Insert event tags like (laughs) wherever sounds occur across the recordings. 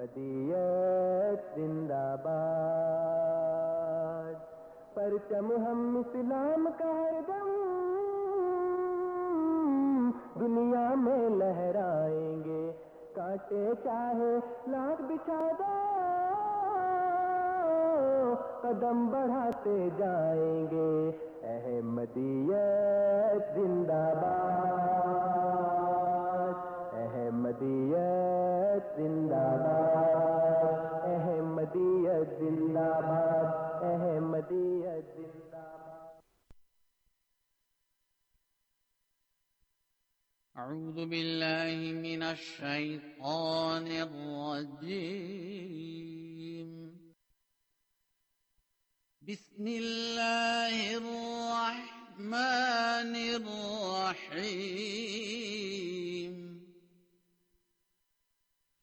احمدیت زندہ باد۔ پرچم ہم اسلام کا ہر دم۔ دنیا میں لہرائیں گے۔ کاٹے چاہے لاکھ بچھا دو قدم بڑھاتے جائیں گے۔ احمدیت زندہ باد۔ زندہ باد احمدیت زندہ باد احمدیت زندہ باد۔ أعوذ بالله من الشيطان الرجيم بسم الله الرحمن الرحيم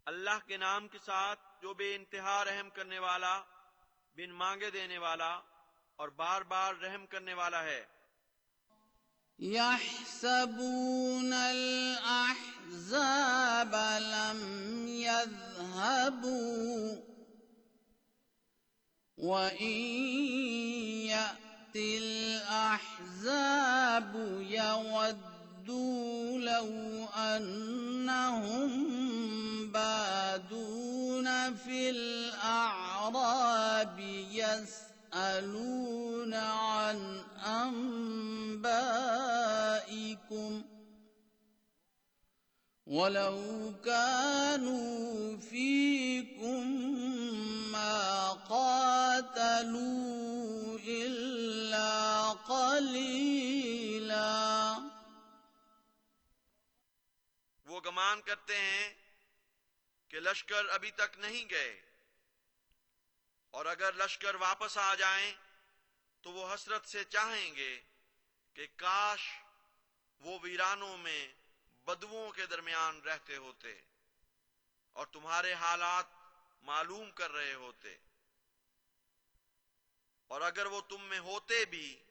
اللہ کے نام کے ساتھ جو بے انتہا رحم کرنے والا، بن مانگے دینے والا اور بار بار رحم کرنے والا ہے۔ يحسبون الأحزاب لم يذهبوا وإن يأتي الأحزاب يودوا لو أنهم بادون في الأعراب يسألون عن أنبائكم ولو كانوا فيكم ما قاتلوا إلا قليلا وہ گمان کرتے ہیں کہ لشکر ابھی تک نہیں گئے۔ اور اگر لشکر واپس آ جائیں تو وہ حسرت سے چاہیں گے کہ کاش وہ ویرانوں میں بدوؤں کے درمیان رہتے ہوتے اور تمہارے حالات معلوم کر رہے ہوتے۔ اور اگر وہ تم میں ہوتے بھی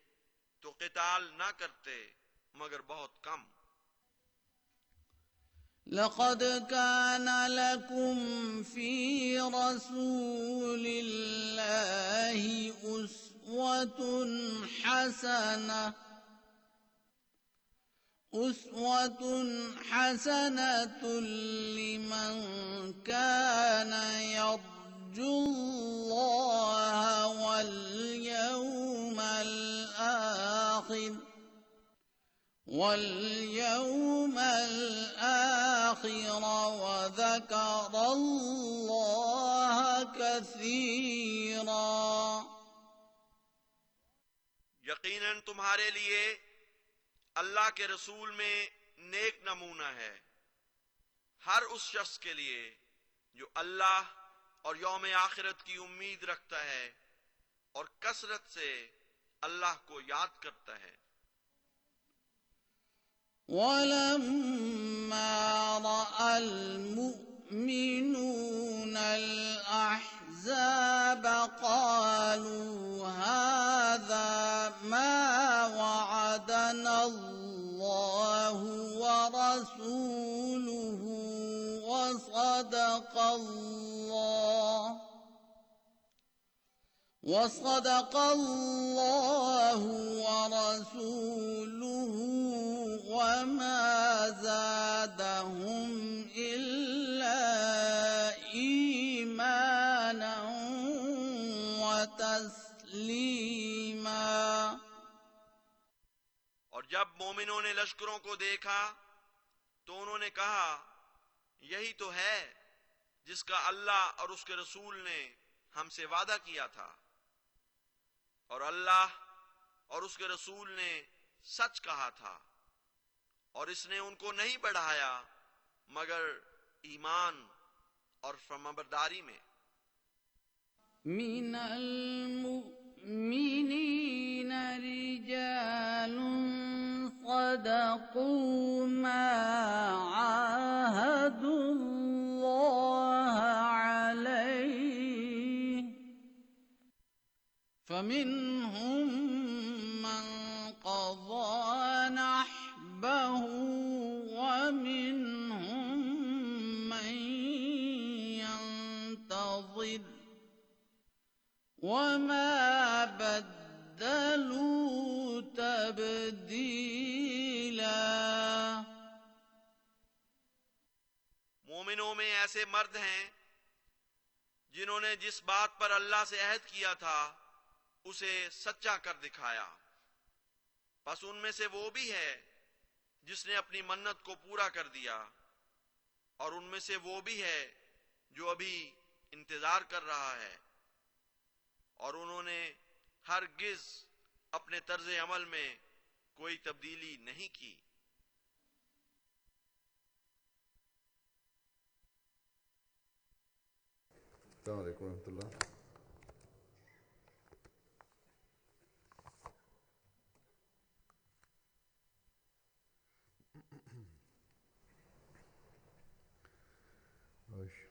تو قتال نہ کرتے مگر بہت کم۔ لقد كان لكم في رسول الله أسوة حسنة أسوة حسنة لمن كان يرجو الله واليوم الآخر واليوم الآخر. وذكر الله كثيرا. یقیناً تمہارے لیے اللہ کے رسول میں نیک نمونہ ہے۔ ہر اس شخص کے لیے جو اللہ اور یوم آخرت کی امید رکھتا ہے اور کثرت سے اللہ کو یاد کرتا ہے۔ ولما رأى المؤمنون الأحزاب قالوا هذا ما وعدنا الله ورسوله وصدق الله وصدق الله ورسوله وما زادهم إلا إيمانا تسليما اور جب مومنوں نے لشکروں کو دیکھا تو انہوں نے کہا، یہی تو ہے جس کا اللہ اور اس کے رسول نے ہم سے وعدہ کیا تھا۔ اور اللہ اور اس کے رسول نے سچ کہا تھا اور اس نے ان کو نہیں بڑھایا مگر ایمان اور فرمبرداری میں۔ من المؤمنين رجال صدقوا ما عاهدوا فمنهم من قضى نحبه ومنهم من ينتظر وما بدلوا تبديلا مومنوں میں ایسے مرد ہیں جنہوں نے جس بات پر اللہ سے عہد کیا تھا اسے سچا کر دکھایا۔ بس ان میں سے وہ بھی ہے جس نے اپنی منت کو پورا کر دیا۔ اور ان میں سے وہ بھی ہے جو ابھی انتظار کر رہا ہے۔ اور انہوں نے ہرگز اپنے طرز عمل میں کوئی تبدیلی نہیں کی۔ السلام علیکم ورحمۃ اللہ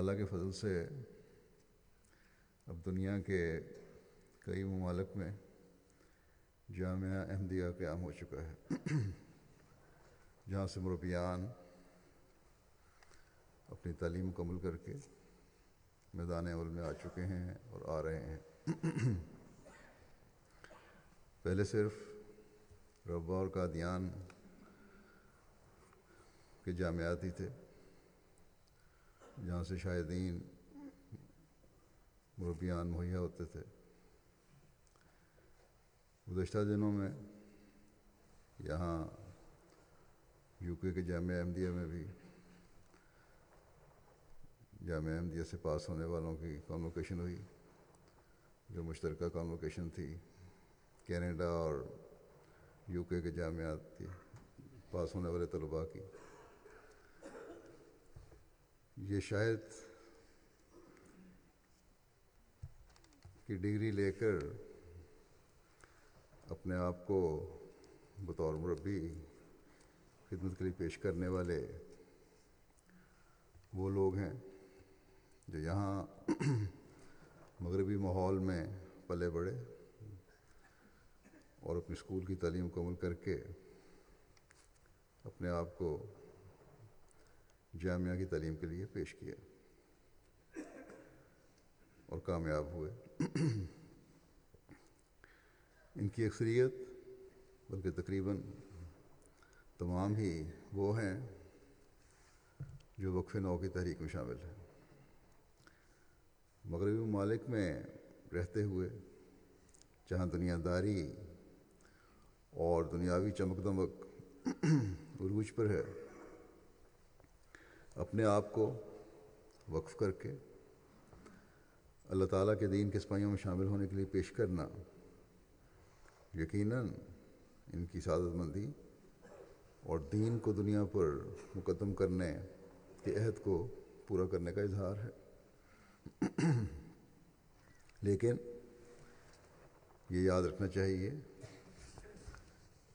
تعالیٰ کے فضل سے اب دنیا کے کئی ممالک میں جامعہ احمدیہ قیام ہو چکا ہے۔ جہاں سے مربیان اپنی تعلیم مکمل کر کے میدان عمل میں آ چکے ہیں اور آ رہے ہیں۔ پہلے صرف ربا اور قادیان کے جامعات ہی تھے۔ جہاں سے شاہدین مربیان مہیا ہوتے تھے۔ گزشتہ دنوں میں یہاں یو کے کے جامعہ احمدیہ میں بھی جامعہ احمدیہ سے پاس ہونے والوں کی کانوکیشن ہوئی۔ جو مشترکہ کانوکیشن تھی، کینیڈا اور یو کے کے جامعات کی، پاس ہونے والے طلباء کی۔ یہ شاید کی ڈگری لے کر اپنے آپ کو بطور مربی خدمت کے لیے پیش کرنے والے وہ لوگ ہیں جو یہاں مغربی ماحول میں پلے بڑھے اور اپنی اسکول کی تعلیم مکمل کر کے اپنے آپ کو جامعہ کی تعلیم کے لیے پیش کیا اور کامیاب ہوئے۔ ان کی اکثریت، بلکہ تقریباً تمام ہی وہ ہیں جو وقف نو کی تحریک میں شامل ہیں۔ مغربی ممالک میں رہتے ہوئے جہاں دنیا داری اور دنیاوی چمک دمک عروج پر ہے اپنے آپ کو وقف کر کے اللہ تعالیٰ کے دین کے سپاہیوں میں شامل ہونے کے لیے پیش کرنا، یقیناً ان کی سعادت مندی اور دین کو دنیا پر مقدم کرنے کے عہد کو پورا کرنے کا اظہار ہے۔ لیکن یہ یاد رکھنا چاہیے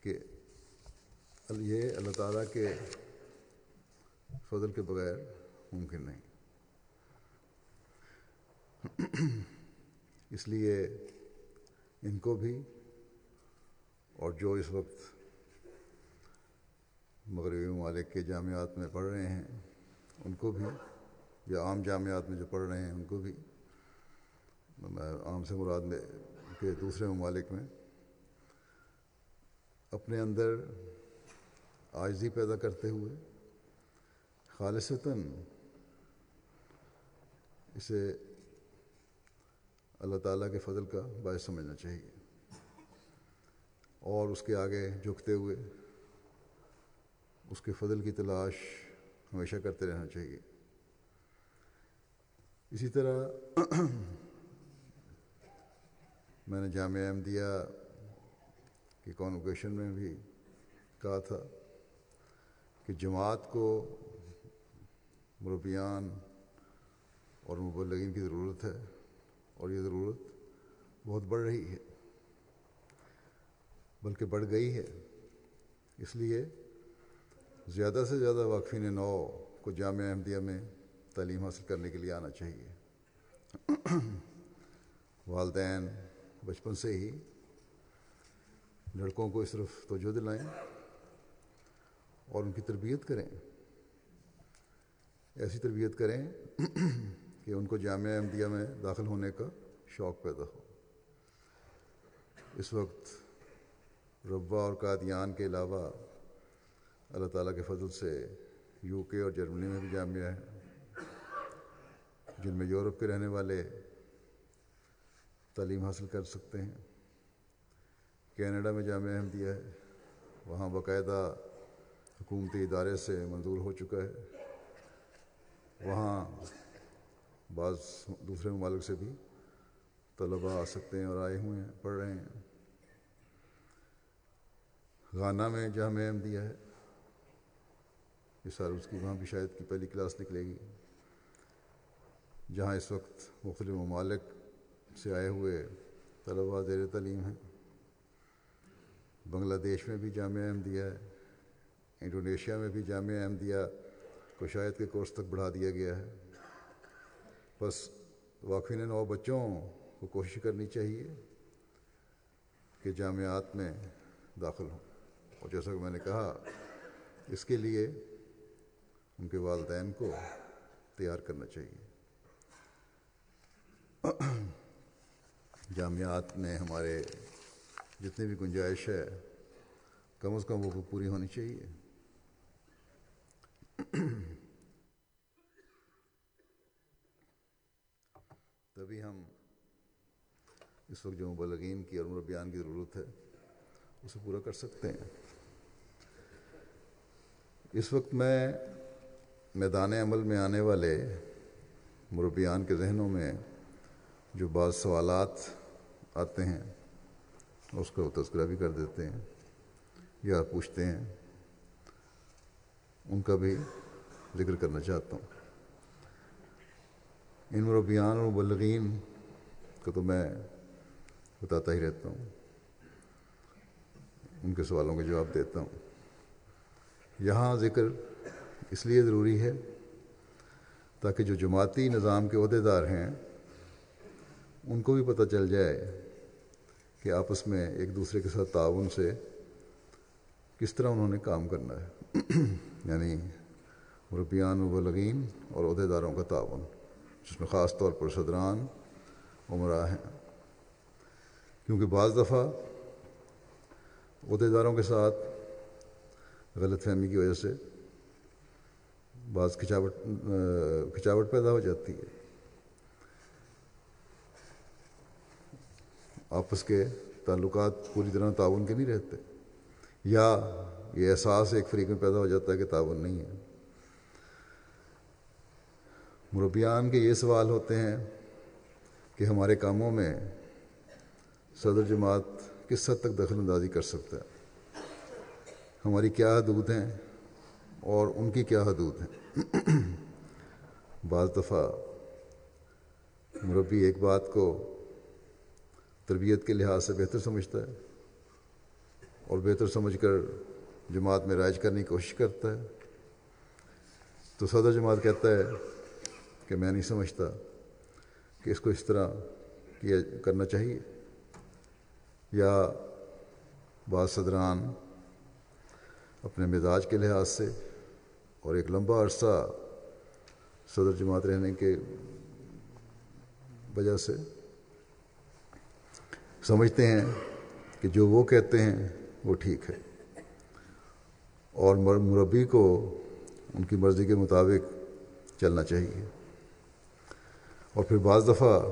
کہ یہ اللہ تعالیٰ کے فضل کے بغیر ممکن نہیں۔ اس لیے ان کو بھی اور جو اس وقت مغربی ممالک کے جامعات میں پڑھ رہے ہیں، ان کو بھی، یا عام جامعات میں جو پڑھ رہے ہیں، ان کو بھی عام سے مراد میں کے دوسرے ممالک میں اپنے اندر عاجزی پیدا کرتے ہوئے خالصتاً، اسے اللہ تعالیٰ کے فضل کا باعث سمجھنا چاہیے۔ اور اس کے آگے جھکتے ہوئے اس کے فضل کی تلاش ہمیشہ کرتے رہنا چاہیے۔ اسی طرح (clears throat) میں نے جامعہ احمدیہ کی کانوکیشن میں بھی کہا تھا کہ جماعت کو مربیان اور مبلغین کی ضرورت ہے اور یہ ضرورت بہت بڑھ رہی ہے، بلکہ بڑھ گئی ہے۔ اس لیے زیادہ سے زیادہ واقفین نو کو جامعہ احمدیہ میں تعلیم حاصل کرنے کے لیے آنا چاہیے۔ (clears throat) والدین بچپن سے ہی لڑکوں کو اس طرف توجہ دلائیں اور ان کی تربیت کریں۔ ایسی تربیت کریں (clears throat) کہ ان کو جامعہ احمدیہ میں داخل ہونے کا شوق پیدا ہو۔ اس وقت ربا اور قادیان کے علاوہ اللہ تعالیٰ کے فضل سے یو کے اور جرمنی میں بھی جامعہ ہے جن میں یورپ کے رہنے والے تعلیم حاصل کر سکتے ہیں۔ کینیڈا میں جامعہ احمدیہ ہے۔ وہاں باقاعدہ حکومتی ادارے سے منظور ہو چکا ہے۔ وہاں بعض دوسرے ممالک سے بھی طلباء آ سکتے ہیں اور آئے ہوئے ہیں، پڑھ رہے ہیں۔ گانا میں جامعہ احمدیہ ہے اس سال اس کی، وہاں بھی شاید کی پہلی کلاس نکلے گی۔ جہاں اس وقت مختلف ممالک سے آئے ہوئے طلباء زیر تعلیم ہیں۔ بنگلہ دیش میں بھی جامعہ احمدیہ ہے، انڈونیشیا میں بھی جامعہ احمدیہ کو شاید کے کورس تک بڑھا دیا گیا ہے۔ بس واقفین نو بچوں کو کوشش کرنی چاہیے کہ جامعات میں داخل ہوں۔ اور جیسا کہ میں نے کہا، اس کے لیے ان کے والدین کو تیار کرنا چاہیے۔ جامعات میں ہمارے جتنی بھی گنجائش ہے، کم از کم وہ پوری ہونی چاہیے۔ (coughs) تبھی ہم اس وقت جو مبلغین کی اور مربیان کی ضرورت ہے، اسے پورا کر سکتے ہیں۔ اس وقت میں میدان عمل میں آنے والے مربیان کے ذہنوں میں جو بعض سوالات آتے ہیں، اس کا تذکرہ بھی کر دیتے ہیں یا پوچھتے ہیں۔ ان کا بھی ذکر کرنا چاہتا ہوں۔ ان مربیان اور مبلغین کو تو میں بتاتا ہی رہتا ہوں۔ ان کے سوالوں کے جواب دیتا ہوں۔ یہاں ذکر اس لیے ضروری ہے تاکہ جو جماعتی نظام کے عہدے دار ہیں، ان کو بھی پتہ چل جائے کہ آپس میں ایک دوسرے کے ساتھ تعاون سے کس طرح انہوں نے کام کرنا ہے۔ یعنی مربیان و بلغین اور عہدے داروں کا تعاون، جس میں خاص طور پر صدران، عمرہ ہیں۔ کیونکہ بعض دفعہ عہدے داروں کے ساتھ غلط فہمی کی وجہ سے بعض کھچاوٹ کھچاوٹ پیدا ہو جاتی ہے۔ آپس کے تعلقات پوری طرح تعاون کے نہیں رہتے۔ یا یہ احساس ایک فریق میں پیدا ہو جاتا ہے کہ تعاون نہیں ہے۔ مربیان کے یہ سوال ہوتے ہیں کہ ہمارے کاموں میں صدر جماعت کس حد تک دخل اندازی کر سکتا ہے؟ ہماری کیا حدود ہیں اور ان کی کیا حدود ہیں؟ بعض دفعہ مربی ایک بات کو تربیت کے لحاظ سے بہتر سمجھتا ہے اور بہتر سمجھ کر جماعت میں رائج کرنے کی کوشش کرتا ہے۔ تو صدر جماعت کہتا ہے کہ میں نہیں سمجھتا کہ اس کو اس طرح کیا کرنا چاہیے۔ یا بعض صدران اپنے مزاج کے لحاظ سے اور ایک لمبا عرصہ صدر جماعت رہنے کے وجہ سے سمجھتے ہیں کہ جو وہ کہتے ہیں وہ ٹھیک ہے۔ اور مربی کو ان کی مرضی کے مطابق چلنا چاہیے۔ اور پھر بعض دفعہ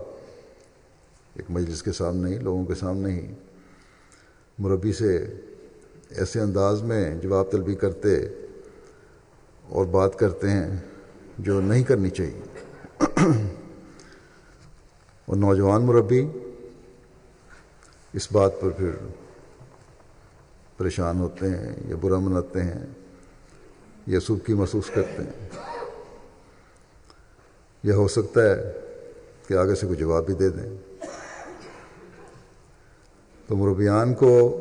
ایک مجلس کے سامنے ہی، لوگوں کے سامنے ہی مربی سے ایسے انداز میں جواب طلبی کرتے اور بات کرتے ہیں جو نہیں کرنی چاہیے۔ اور نوجوان مربی اس بات پر پھر پریشان ہوتے ہیں یا برا مناتے ہیں یا سوکھی محسوس کرتے ہیں۔ یہ ہو سکتا ہے کہ آگے سے کوئی جواب بھی دے دیں۔ تو مربیان کو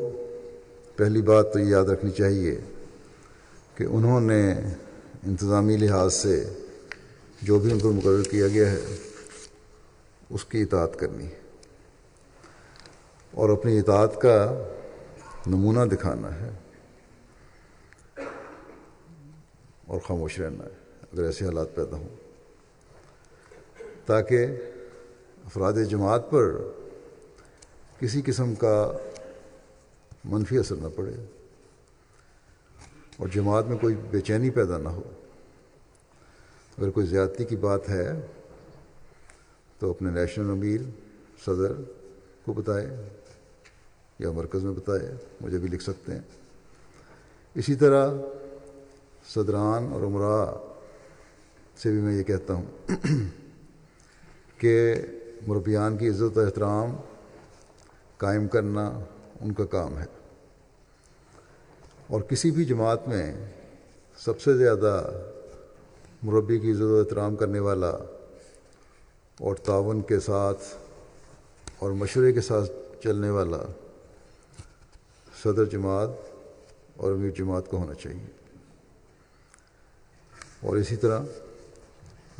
پہلی بات تو یہ یاد رکھنی چاہیے کہ انہوں نے انتظامی لحاظ سے جو بھی ان پر مقرر کیا گیا ہے، اس کی اطاعت کرنی ہے۔ اور اپنی اطاعت کا نمونہ دکھانا ہے اور خاموش رہنا ہے، اگر ایسے حالات پیدا ہوں۔ تاکہ افراد جماعت پر کسی قسم کا منفی اثر نہ پڑے اور جماعت میں کوئی بے چینی پیدا نہ ہو۔ اگر کوئی زیادتی کی بات ہے، تو اپنے نیشنل امیر، صدر کو بتائے یا مرکز میں بتائے، مجھے بھی لکھ سکتے ہیں۔ اسی طرح صدران اور عمرہ سے بھی میں یہ کہتا ہوں (clears throat) کہ مربیان کی عزت و احترام قائم کرنا ان کا کام ہے۔ اور کسی بھی جماعت میں سب سے زیادہ مربی کی عزت و احترام کرنے والا اور تعاون کے ساتھ اور مشورے کے ساتھ چلنے والا صدر جماعت اور امیر جماعت کو ہونا چاہیے۔ اور اسی طرح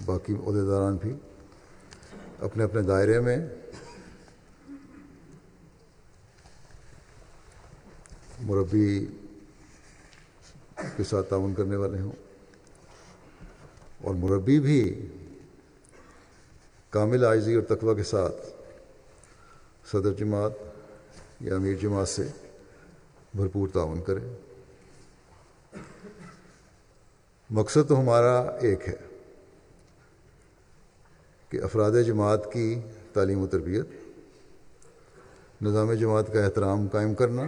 باقی عہدیداران بھی اپنے اپنے دائرے میں مربی کے ساتھ تعاون کرنے والے ہوں۔ اور مربی بھی کامل عائضی اور تقوی کے ساتھ صدر جماعت یا امیر جماعت سے بھرپور تعاون کرے مقصد تو ہمارا ایک ہے کہ افراد جماعت کی تعلیم و تربیت، نظام جماعت کا احترام قائم کرنا،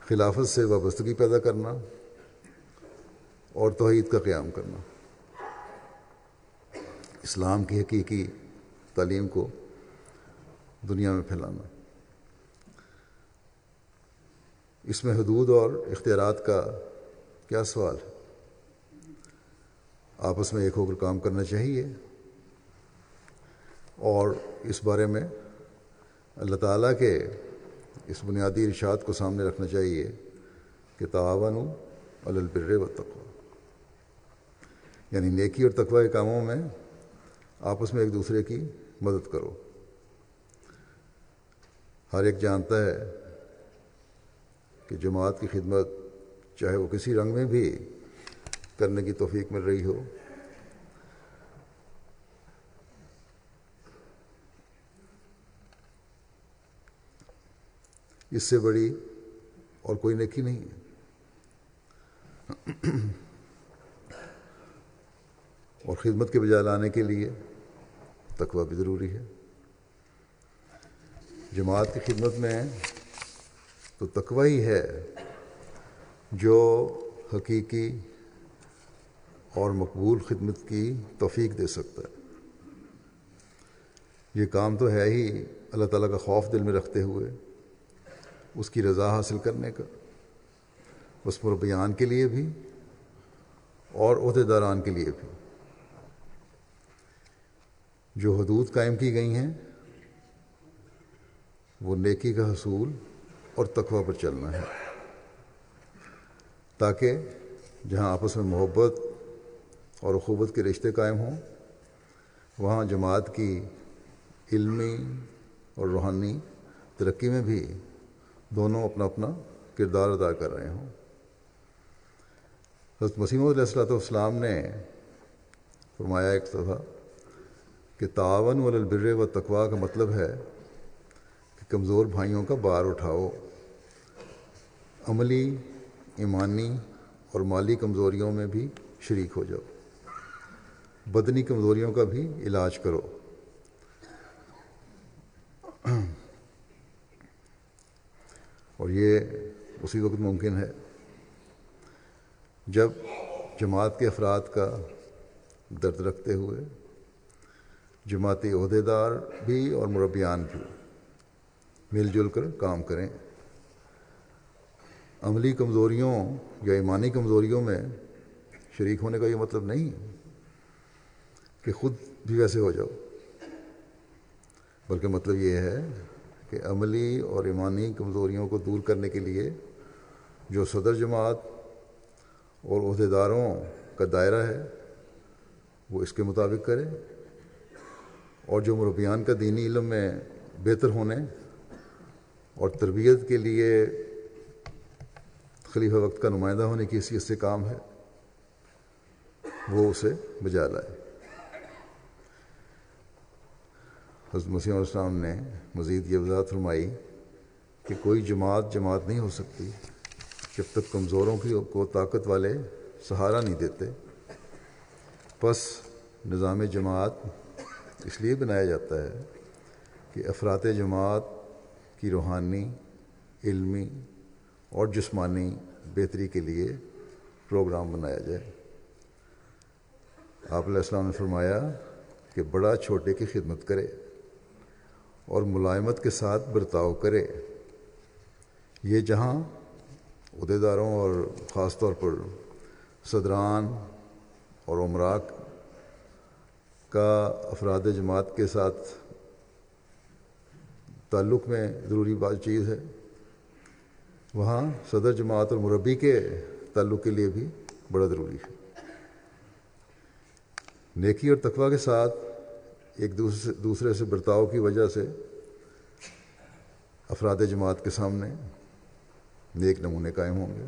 خلافت سے وابستگی پیدا کرنا اور توحید کا قیام کرنا۔ اسلام کی حقیقی تعلیم کو دنیا میں پھیلانا۔ اس میں حدود اور اختیارات کا کیا سوال ہے؟ آپس میں ایک ہو کر کام کرنا چاہیے اور اس بارے میں اللہ تعالیٰ کے اس بنیادی ارشاد کو سامنے رکھنا چاہیے کہ تعاون البر و تقوا یعنی نیکی اور تقوی کے کاموں میں آپس میں ایک دوسرے کی مدد کرو۔ ہر ایک جانتا ہے کہ جماعت کی خدمت چاہے وہ کسی رنگ میں بھی کرنے کی توفیق مل رہی ہو۔ اس سے بڑی اور کوئی نیکی نہیں ہے۔ اور خدمت کے بجائے لانے کے لیے تقوی بھی ضروری ہے۔ جماعت کی خدمت میں تو تقوی ہی ہے جو حقیقی اور مقبول خدمت کی توفیق دے سکتا ہے۔ یہ کام تو ہے ہی اللہ تعالیٰ کا خوف دل میں رکھتے ہوئے، اس کی رضا حاصل کرنے کا، اس پر بیان کے لیے بھی اور عہدے داران کے لیے بھی۔ جو حدود قائم کی گئی ہیں، وہ نیکی کا حصول اور تقوی پر چلنا ہے۔ تاکہ جہاں آپس میں محبت اور اخوبت کے رشتے قائم ہوں، وہاں جماعت کی علمی اور روحانی ترقی میں بھی دونوں اپنا اپنا کردار ادا کر رہے ہوں۔ حضرت مسیم علیہ السلۃ والسلام نے فرمایا ایک دفعہ کہ تعاون والبر و تقوا کا مطلب ہے کمزور بھائیوں کا بار اٹھاؤ۔ عملی، ایمانی اور مالی کمزوریوں میں بھی شریک ہو جاؤ۔ بدنی کمزوریوں کا بھی علاج کرو۔ اور یہ اسی وقت ممکن ہے جب جماعت کے افراد کا درد رکھتے ہوئے جماعتی عہدے دار بھی اور مربیان بھی مل جل کر کام کریں۔ عملی کمزوریوں یا ایمانی کمزوریوں میں شریک ہونے کا یہ مطلب نہیں کہ خود بھی ویسے ہو جاؤ۔ بلکہ مطلب یہ ہے کہ عملی اور ایمانی کمزوریوں کو دور کرنے کے لیے جو صدر جماعت اور عہدے داروں کا دائرہ ہے، وہ اس کے مطابق کرے اور جو مربیان کا دینی علم میں بہتر ہونے اور تربیت کے لیے خلیفہ وقت کا نمائندہ ہونے کی حیثیت سے کام ہے، وہ اسے بجا لائے۔ حضرت مسیح علیہ السلام نے مزید یہ وضاحت فرمائی کہ کوئی جماعت جماعت نہیں ہو سکتی جب تک کمزوروں کی کو طاقت والے سہارا نہیں دیتے۔ بس نظام جماعت اس لیے بنایا جاتا ہے کہ افراد جماعت کی روحانی، علمی اور جسمانی بہتری کے لیے پروگرام بنایا جائے۔ آپ علیہ السلام نے فرمایا کہ بڑا چھوٹے کی خدمت کرے اور ملائمت کے ساتھ برتاؤ کرے۔ یہ جہاں عہدے داروں اور خاص طور پر صدران اور عمراک کا افراد جماعت کے ساتھ تعلق میں ضروری بات چیز ہے۔ وہاں صدر جماعت اور مربی کے تعلق کے لیے بھی بڑا ضروری ہے۔ نیکی اور تقوی کے ساتھ ایک دوسرے دوسرے سے برتاؤ کی وجہ سے افراد جماعت کے سامنے نیک نمونے قائم ہوں گے۔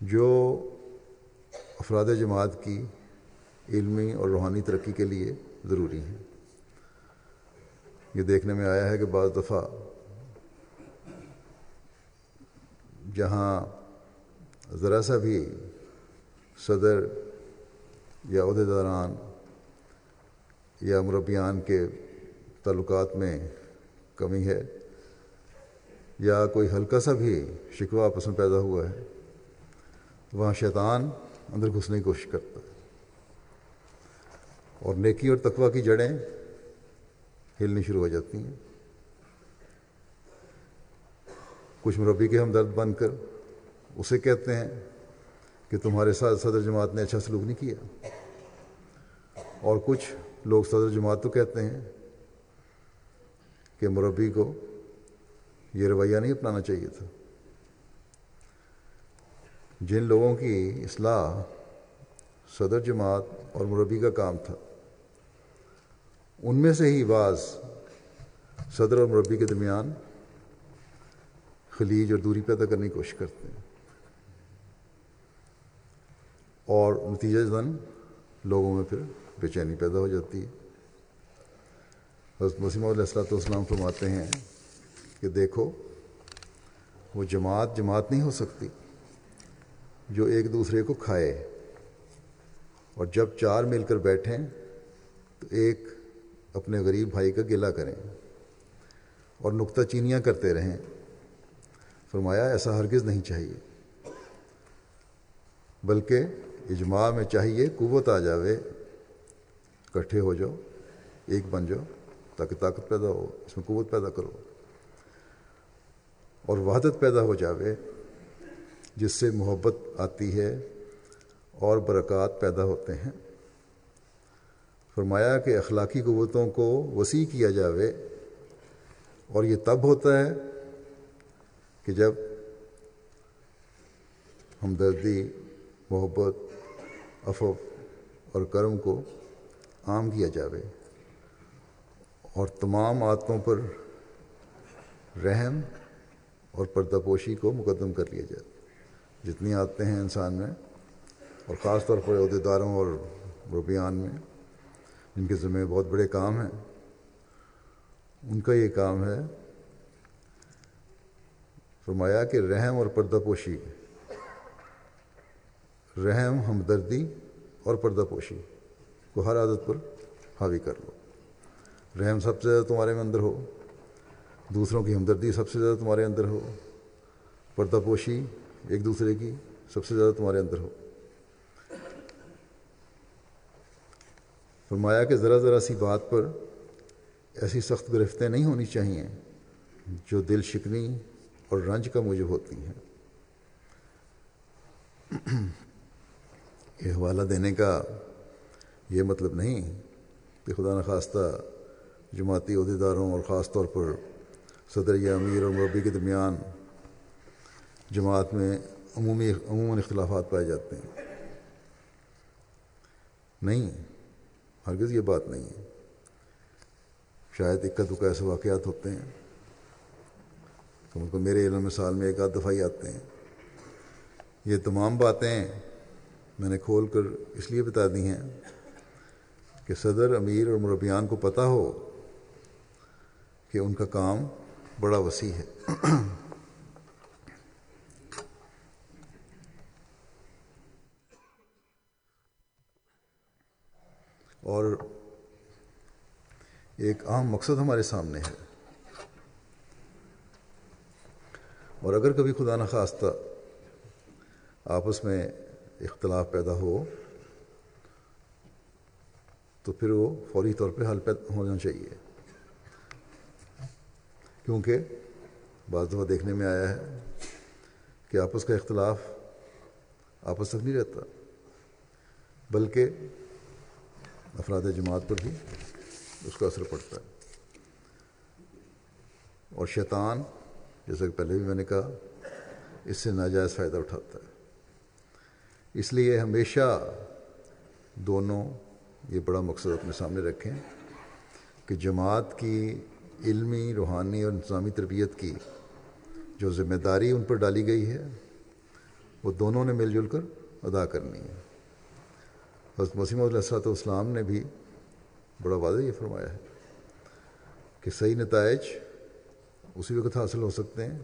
جو افراد جماعت کی علمی اور روحانی ترقی کے لیے ضروری ہیں۔ یہ دیکھنے میں آیا ہے کہ بعض دفعہ جہاں ذرا سا بھی صدر یا عہدیداران یا مربیان کے تعلقات میں کمی ہے یا کوئی ہلکا سا بھی شکوہ آپس میں پیدا ہوا ہے، وہاں شیطان اندر گھسنے کی کوشش کرتا ہے۔ اور نیکی اور تقوی کی جڑیں ہلنی شروع ہو جاتی ہیں۔ کچھ مربی کے ہمدرد بن کر اسے کہتے ہیں کہ تمہارے ساتھ صدر جماعت نے اچھا سلوک نہیں کیا۔ اور کچھ لوگ صدر جماعت تو کہتے ہیں کہ مربی کو یہ رویہ نہیں اپنانا چاہیے تھا۔ جن لوگوں کی اصلاح صدر جماعت اور مربی کا کام تھا۔ ان میں سے ہی بعض صدر اور مربی کے درمیان خلیج اور دوری پیدا کرنے کی کوشش کرتے ہیں۔ اور نتیجہ زن لوگوں میں پھر بے چینی پیدا ہو جاتی ہے۔ حضرت مسیم علیہ السلاۃ والسلام فرماتے ہیں کہ دیکھو، وہ جماعت جماعت نہیں ہو سکتی جو ایک دوسرے کو کھائے اور جب چار مل کر بیٹھیں تو ایک اپنے غریب بھائی کا گلا کریں اور نکتہ چینیاں کرتے رہیں۔ فرمایا، ایسا ہرگز نہیں چاہیے۔ بلکہ اجماع میں چاہیے، قوت آ جاوے۔ اکٹھے ہو جاؤ، ایک بن جاؤ، تاکہ طاقت پیدا ہو، اس میں قوت پیدا کرو۔ اور وحدت پیدا ہو جاوے، جس سے محبت آتی ہے اور برکات پیدا ہوتے ہیں۔ فرمایا کہ اخلاقی قوتوں کو وسیع کیا جاوے اور یہ تب ہوتا ہے کہ جب ہمدردی، محبت افو اور کرم کو عام کیا جاوے اور تمام عادتوں پر رحم اور پردہ پوشی کو مقدم کر لیا جائے۔ جتنی عادتیں ہیں انسان میں اور خاص طور پر عہدیداروں اور ربیان میں جن کے ذمہ بہت بڑے کام ہیں۔ ان کا یہ کام ہے۔ فرمایا کہ رحم اور پردہ پوشی رحم، ہمدردی اور پردہ پوشی کو ہر عادت پر حاوی کر لو۔ رحم سب سے زیادہ تمہارے میں اندر ہو۔ دوسروں کی ہمدردی سب سے زیادہ تمہارے اندر ہو۔ پردہ پوشی ایک دوسرے کی سب سے زیادہ تمہارے اندر ہو۔ فرمایا کہ ذرا ذرا سی بات پر ایسی سخت گرفتیں نہیں ہونی چاہیے جو دل شکنی اور رنج کا موجب ہوتی ہیں۔ یہ حوالہ دینے کا یہ مطلب نہیں کہ خدا نخواستہ جماعتی عہدیداروں اور خاص طور پر صدر یا امیر اور مربی کے درمیان جماعت میں عمومی عموماً اختلافات پائے جاتے ہیں۔ نہیں ہرگز یہ بات نہیں ہے۔ شاید اکا دکا ایسے واقعات ہوتے ہیں۔ تو ان کو میرے علم میں سال میں ایک آدھ دفعہ ہی آتے ہیں۔ یہ تمام باتیں میں نے کھول کر اس لیے بتا دی ہیں کہ صدر، امیر اور مربیان کو پتہ ہو کہ ان کا کام بڑا وسیع ہے۔ اور ایک عام مقصد ہمارے سامنے ہے۔ اور اگر کبھی خدا نخواستہ آپس میں اختلاف پیدا ہو، تو پھر وہ فوری طور پہ حل پیدا ہونا چاہیے۔ کیونکہ بعض دفعہ دیکھنے میں آیا ہے کہ آپس کا اختلاف آپس تک نہیں رہتا، بلکہ افراد جماعت پر بھی اس کا اثر پڑتا ہے۔ اور شیطان، جیسا کہ پہلے بھی میں نے کہا، اس سے ناجائز فائدہ اٹھاتا ہے۔ اس لیے ہمیشہ دونوں یہ بڑا مقصد اپنے سامنے رکھیں کہ جماعت کی علمی، روحانی اور انتظامی تربیت کی جو ذمہ داری ان پر ڈالی گئی ہے، وہ دونوں نے مل جل کر ادا کرنی ہے۔ حضرت مسیم علیہ السلاۃ والسلام نے بھی بڑا واضح یہ فرمایا ہے کہ صحیح نتائج اسی وقت حاصل ہو سکتے ہیں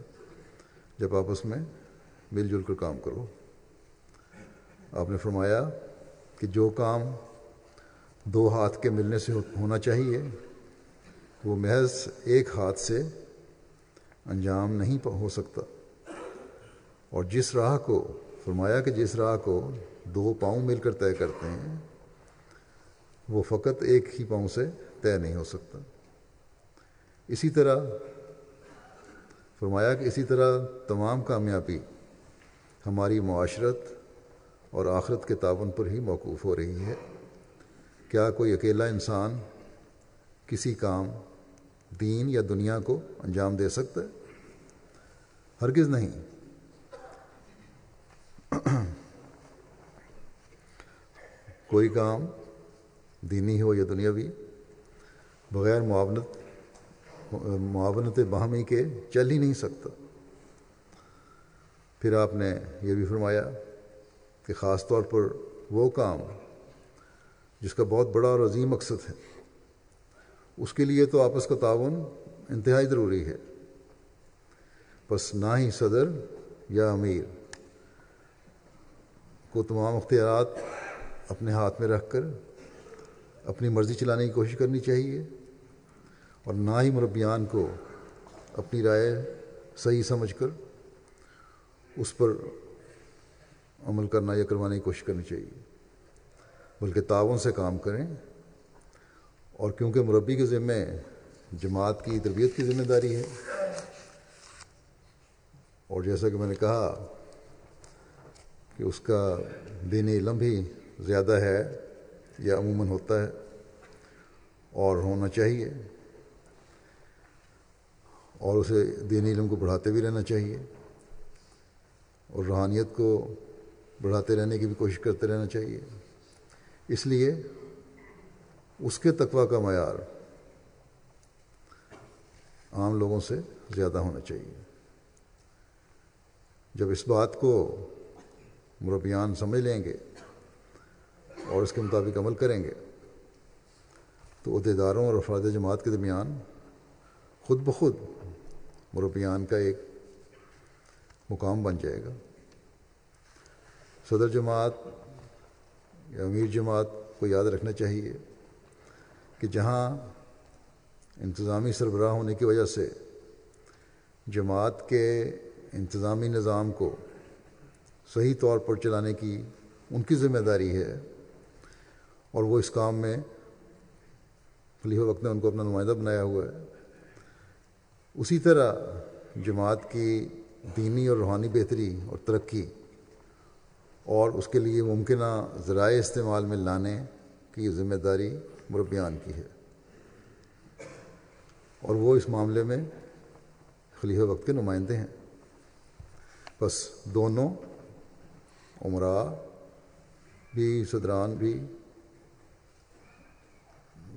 جب آپس میں مل جل کر کام کرو۔ آپ نے فرمایا کہ جو کام دو ہاتھ کے ملنے سے ہونا چاہیے، وہ محض ایک ہاتھ سے انجام نہیں ہو سکتا۔ اور جس راہ کو فرمایا کہ جس راہ کو دو پاؤں مل کر طے کرتے ہیں، وہ فقط ایک ہی پاؤں سے طے نہیں ہو سکتا۔ اسی طرح فرمایا کہ اسی طرح تمام کامیابی ہماری معاشرت اور آخرت کے تعاون پر ہی موقوف ہو رہی ہے۔ کیا کوئی اکیلا انسان کسی کام، دین یا دنیا کو انجام دے سکتا ہے؟ ہرگز نہیں۔ کوئی کام دینی ہو یا دنیاوی، بغیر معاونت معاونت باہمی کے چل ہی نہیں سکتا۔ پھر آپ نے یہ بھی فرمایا کہ خاص طور پر وہ کام جس کا بہت بڑا اور عظیم مقصد ہے، اس کے لیے تو آپس کا تعاون انتہائی ضروری ہے۔ بس نہ ہی صدر یا امیر، کو تمام اختیارات اپنے ہاتھ میں رکھ کر اپنی مرضی چلانے کی کوشش کرنی چاہیے اور نہ ہی مربیان کو اپنی رائے صحیح سمجھ کر اس پر عمل کرنا یا کروانے کی کوشش کرنی چاہیے، بلکہ تعاون سے کام کریں۔ اور کیونکہ مربی کے ذمے جماعت کی تربیت کی ذمہ داری ہے، اور جیسا کہ میں نے کہا کہ اس کا دینی علم بھی زیادہ ہے یا عموماً ہوتا ہے اور ہونا چاہیے اور اسے دینی علم کو بڑھاتے بھی رہنا چاہیے اور روحانیت کو بڑھاتے رہنے کی بھی کوشش کرتے رہنا چاہیے۔ اس لیے اس کے تقوی کا معیار عام لوگوں سے زیادہ ہونا چاہیے۔ جب اس بات کو مربیان سمجھ لیں گے اور اس کے مطابق عمل کریں گے۔ تو عہدیداروں اور افراد جماعت کے درمیان خود بخود مربیان کا ایک مقام بن جائے گا۔ صدر جماعت یا امیر جماعت کو یاد رکھنا چاہیے کہ جہاں انتظامی سربراہ ہونے کی وجہ سے جماعت کے انتظامی نظام کو صحیح طور پر چلانے کی ان کی ذمہ داری ہے اور وہ اس کام میں خلیفہ وقت نے ان کو اپنا نمائندہ بنایا ہوا ہے۔ اسی طرح جماعت کی دینی اور روحانی بہتری اور ترقی اور اس کے لیے ممکنہ ذرائع استعمال میں لانے کی ذمہ داری مربیان کی ہے۔ اور وہ اس معاملے میں خلیفہ وقت کے نمائندے ہیں۔ بس دونوں عمرا بھی صدران بھی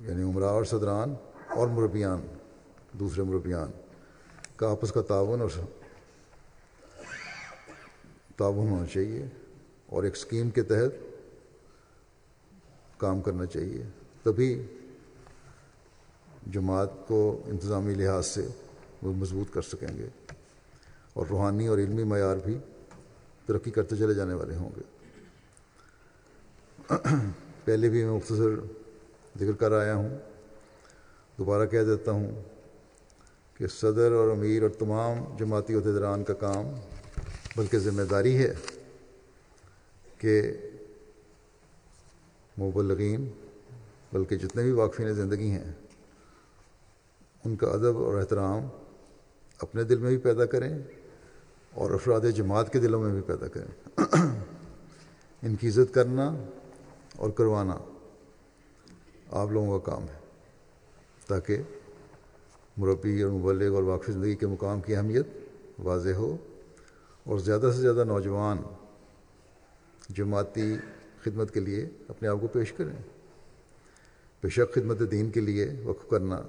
یعنی عمرا اور صدران اور مربیان، دوسرے مربیان، کا آپس کا تعاون اور تعاون ہونا چاہیے اور ایک اسکیم کے تحت کام کرنا چاہیے۔ تبھی جماعت کو انتظامی لحاظ سے وہ مضبوط کر سکیں گے اور روحانی اور علمی معیار بھی ترقی کرتے چلے جانے والے ہوں گے۔ (clears throat) پہلے بھی میں مختصر ذکر کر آیا ہوں، دوبارہ کہہ دیتا ہوں کہ صدر اور امیر اور تمام جماعتی عہدیدران کا کام بلکہ ذمہ داری ہے کہ مبلغین، بلکہ جتنے بھی واقفین زندگی ہیں، ان کا ادب اور احترام اپنے دل میں بھی پیدا کریں اور افراد جماعت کے دلوں میں بھی پیدا کریں۔ (clears throat) ان کی عزت کرنا اور کروانا آپ لوگوں کا کام ہے۔ تاکہ مربی اور مبلغ اور واقف زندگی کے مقام کی اہمیت واضح ہو اور زیادہ سے زیادہ نوجوان جماعتی خدمت کے لیے اپنے آپ کو پیش کریں۔ بے شک خدمت دین کے لیے وقف کرنا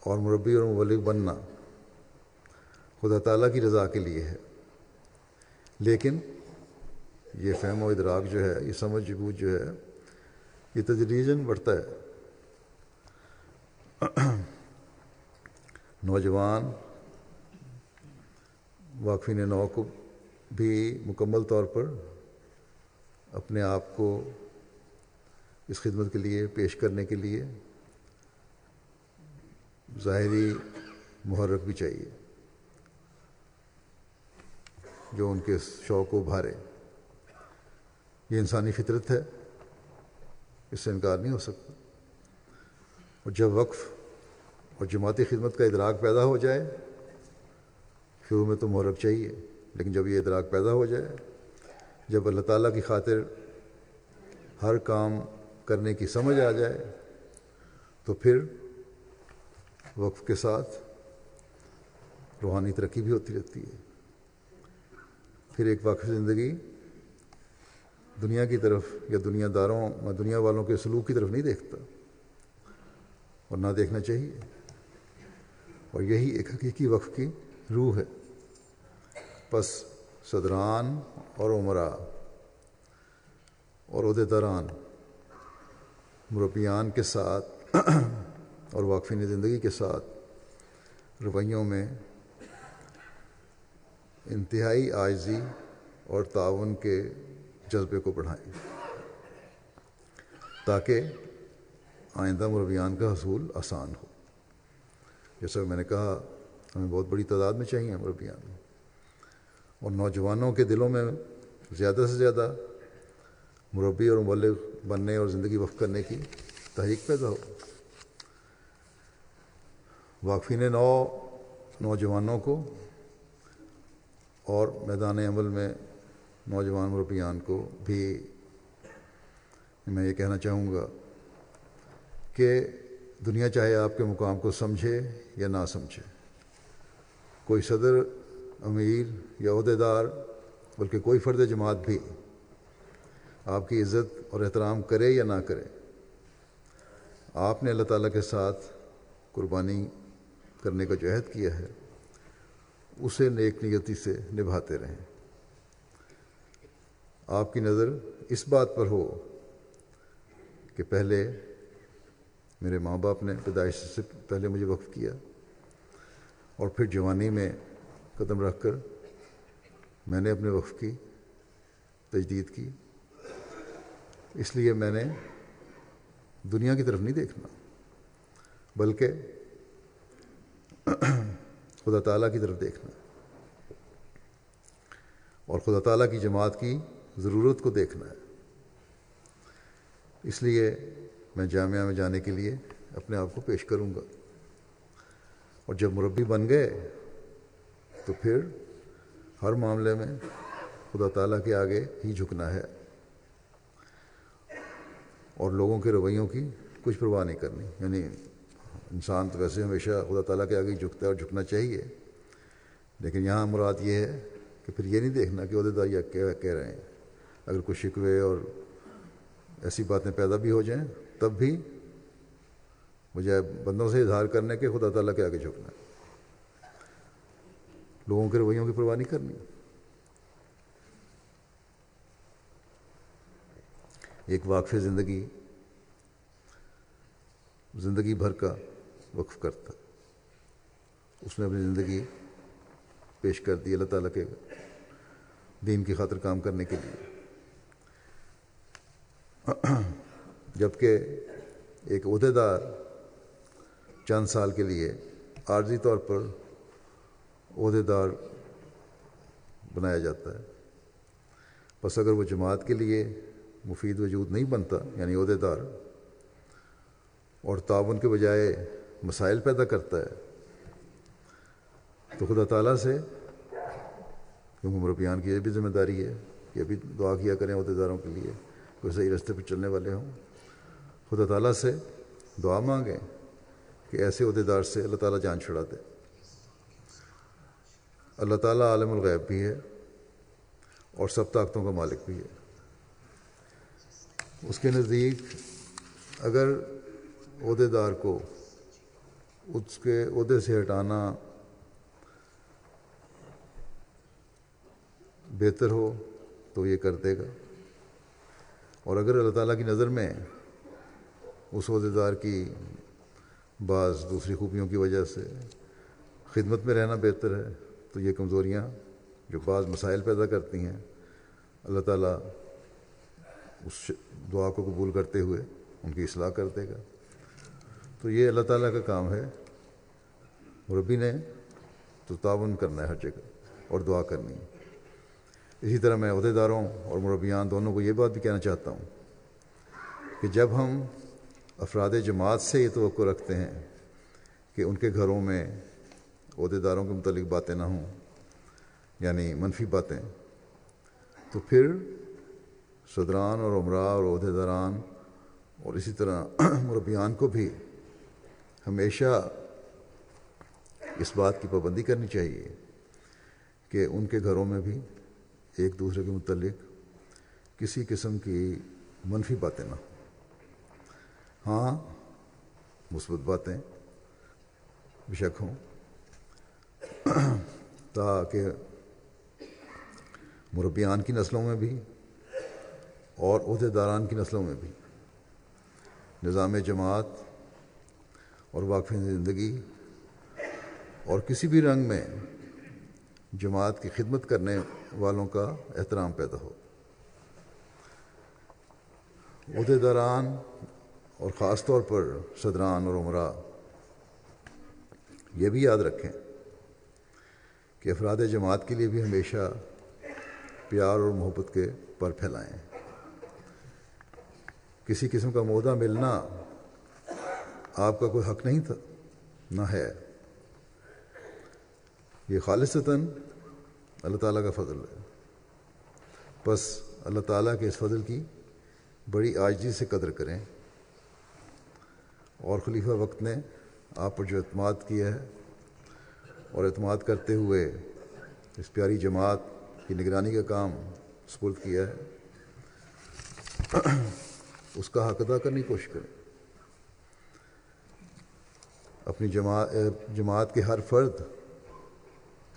اور مربی اور مبلغ بننا خدا تعالیٰ کی رضا کے لیے ہے۔ لیکن یہ فہم و ادراک جو ہے، یہ سمجھ بوجھ جو ہے یہ تدریجن بڑھتا ہے۔ نوجوان واقفین نو کو بھی مکمل طور پر اپنے آپ کو اس خدمت کے لیے پیش کرنے کے لیے ظاہری محرک بھی چاہیے، جو ان کے شوق کو بھارے یہ انسانی فطرت ہے۔ اس سے انکار نہیں ہو سکتا۔ اور جب وقف اور جماعتی خدمت کا ادراک پیدا ہو جائے، شروع میں تو محرک چاہیے، لیکن جب یہ ادراک پیدا ہو جائے، جب اللہ تعالیٰ کی خاطر ہر کام کرنے کی سمجھ آ جائے، تو پھر وقف کے ساتھ روحانی ترقی بھی ہوتی رہتی ہے۔ پھر ایک واقف زندگی دنیا کی طرف یا دنیا داروں میں دنیا والوں کے سلوک کی طرف نہیں دیکھتا اور نہ دیکھنا چاہیے۔ اور یہی ایک حقیقی وقف کی روح ہے۔ پس صدران اور عمرا اور عہدے داران مربیان کے ساتھ اور واقفین زندگی کے ساتھ رویوں میں انتہائی آجزی اور تعاون کے جذبے کو بڑھائیں۔ تاکہ آئندہ مربیان کا حصول آسان ہو۔ جیسا میں نے کہا، ہمیں بہت بڑی تعداد میں چاہیے مربیان اور نوجوانوں کے دلوں میں زیادہ سے زیادہ مربی اور مبلغ بننے اور زندگی وقف کرنے کی تحریک پیدا ہو۔ واقفین نو نوجوانوں کو اور میدان عمل میں نوجوان مربیان کو بھی میں یہ کہنا چاہوں گا کہ دنیا چاہے آپ کے مقام کو سمجھے یا نہ سمجھے، کوئی صدر، امیر یا عہدے دار بلکہ کوئی فرد جماعت بھی آپ کی عزت اور احترام کرے یا نہ کرے، آپ نے اللہ تعالیٰ کے ساتھ قربانی کرنے کا جو عہد کیا ہے، اسے نیک نیتی سے نبھاتے رہیں۔ آپ کی نظر اس بات پر ہو کہ پہلے میرے ماں باپ نے پیدائش سے پہلے مجھے وقف کیا اور پھر جوانی میں قدم رکھ کر میں نے اپنے وقف کی، تجدید کی۔ اس لیے میں نے دنیا کی طرف نہیں دیکھنا، بلکہ خدا تعالیٰ کی طرف دیکھنا۔ اور خدا تعالیٰ کی جماعت کی ضرورت کو دیکھنا ہے۔ اس لیے میں جامعہ میں جانے کے لیے اپنے آپ کو پیش کروں گا۔ اور جب مربی بن گئے تو پھر ہر معاملے میں خدا تعالیٰ کے آگے ہی جھکنا ہے۔ اور لوگوں کے رویوں کی کچھ پرواہ نہیں کرنی۔ یعنی انسان تو ویسے ہمیشہ خدا تعالیٰ کے آگے ہی جھکتا ہے اور جھکنا چاہیے۔ لیکن یہاں مراد یہ ہے کہ پھر یہ نہیں دیکھنا کہ عہدے دار یا کہہ رہے ہیں۔ اگر کچھ شکوے اور ایسی باتیں پیدا بھی ہو جائیں، تب بھی مجھے بندوں سے اظہار کرنے کے خدا تعالیٰ کے آگے جھکنا ہے۔ لوگوں کے رویوں کی پرواہ نہیں کرنی۔ ایک واقف زندگی زندگی بھر کا وقف کرتا۔ اس نے اپنی زندگی پیش کر دی اللہ تعالیٰ کے دین کی خاطر کام کرنے کے لیے۔ (coughs) جبکہ ایک عہدے دار چند سال کے لیے عارضی طور پر عہدے دار بنایا جاتا ہے۔ بس اگر وہ جماعت کے لیے مفید وجود نہیں بنتا یعنی عہدے دار اور تعاون کے بجائے مسائل پیدا کرتا ہے، تو خدا تعالیٰ سے کیونکہ مربیان کی یہ بھی ذمہ داری ہے کہ ابھی دعا کیا کریں عہدے داروں کے لیے۔ کوئی صحیح رستے پہ چلنے والے ہوں۔ خدا تعالیٰ سے دعا مانگیں کہ ایسے عہدے دار سے اللہ تعالیٰ جان چھڑا دے۔ اللہ تعالیٰ عالم الغیب بھی ہے اور سب طاقتوں کا مالک بھی ہے۔ اس کے نزدیک اگر عہدے دار کو اس کے عہدے سے ہٹانا بہتر ہو تو یہ کر دے گا۔ اور اگر اللہ تعالیٰ کی نظر میں اس عہدے دار کی بعض دوسری خوبیوں کی وجہ سے خدمت میں رہنا بہتر ہے، تو یہ کمزوریاں جو بعض مسائل پیدا کرتی ہیں، اللہ تعالیٰ اس دعا کو قبول کرتے ہوئے ان کی اصلاح کر دے گا۔ تو یہ اللہ تعالیٰ کا کام ہے۔ مربی نے تو تعاون کرنا ہے ہر جگہ اور دعا کرنی ہے۔ اسی طرح میں عہدے داروں اور مربیان دونوں کو یہ بات بھی کہنا چاہتا ہوں کہ جب ہم افراد جماعت سے یہ توقع رکھتے ہیں کہ ان کے گھروں میں عہدے داروں کے متعلق باتیں نہ ہوں یعنی منفی باتیں، تو پھر صدران اور عمرہ اور عہدے داران اور اسی طرح (clears throat) مربیان کو بھی ہمیشہ اس بات کی پابندی کرنی چاہیے کہ ان کے گھروں میں بھی ایک دوسرے کے متعلق کسی قسم کی منفی باتیں نہ ہوں۔ ہاں مثبت باتیں بے شک ہوں۔ (clears throat) تاکہ مربیان کی نسلوں میں بھی اور عہدے داران کی نسلوں میں بھی نظام جماعت اور واقف زندگی اور کسی بھی رنگ میں جماعت کی خدمت کرنے والوں کا احترام پیدا ہو۔ عہدے داران اور خاص طور پر صدران اور عمرہ یہ بھی یاد رکھیں کہ افراد جماعت کے لیے بھی ہمیشہ پیار اور محبت کے پر پھیلائیں۔ کسی قسم کا مودہ ملنا آپ کا کوئی حق نہیں تھا، نہ ہے۔ یہ خالصتاً اللہ تعالیٰ کا فضل ہے۔ بس اللہ تعالیٰ کے اس فضل کی بڑی آجزی سے قدر کریں۔ اور خلیفہ وقت نے آپ پر جو اعتماد کیا ہے اور اعتماد کرتے ہوئے اس پیاری جماعت کی نگرانی کا کام سپرد کیا ہے، اس کا حق ادا کرنے کی کوشش کریں۔ اپنی جماعت جماعت کے ہر فرد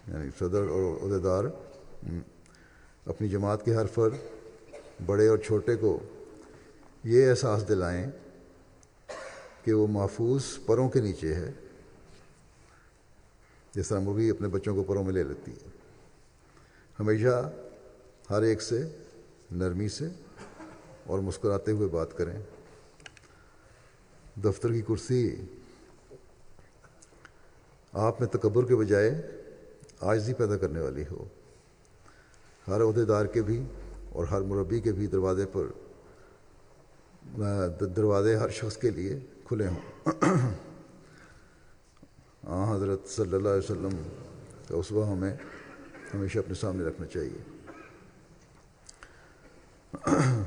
یعنی صدر اور عہدیدار اپنی جماعت کے ہر فرد، بڑے اور چھوٹے کو یہ احساس دلائیں کہ وہ محفوظ پروں کے نیچے ہے، جس طرح وہ بھی اپنے بچوں کو پروں میں لے لیتی ہے۔ ہمیشہ ہر ایک سے، نرمی سے اور مسکراتے ہوئے بات کریں۔ دفتر کی کرسی آپ میں تکبر کے بجائے آجزی پیدا کرنے والی ہو۔ ہر عہدے دار کے بھی اور ہر مربی کے بھی دروازے پر دروازے ہر شخص کے لیے کھلے ہوں۔ (clears throat) ہاں حضرت صلی اللہ علیہ وسلم کا اسبہ ہمیں ہمیشہ اپنے سامنے رکھنا چاہیے۔ (clears throat)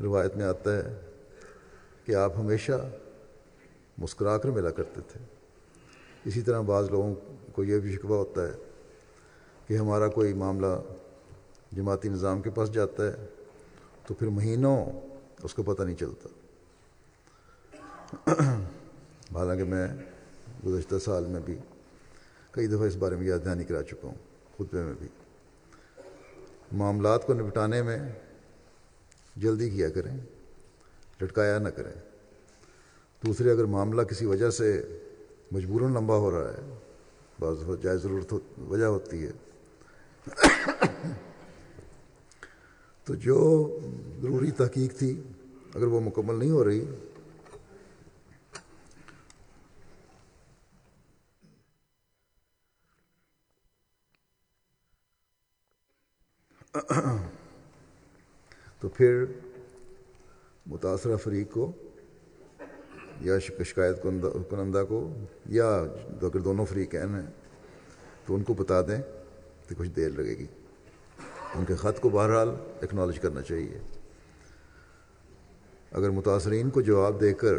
روایت میں آتا ہے کہ آپ ہمیشہ مسکرا کر ملا کرتے تھے۔ اسی طرح بعض لوگوں کو یہ بھی شکوہ ہوتا ہے کہ ہمارا کوئی معاملہ جماعتی نظام کے پاس جاتا ہے تو پھر مہینوں اس کو پتہ نہیں چلتا۔ حالانکہ میں گزشتہ سال میں بھی کئی دفعہ اس بارے میں یاد دہانی کرا چکا ہوں، خطبے میں بھی۔ معاملات کو نپٹانے میں جلدی کیا کریں، لٹکایا نہ کریں۔ دوسرے، اگر معاملہ کسی وجہ سے مجبوراً لمبا ہو رہا ہے۔ بعض جائز ضرورت وجہ ہوتی ہے۔ تو جو ضروری تحقیق تھی، اگر وہ مکمل نہیں ہو رہی، تو پھر متاثرہ فریق کو یا شکایت کنندہ کو، یا اگر دونوں فریقین ہیں، تو ان کو بتا دیں کہ کچھ دیر لگے گی۔ ان کے خط کو بہرحال ایکنالج کرنا چاہیے۔ اگر متاثرین کو جواب دے کر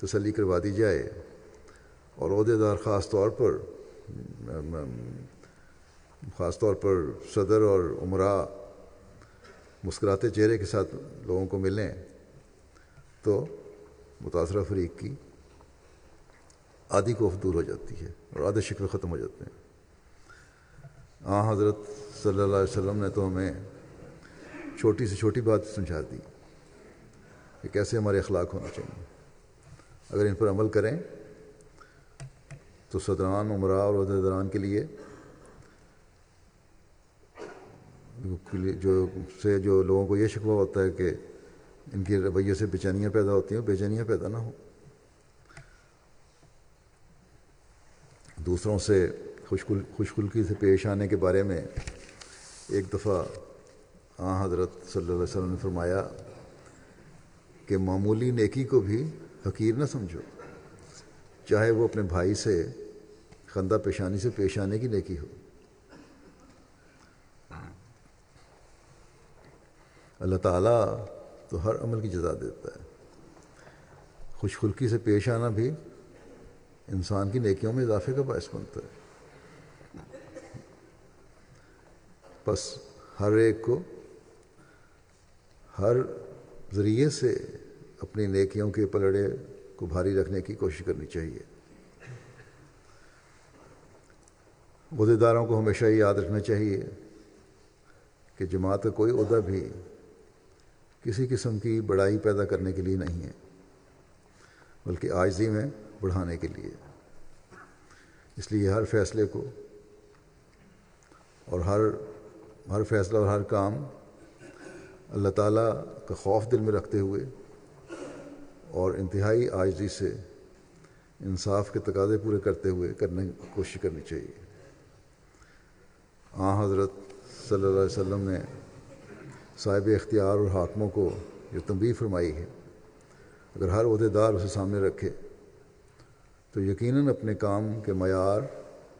تسلی کروا دی جائے، اور عہدے دار خاص طور پر خاص طور پر صدر اور عمرہ مسکراتے چہرے کے ساتھ لوگوں کو ملیں، تو متاثرہ فریق کی آدھی کوف دور ہو جاتی ہے اور آدھے شکوے ختم ہو جاتے ہیں۔ ہاں حضرت صلی اللہ علیہ وسلم نے تو ہمیں چھوٹی سے چھوٹی بات سمجھا دی کہ کیسے ہمارے اخلاق ہونا چاہیے۔ اگر ان پر عمل کریں تو صدران عمرہ اور عہدیداران کے لیے جو سے جو لوگوں کو یہ شکوہ ہوتا ہے کہ ان کے رویے سے بے چینیاں پیدا ہوتی ہیں بے چینیاں پیدا نہ ہوں۔ دوسروں سے خوش خلکی سے پیش آنے کے بارے میں ایک دفعہ آ حضرت صلی اللہ علیہ وسلم نے فرمایا کہ معمولی نیکی کو بھی حقیر نہ سمجھو، چاہے وہ اپنے بھائی سے خندہ پیشانی سے پیش آنے کی نیکی ہو۔ اللہ تعالیٰ تو ہر عمل کی جزا دیتا ہے۔ خوش خلکی سے پیش آنا بھی انسان کی نیکیوں میں اضافے کا باعث بنتا ہے۔ بس ہر ایک کو ہر ذریعے سے اپنی نیکیوں کے پلڑے کو بھاری رکھنے کی کوشش کرنی چاہیے۔ عہدے داروں کو ہمیشہ یہ یاد رکھنا چاہیے کہ جماعت کا کوئی عہدہ بھی کسی قسم کی بڑائی پیدا کرنے کے لیے نہیں ہے، بلکہ آجزی میں بڑھانے کے لیے۔ اس لیے ہر فیصلے کو اور ہر ہر فیصلہ اور ہر کام اللہ تعالیٰ کا خوف دل میں رکھتے ہوئے اور انتہائی آجزی سے انصاف کے تقاضے پورے کرتے ہوئے کرنے کی کوشش کرنی چاہیے۔ آ حضرت صلی اللہ علیہ وسلم نے صاحب اختیار اور حاکموں کو جو تنبیہ فرمائی ہے۔ اگر ہر عہدے دار اسے سامنے رکھے، تو یقیناً اپنے کام کے معیار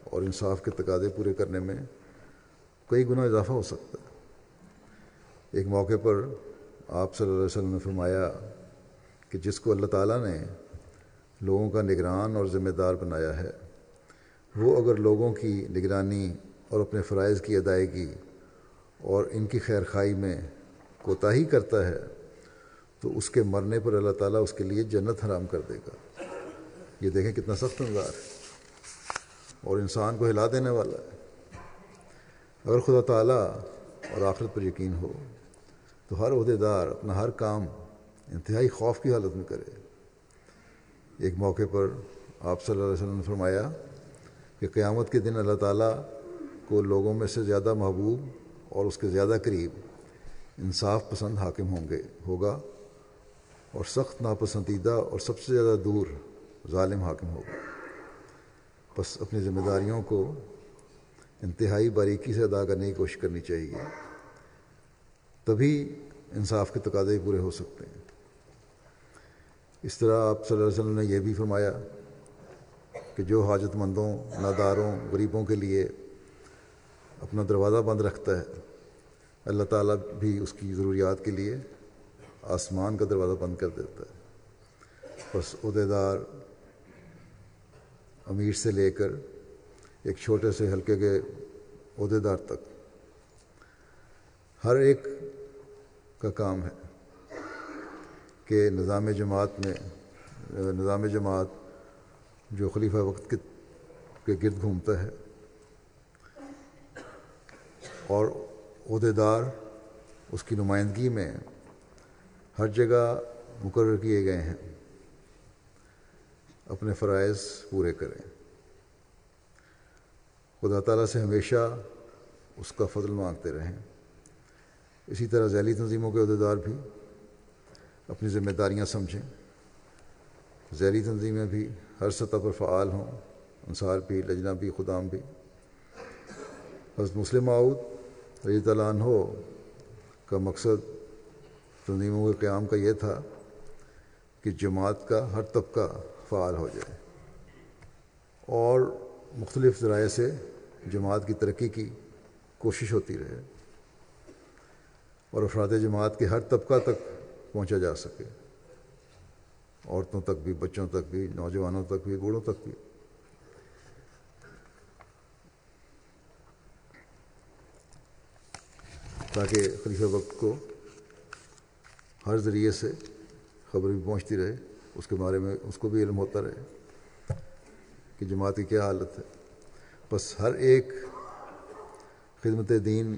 اور انصاف کے تقاضے پورے کرنے میں کئی گنا اضافہ ہو سکتا ہے۔ ایک موقع پر آپ صلی اللہ علیہ وسلم نے فرمایا کہ جس کو اللہ تعالیٰ نے لوگوں کا نگران اور ذمہ دار بنایا ہے، وہ اگر لوگوں کی نگرانی اور اپنے فرائض کی ادائیگی اور ان کی خیر خائی میں کوتاہی کرتا ہے، تو اس کے مرنے پر اللہ تعالیٰ اس کے لیے جنت حرام کر دے گا۔ یہ دیکھیں کتنا سخت اندار ہے۔ اور انسان کو ہلا دینے والا ہے۔ اگر خدا تعالیٰ اور آخرت پر یقین ہو، تو ہر عہدے دار اپنا ہر کام انتہائی خوف کی حالت میں کرے۔ ایک موقع پر آپ صلی اللہ علیہ وسلم نے فرمایا کہ قیامت کے دن اللہ تعالیٰ کو لوگوں میں سے زیادہ محبوب اور اس کے زیادہ قریب انصاف پسند حاکم ہوں گے، ہوگا اور سخت ناپسندیدہ اور سب سے زیادہ دور ظالم حاکم ہوگا۔ بس اپنی ذمہ داریوں کو انتہائی باریکی سے ادا کرنے کی کوشش کرنی چاہیے۔ تبھی انصاف کے تقاضے پورے ہو سکتے ہیں۔ اس طرح آپ صلی اللہ علیہ وسلم نے یہ بھی فرمایا کہ جو حاجت مندوں ناداروں، غریبوں کے لیے اپنا دروازہ بند رکھتا ہے۔ اللہ تعالیٰ بھی اس کی ضروریات کے لیے آسمان کا دروازہ بند کر دیتا ہے۔ بس عہدے دار امیر سے لے کر ایک چھوٹے سے حلقے کے عہدے دار تک۔ ہر ایک کا کام ہے کہ نظام جماعت میں، نظام جماعت جو خلیفہ وقت کے کے گرد گھومتا ہے اور عہدے دار اس کی نمائندگی میں ہر جگہ مقرر کیے گئے ہیں۔ اپنے فرائض پورے کریں۔ خدا تعالیٰ سے ہمیشہ اس کا فضل مانگتے رہیں۔ اسی طرح ذیلی تنظیموں کے عہدیدار بھی اپنی ذمہ داریاں سمجھیں۔ ذیلی تنظیمیں بھی ہر سطح پر فعال ہوں۔ انصار بھی لجنا بھی، خدام بھی۔ حضرت مسلم معود رضی تعالیٰ عنہ کا مقصد تنظیموں کے قیام کا یہ تھا کہ جماعت کا ہر طبقہ فعال ہو جائے اور مختلف ذرائع سے جماعت کی ترقی کی کوشش ہوتی رہے اور افراد جماعت کے ہر طبقہ تک پہنچا جا سکے، عورتوں تک بھی، بچوں تک بھی، نوجوانوں تک بھی، بوڑھوں تک بھی۔ تاکہ خلیفہ وقت کو ہر ذریعے سے خبر بھی پہنچتی رہے، اس کے بارے میں اس کو بھی علم ہوتا رہے کہ جماعت کی کیا حالت ہے۔ بس ہر ایک خدمت دین،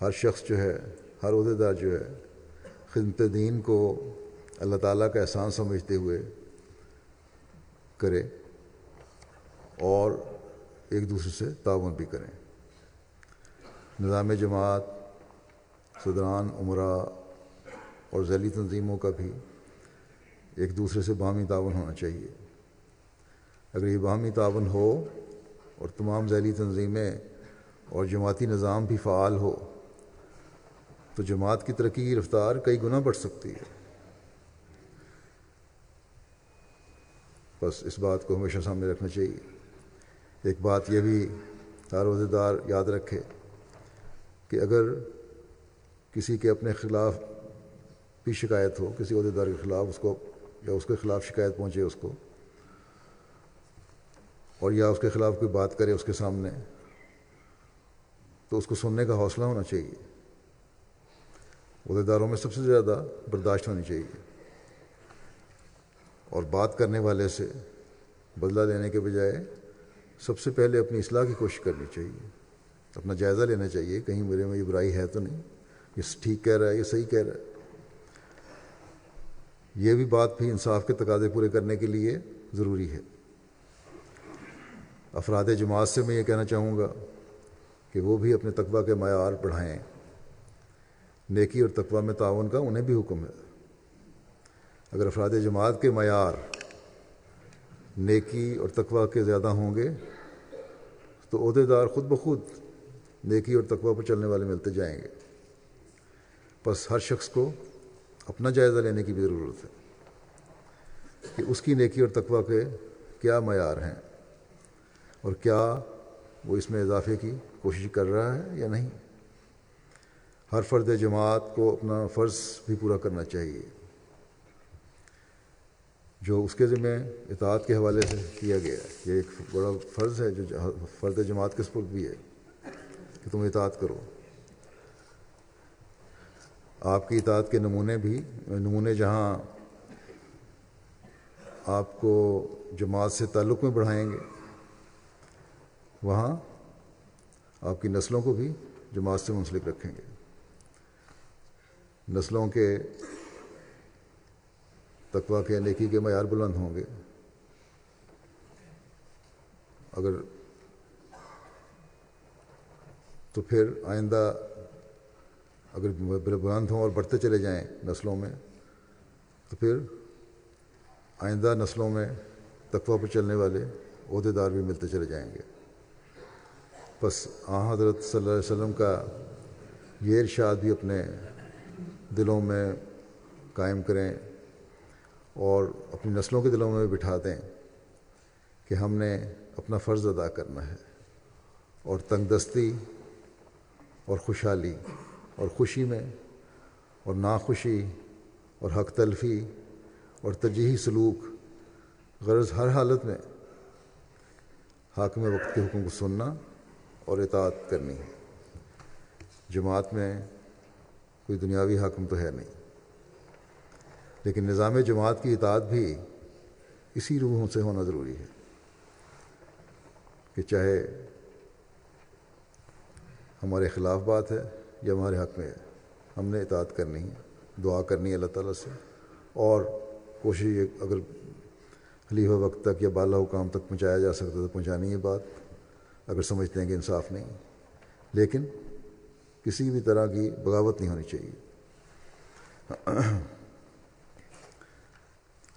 ہر شخص جو ہے، ہر عہدے دار جو ہے، خدمت دین کو اللہ تعالیٰ کا احسان سمجھتے ہوئے کرے اور ایک دوسرے سے تعاون بھی کریں۔ نظام جماعت صدران عمرہ اور ذیلی تنظیموں کا بھی ایک دوسرے سے باہمی تعاون ہونا چاہیے۔ اگر یہ باہمی تعاون ہو اور تمام ذیلی تنظیمیں اور جماعتی نظام بھی فعال ہو، تو جماعت کی ترقی کی رفتار کئی گنا بڑھ سکتی ہے۔ بس اس بات کو ہمیشہ سامنے رکھنا چاہیے۔ ایک بات یہ بھی ہر عہدے دار یاد رکھے کہ اگر کسی کے اپنے خلاف بھی شکایت ہو، کسی عہدے دار کے خلاف اس کو، یا اس کے خلاف شکایت پہنچے اس کو، اور یا اس کے خلاف کوئی بات کرے اس کے سامنے، تو اس کو سننے کا حوصلہ ہونا چاہیے۔ عہدے داروں میں سب سے زیادہ برداشت ہونی چاہیے۔ اور بات کرنے والے سے بدلہ لینے کے بجائے سب سے پہلے اپنی اصلاح کی کوشش کرنی چاہیے۔ اپنا جائزہ لینا چاہیے، کہیں میرے میں یہ برائی ہے تو نہیں۔ یہ ٹھیک کہہ رہا ہے، یہ صحیح کہہ رہا ہے۔ یہ بھی بات بھی انصاف کے تقاضے پورے کرنے کے لیے ضروری ہے۔ افراد جماعت سے میں یہ کہنا چاہوں گا کہ وہ بھی اپنے تقوی کے معیار بڑھائیں۔ نیکی اور تقوی میں تعاون کا انہیں بھی حکم ہے۔ اگر افراد جماعت کے معیار نیکی اور تقوی کے زیادہ ہوں گے، تو عہدے دار خود بخود نیکی اور تقوی پر چلنے والے ملتے جائیں گے۔ بس ہر شخص کو اپنا جائزہ لینے کی بھی ضرورت ہے کہ اس کی نیکی اور تقوی کے کیا معیار ہیں اور کیا وہ اس میں اضافے کی کوشش کر رہا ہے یا نہیں۔ ہر فرد جماعت کو اپنا فرض بھی پورا کرنا چاہیے۔ جو اس کے ذمہ اطاعت کے حوالے سے کیا گیا ہے۔ یہ ایک بڑا فرض ہے جو فرد جماعت کے سپرد بھی ہے کہ تم اطاعت کرو۔ آپ کی اطاعت کے نمونے بھی نمونے جہاں آپ کو جماعت سے تعلق میں بڑھائیں گے، وہاں آپ کی نسلوں کو بھی جماعت سے منسلک رکھیں گے۔ نسلوں کے تقوا کے نیکی کے معیار بلند ہوں گے۔ اگر تو پھر آئندہ اگر بلند ہوں اور بڑھتے چلے جائیں نسلوں میں، تو پھر آئندہ نسلوں میں تقوی پر چلنے والے عہدے دار بھی ملتے چلے جائیں گے۔ بس آ، حضرت صلی اللہ علیہ وسلم کا یہ ارشاد بھی اپنے دلوں میں قائم کریں۔ اور اپنی نسلوں کے دلوں میں بٹھا دیں کہ ہم نے اپنا فرض ادا کرنا ہے اور تنگ دستی اور خوشحالی اور خوشی میں اور ناخوشی اور حق تلفی اور ترجیحی سلوک غرض ہر حالت میں حاکم وقت کے حکم کو سننا اور اطاعت کرنی ہے۔ جماعت میں کوئی دنیاوی حاکم تو ہے نہیں۔ لیکن نظام جماعت کی اطاعت بھی اسی روحوں سے ہونا ضروری ہے کہ چاہے ہمارے خلاف بات ہے یا ہمارے حق میں ہے، ہم نے اطاعت کرنی ہے، دعا کرنی ہے اللہ تعالیٰ سے۔ اور کوشش اگر خلیفہ وقت تک یا بالا حکام تک پہنچایا جا سکتا تو پہنچانی ہے بات، اگر سمجھتے ہیں کہ انصاف نہیں۔ لیکن کسی بھی طرح کی بغاوت نہیں ہونی چاہیے۔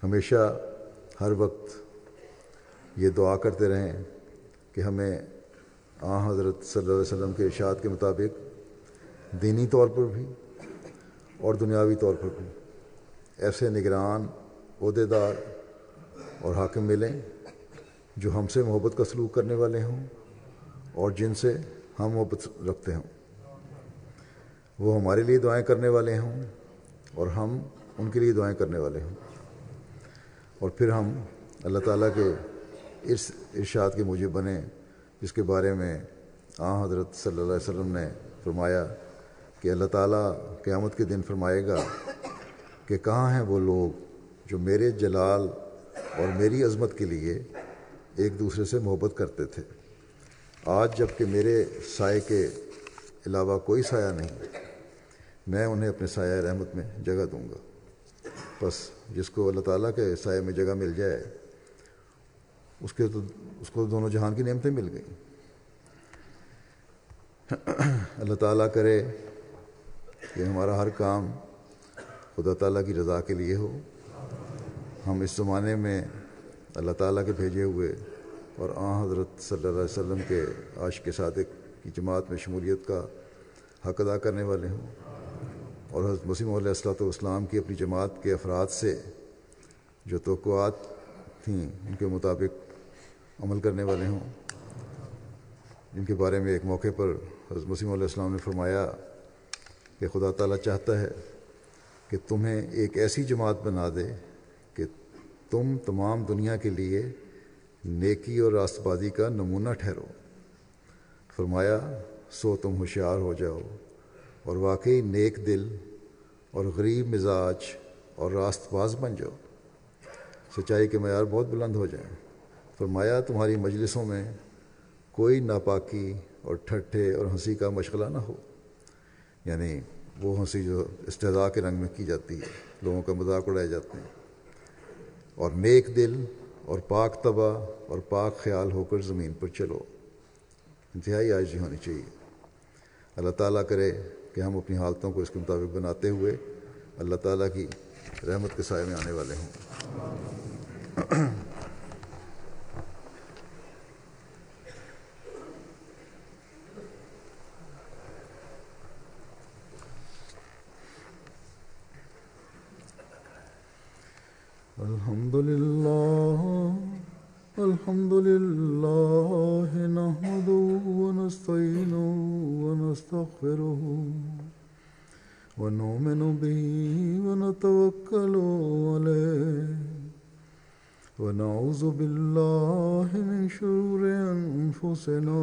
ہمیشہ ہر وقت یہ دعا کرتے رہیں کہ ہمیں آ حضرت صلی اللہ علیہ وسلم کے ارشاد کے مطابق دینی طور پر بھی اور دنیاوی طور پر بھی ایسے نگران عہدے دار اور حاکم ملیں جو ہم سے محبت کا سلوک کرنے والے ہوں اور جن سے ہم محبت رکھتے ہوں۔ وہ ہمارے لیے دعائیں کرنے والے ہوں اور ہم ان کے لیے دعائیں کرنے والے ہوں۔ اور پھر ہم اللہ تعالیٰ کے اس ارشاد کے موجب بنیں جس کے بارے میں آ حضرت صلی اللہ علیہ وسلم نے فرمایا کہ اللہ تعالیٰ قیامت کے دن فرمائے گا کہ کہاں ہیں وہ لوگ جو میرے جلال اور میری عظمت کے لیے ایک دوسرے سے محبت کرتے تھے۔ آج جبکہ میرے سائے کے علاوہ کوئی سایہ نہیں، میں انہیں اپنے سایہ رحمت میں جگہ دوں گا۔ بس جس کو اللہ تعالیٰ کے سائے میں جگہ مل جائے، اس کے تو اس کو دونوں جہان کی نعمتیں مل گئیں۔ اللہ تعالیٰ کرے کہ ہمارا ہر کام خدا تعالیٰ کی رضا کے لیے ہو۔ ہم اس زمانے میں اللہ تعالیٰ کے بھیجے ہوئے اور آ حضرت صلی اللہ علیہ وسلم کے عاشق صادق کی جماعت میں شمولیت کا حق ادا کرنے والے ہوں۔ اور حضرت مسیم علیہ السلاۃ والسلام کی اپنی جماعت کے افراد سے جو توقعات تھیں، ان کے مطابق عمل کرنے والے ہوں۔ جن کے بارے میں ایک موقع پر حضرت مسیم علیہ السلام نے فرمایا کہ خدا تعالیٰ چاہتا ہے کہ تمہیں ایک ایسی جماعت بنا دے کہ تم تمام دنیا کے لیے نیکی اور راست بازی کا نمونہ ٹھہرو۔ فرمایا، سو تم ہوشیار ہو جاؤ۔ اور واقعی نیک دل اور غریب مزاج اور راست باز بن جاؤ۔ سچائی کے معیار بہت بلند ہو جائیں۔ فرمایا، تمہاری مجلسوں میں کوئی ناپاکی اور ٹھٹھے اور ہنسی کا مشغلہ نہ ہو۔ یعنی وہ ہنسی جو استضاء کے رنگ میں کی جاتی ہے، لوگوں کا مذاق اڑائے جاتے ہیں۔ اور نیک دل اور پاک طبع اور پاک خیال ہو کر زمین پر چلو۔ انتہائی عاجزی ہونی چاہیے۔ اللہ تعالیٰ کرے کہ ہم اپنی حالتوں کو اس کے مطابق بناتے ہوئے اللہ تعالیٰ کی رحمت کے سائے میں آنے والے ہوں۔ الحمد لله الحمد لله نحمده ونستعينه ونستغفره ونؤمن به ونتوكل عليه ونعوذ بالله من شرور أنفسنا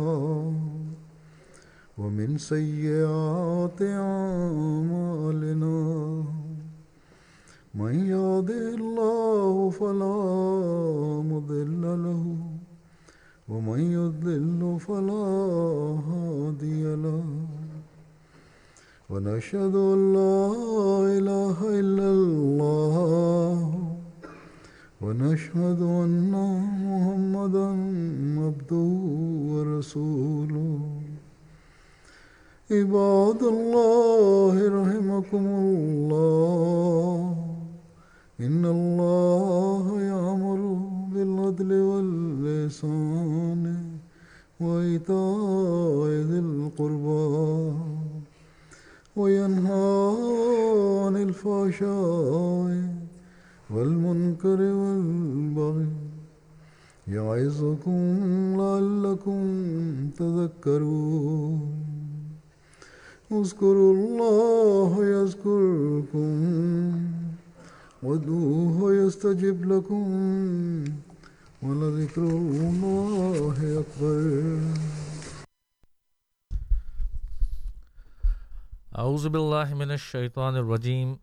ومن سيئات أعمالنا من يهده الله فلا مضل له، ومن يضلل فلا هادي له. ونشهد ان لا اله الا الله، ونشهد ان محمدا عبده ورسوله. عباد الله رحمكم الله. إن الله يأمر بالعدل واللسان وإيتاء ذي القربى وينهى عن الفحشاء والمنكر والبغي يعظكم لعلكم تذكرون اذكروا الله يذكركم وادعوه يستجب لكم ولذكر الله أكبر. اعوذ باللہ من الشیطان الرجیم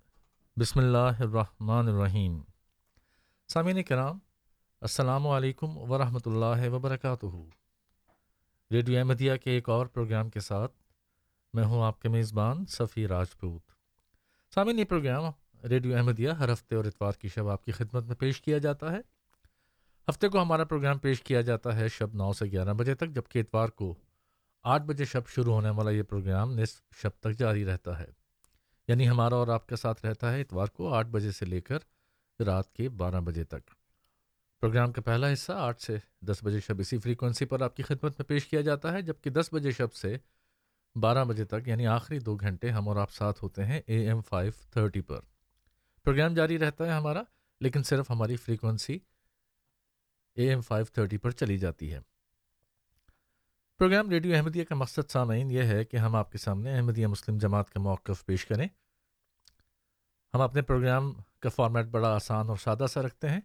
بسم اللہ الرحمن الرحیم سامعین کرام، السلام علیکم ورحمۃ اللہ وبرکاتہ. ریڈیو احمدیہ کے ایک اور پروگرام کے ساتھ میں ہوں آپ کے میزبان صفی راجپوت. سامعین، یہ پروگرام ریڈیو احمدیہ ہر ہفتے اور اتوار کی شب آپ کی خدمت میں پیش کیا جاتا ہے۔ ہفتے کو ہمارا پروگرام پیش کیا جاتا ہے شب نو سے گیارہ بجے تک، جبکہ اتوار کو آٹھ بجے شب شروع ہونے والا یہ پروگرام نصف شب تک جاری رہتا ہے۔ یعنی ہمارا اور آپ کے ساتھ رہتا ہے اتوار کو آٹھ بجے سے لے کر رات کے بارہ بجے تک۔ پروگرام کا پہلا حصہ آٹھ سے دس بجے شب اسی فریکوینسی پر آپ کی خدمت میں پیش کیا جاتا ہے، جبکہ دس بجے شب سے بارہ بجے تک یعنی آخری دو گھنٹے ہم اور آپ ساتھ ہوتے ہیں اے ایم فائیو تھرٹی پر۔ پروگرام جاری رہتا ہے ہمارا، لیکن صرف ہماری frequency A M five thirty پر چلی جاتی ہے۔ پروگرام ریڈیو احمدیہ کا مقصد سامعین یہ ہے کہ ہم آپ کے سامنے احمدیہ مسلم جماعت کا موقف پیش کریں۔ ہم اپنے پروگرام کا فارمیٹ بڑا آسان اور سادہ سا رکھتے ہیں۔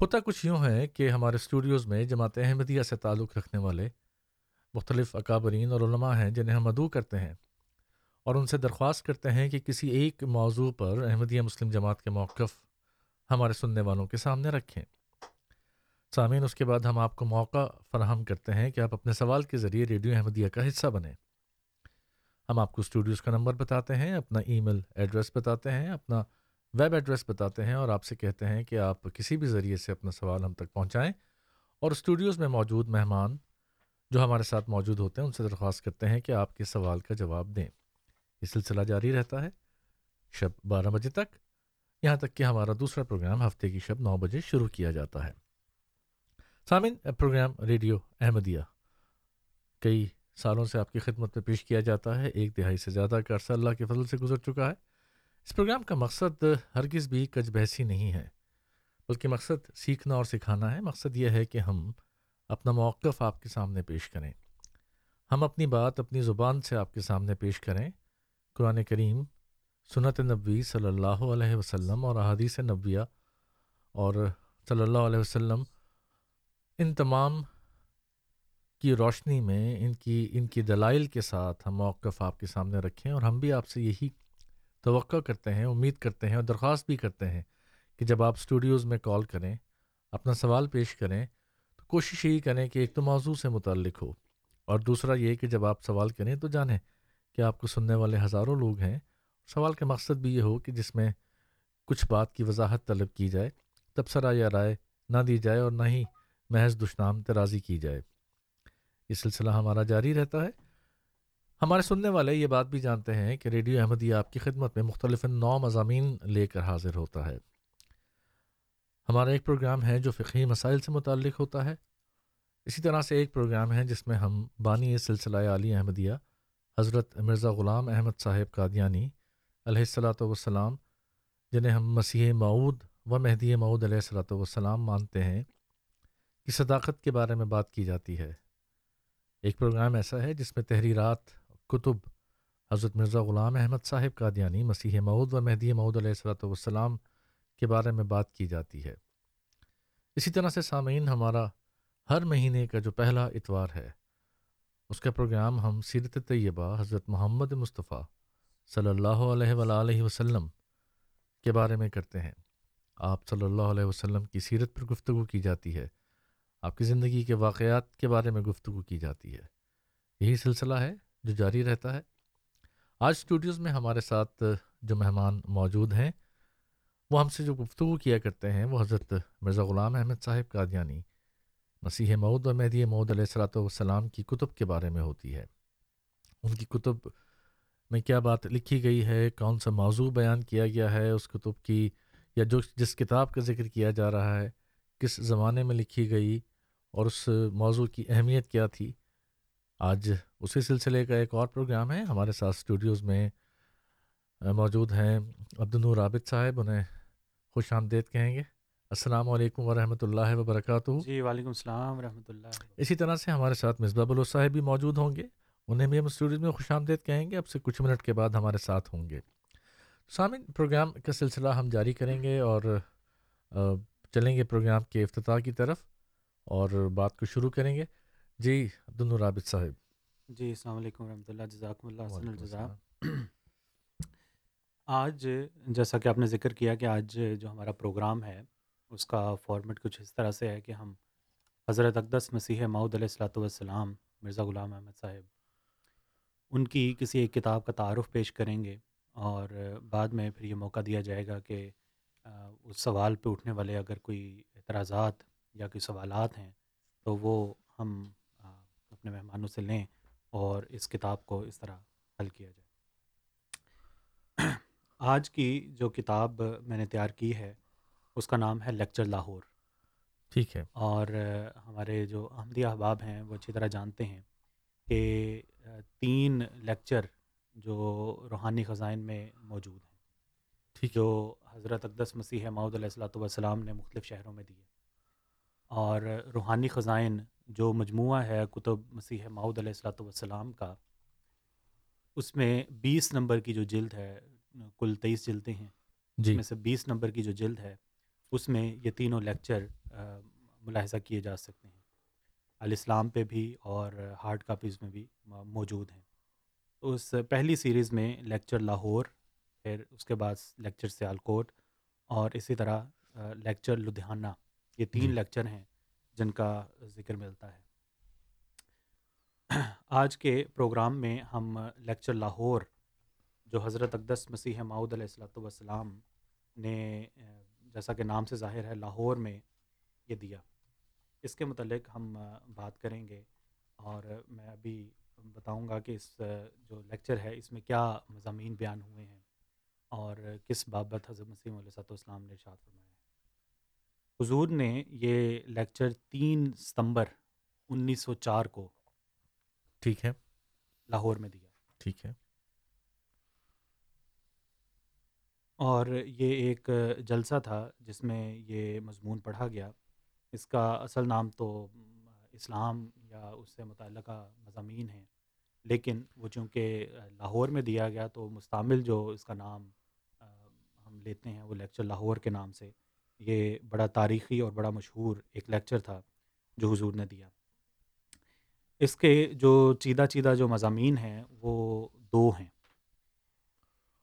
ہوتا کچھ یوں ہے کہ ہمارے اسٹوڈیوز میں جماعت احمدیہ سے تعلق رکھنے والے مختلف اکابرین اور علماء ہیں جنہیں ہم ادعو کرتے ہیں۔ اور ان سے درخواست کرتے ہیں کہ کسی ایک موضوع پر احمدیہ مسلم جماعت کے موقف ہمارے سننے والوں کے سامنے رکھیں۔ سامعین، اس کے بعد ہم آپ کو موقع فراہم کرتے ہیں کہ آپ اپنے سوال کے ذریعے ریڈیو احمدیہ کا حصہ بنیں۔ ہم آپ کو اسٹوڈیوز کا نمبر بتاتے ہیں، اپنا ای میل ایڈریس بتاتے ہیں، اپنا ویب ایڈریس بتاتے ہیں اور آپ سے کہتے ہیں کہ آپ کسی بھی ذریعے سے اپنا سوال ہم تک پہنچائیں۔ اور اسٹوڈیوز میں موجود مہمان جو ہمارے ساتھ موجود ہوتے ہیں، ان سے درخواست کرتے ہیں کہ آپ کے سوال کا جواب دیں۔ یہ سلسلہ جاری رہتا ہے شب بارہ بجے تک۔ یہاں تک کہ ہمارا دوسرا پروگرام ہفتے کی شب نو بجے شروع کیا جاتا ہے۔ سامن پروگرام ریڈیو احمدیہ۔ کئی سالوں سے آپ کی خدمت میں پیش کیا جاتا ہے۔ ایک دہائی سے زیادہ کا عرصہ اللہ کے فضل سے گزر چکا ہے۔ اس پروگرام کا مقصد ہرگز بھی کج بحثی نہیں ہے، بلکہ مقصد سیکھنا اور سکھانا ہے۔ مقصد یہ ہے کہ ہم اپنا موقف آپ کے سامنے پیش کریں۔ ہم اپنی بات اپنی زبان سے آپ کے سامنے پیش کریں۔ قرآن کریم، سنت نبوی صلی اللہ علیہ وسلم اور احادیث نبویہ اور صلی اللہ علیہ وسلم، ان تمام کی روشنی میں، ان کی ان کی دلائل کے ساتھ ہم موقف آپ کے سامنے رکھیں اور ہم بھی آپ سے یہی توقع کرتے ہیں، امید کرتے ہیں اور درخواست بھی کرتے ہیں کہ جب آپ اسٹوڈیوز میں کال کریں، اپنا سوال پیش کریں، تو کوشش یہی کریں کہ ایک تو موضوع سے متعلق ہو اور دوسرا یہ کہ جب آپ سوال کریں تو جانیں۔ کہ آپ کو سننے والے ہزاروں لوگ ہیں۔ سوال کا مقصد بھی یہ ہو کہ جس میں کچھ بات کی وضاحت طلب کی جائے تبصرہ یا رائے نہ دی جائے اور نہ ہی محض دشنام ترازی کی جائے۔ یہ سلسلہ ہمارا جاری رہتا ہے۔ ہمارے سننے والے یہ بات بھی جانتے ہیں کہ ریڈیو احمدیہ آپ کی خدمت میں مختلف نو مضامین لے کر حاضر ہوتا ہے۔ ہمارا ایک پروگرام ہے جو فقہی مسائل سے متعلق ہوتا ہے۔ اسی طرح سے ایک پروگرام ہے جس میں ہم بانی سلسلہ علی احمدیہ حضرت مرزا غلام احمد صاحب قادیانی علیہ السلاۃ والسلام، جنہیں ہم مسیح معود و مہدی معود علیہ السلاۃ والسلام مانتے ہیں، کی صداقت کے بارے میں بات کی جاتی ہے۔ ایک پروگرام ایسا ہے جس میں تحریرات، کتب حضرت مرزا غلام احمد صاحب قادیانی، مسیح معود و مہدی معود علیہ السلاۃ والسلام کے بارے میں بات کی جاتی ہے۔ اسی طرح سے سامعین، ہمارا ہر مہینے کا جو پہلا اتوار ہے اس کا پروگرام ہم سیرت طیبہ حضرت محمد مصطفیٰ صلی اللہ علیہ وآلہ وسلم کے بارے میں کرتے ہیں۔ آپ صلی اللہ علیہ وسلم کی سیرت پر گفتگو کی جاتی ہے۔ آپ کی زندگی کے واقعات کے بارے میں گفتگو کی جاتی ہے۔ یہی سلسلہ ہے جو جاری رہتا ہے۔ آج اسٹوڈیوز میں ہمارے ساتھ جو مہمان موجود ہیں، وہ ہم سے جو گفتگو کیا کرتے ہیں، وہ حضرت مرزا غلام احمد صاحب قادیانی مسیح مود و مہدی مود علیہ السلاۃ والسلام کی کتب کے بارے میں ہوتی ہے۔ ان کی کتب میں کیا بات لکھی گئی ہے، کون سا موضوع بیان کیا گیا ہے اس کتب کی، یا جو جس کتاب کا ذکر کیا جا رہا ہے، کس زمانے میں لکھی گئی اور اس موضوع کی اہمیت کیا تھی۔ آج اسی سلسلے کا ایک اور پروگرام ہے۔ ہمارے ساتھ اسٹوڈیوز میں موجود ہیں عبد النور عابد صاحب، انہیں خوش آمدید کہیں گے۔ السلام علیکم ورحمۃ اللہ وبرکاتہ۔ جی وعلیکم السلام ورحمۃ اللہ اسی طرح سے ہمارے ساتھ مصباح بلو صاحب بھی موجود ہوں گے۔ انہیں بھی ہم اسٹوڈیو میں خوش آمدید کہیں گے۔ اب سے کچھ منٹ کے بعد ہمارے ساتھ ہوں گے۔ سامن پروگرام کا سلسلہ ہم جاری کریں گے اور چلیں گے پروگرام کے افتتاح کی طرف اور بات کو شروع کریں گے۔ جی عبد رابط صاحب۔ جی السلام علیکم ورحمۃ اللہ جزاکم اللہ (clears throat) آج جیسا کہ آپ نے ذکر کیا کہ آج جو ہمارا پروگرام ہے اس کا فارمیٹ کچھ اس طرح سے ہے کہ ہم حضرت اقدس مسیح ماؤد علیہ السلاۃ والسلام، مرزا غلام احمد صاحب، ان کی کسی ایک کتاب کا تعارف پیش کریں گے اور بعد میں پھر یہ موقع دیا جائے گا کہ اس سوال پہ اٹھنے والے اگر کوئی اعتراضات یا کوئی سوالات ہیں تو وہ ہم اپنے مہمانوں سے لیں اور اس کتاب کو اس طرح حل کیا جائے۔ (clears throat) آج کی جو کتاب میں نے تیار کی ہے اس کا نام ہے لیکچر لاہور۔ ٹھیک ہے۔ اور ہمارے جو احمدی احباب ہیں وہ اچھی طرح جانتے ہیں کہ تین لیکچر جو روحانی خزائن میں موجود ہیں۔ ٹھیک جو حضرت اقدس مسیح ماؤد علیہ السلاۃ والسلام نے مختلف شہروں میں دیے۔ اور روحانی خزائن جو مجموعہ ہے کتب مسیح ماؤد علیہ السلاۃ والسلام کا اس میں بیس نمبر کی جو جلد ہے کل تیئیس جلدیں ہیں جی۔ میں سے بیس نمبر کی جو جلد ہے اس میں یہ تینوں لیکچر ملاحظہ کیے جا سکتے ہیں۔ الاسلام پہ بھی اور ہارڈ کاپیز میں بھی موجود ہیں۔ اس پہلی سیریز میں لیکچر لاہور پھر اس کے بعد لیکچر سیالکوٹ اور اسی طرح لیکچر لدھیانہ۔ یہ تین جی۔ لیکچر ہیں جن کا ذکر ملتا ہے۔ (clears throat) آج کے پروگرام میں ہم لیکچر لاہور جو حضرت اقدس مسیح ماؤد علیہ السلاۃ والسلام نے جیسا کہ نام سے ظاہر ہے لاہور میں یہ دیا۔ اس کے متعلق ہم بات کریں گے اور میں ابھی بتاؤں گا کہ اس جو لیکچر ہے اس میں کیا مضامین بیان ہوئے ہیں اور کس بابت حضرت مسیم علیہ صلاح والسلام نے ارشاد فرمایا ہے۔ حضور نے یہ لیکچر تین ستمبر انیس سو چار کو ٹھیک ہے۔ لاہور میں دیا۔ ٹھیک ہے۔ اور یہ ایک جلسہ تھا جس میں یہ مضمون پڑھا گیا۔ اس کا اصل نام تو اسلام یا اس سے متعلقہ مضامین ہیں، لیکن وہ چونکہ لاہور میں دیا گیا تو مستعمل جو اس کا نام ہم لیتے ہیں وہ لیکچر لاہور کے نام سے۔ یہ بڑا تاریخی اور بڑا مشہور ایک لیکچر تھا جو حضور نے دیا۔ اس کے جو چیدہ چیدہ جو مضامین ہیں وہ دو ہیں۔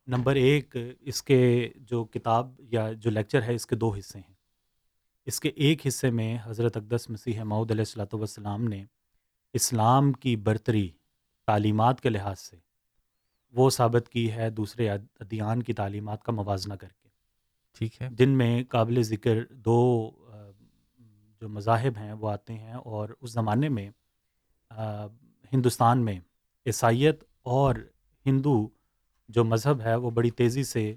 نمبر ایک اس کے جو کتاب یا جو لیکچر ہے اس کے دو حصے ہیں۔ اس کے ایک حصے میں حضرت اقدس مسیح معود علیہ السلاۃ والسلام نے اسلام کی برتری تعلیمات کے لحاظ سے وہ ثابت کی ہے دوسرے ادیان کی تعلیمات کا موازنہ کر کے۔ ٹھیک ہے۔ جن میں قابل ذکر دو جو مذاہب ہیں وہ آتے ہیں اور اس زمانے میں ہندوستان میں عیسائیت اور ہندو جو مذہب ہے وہ بڑی تیزی سے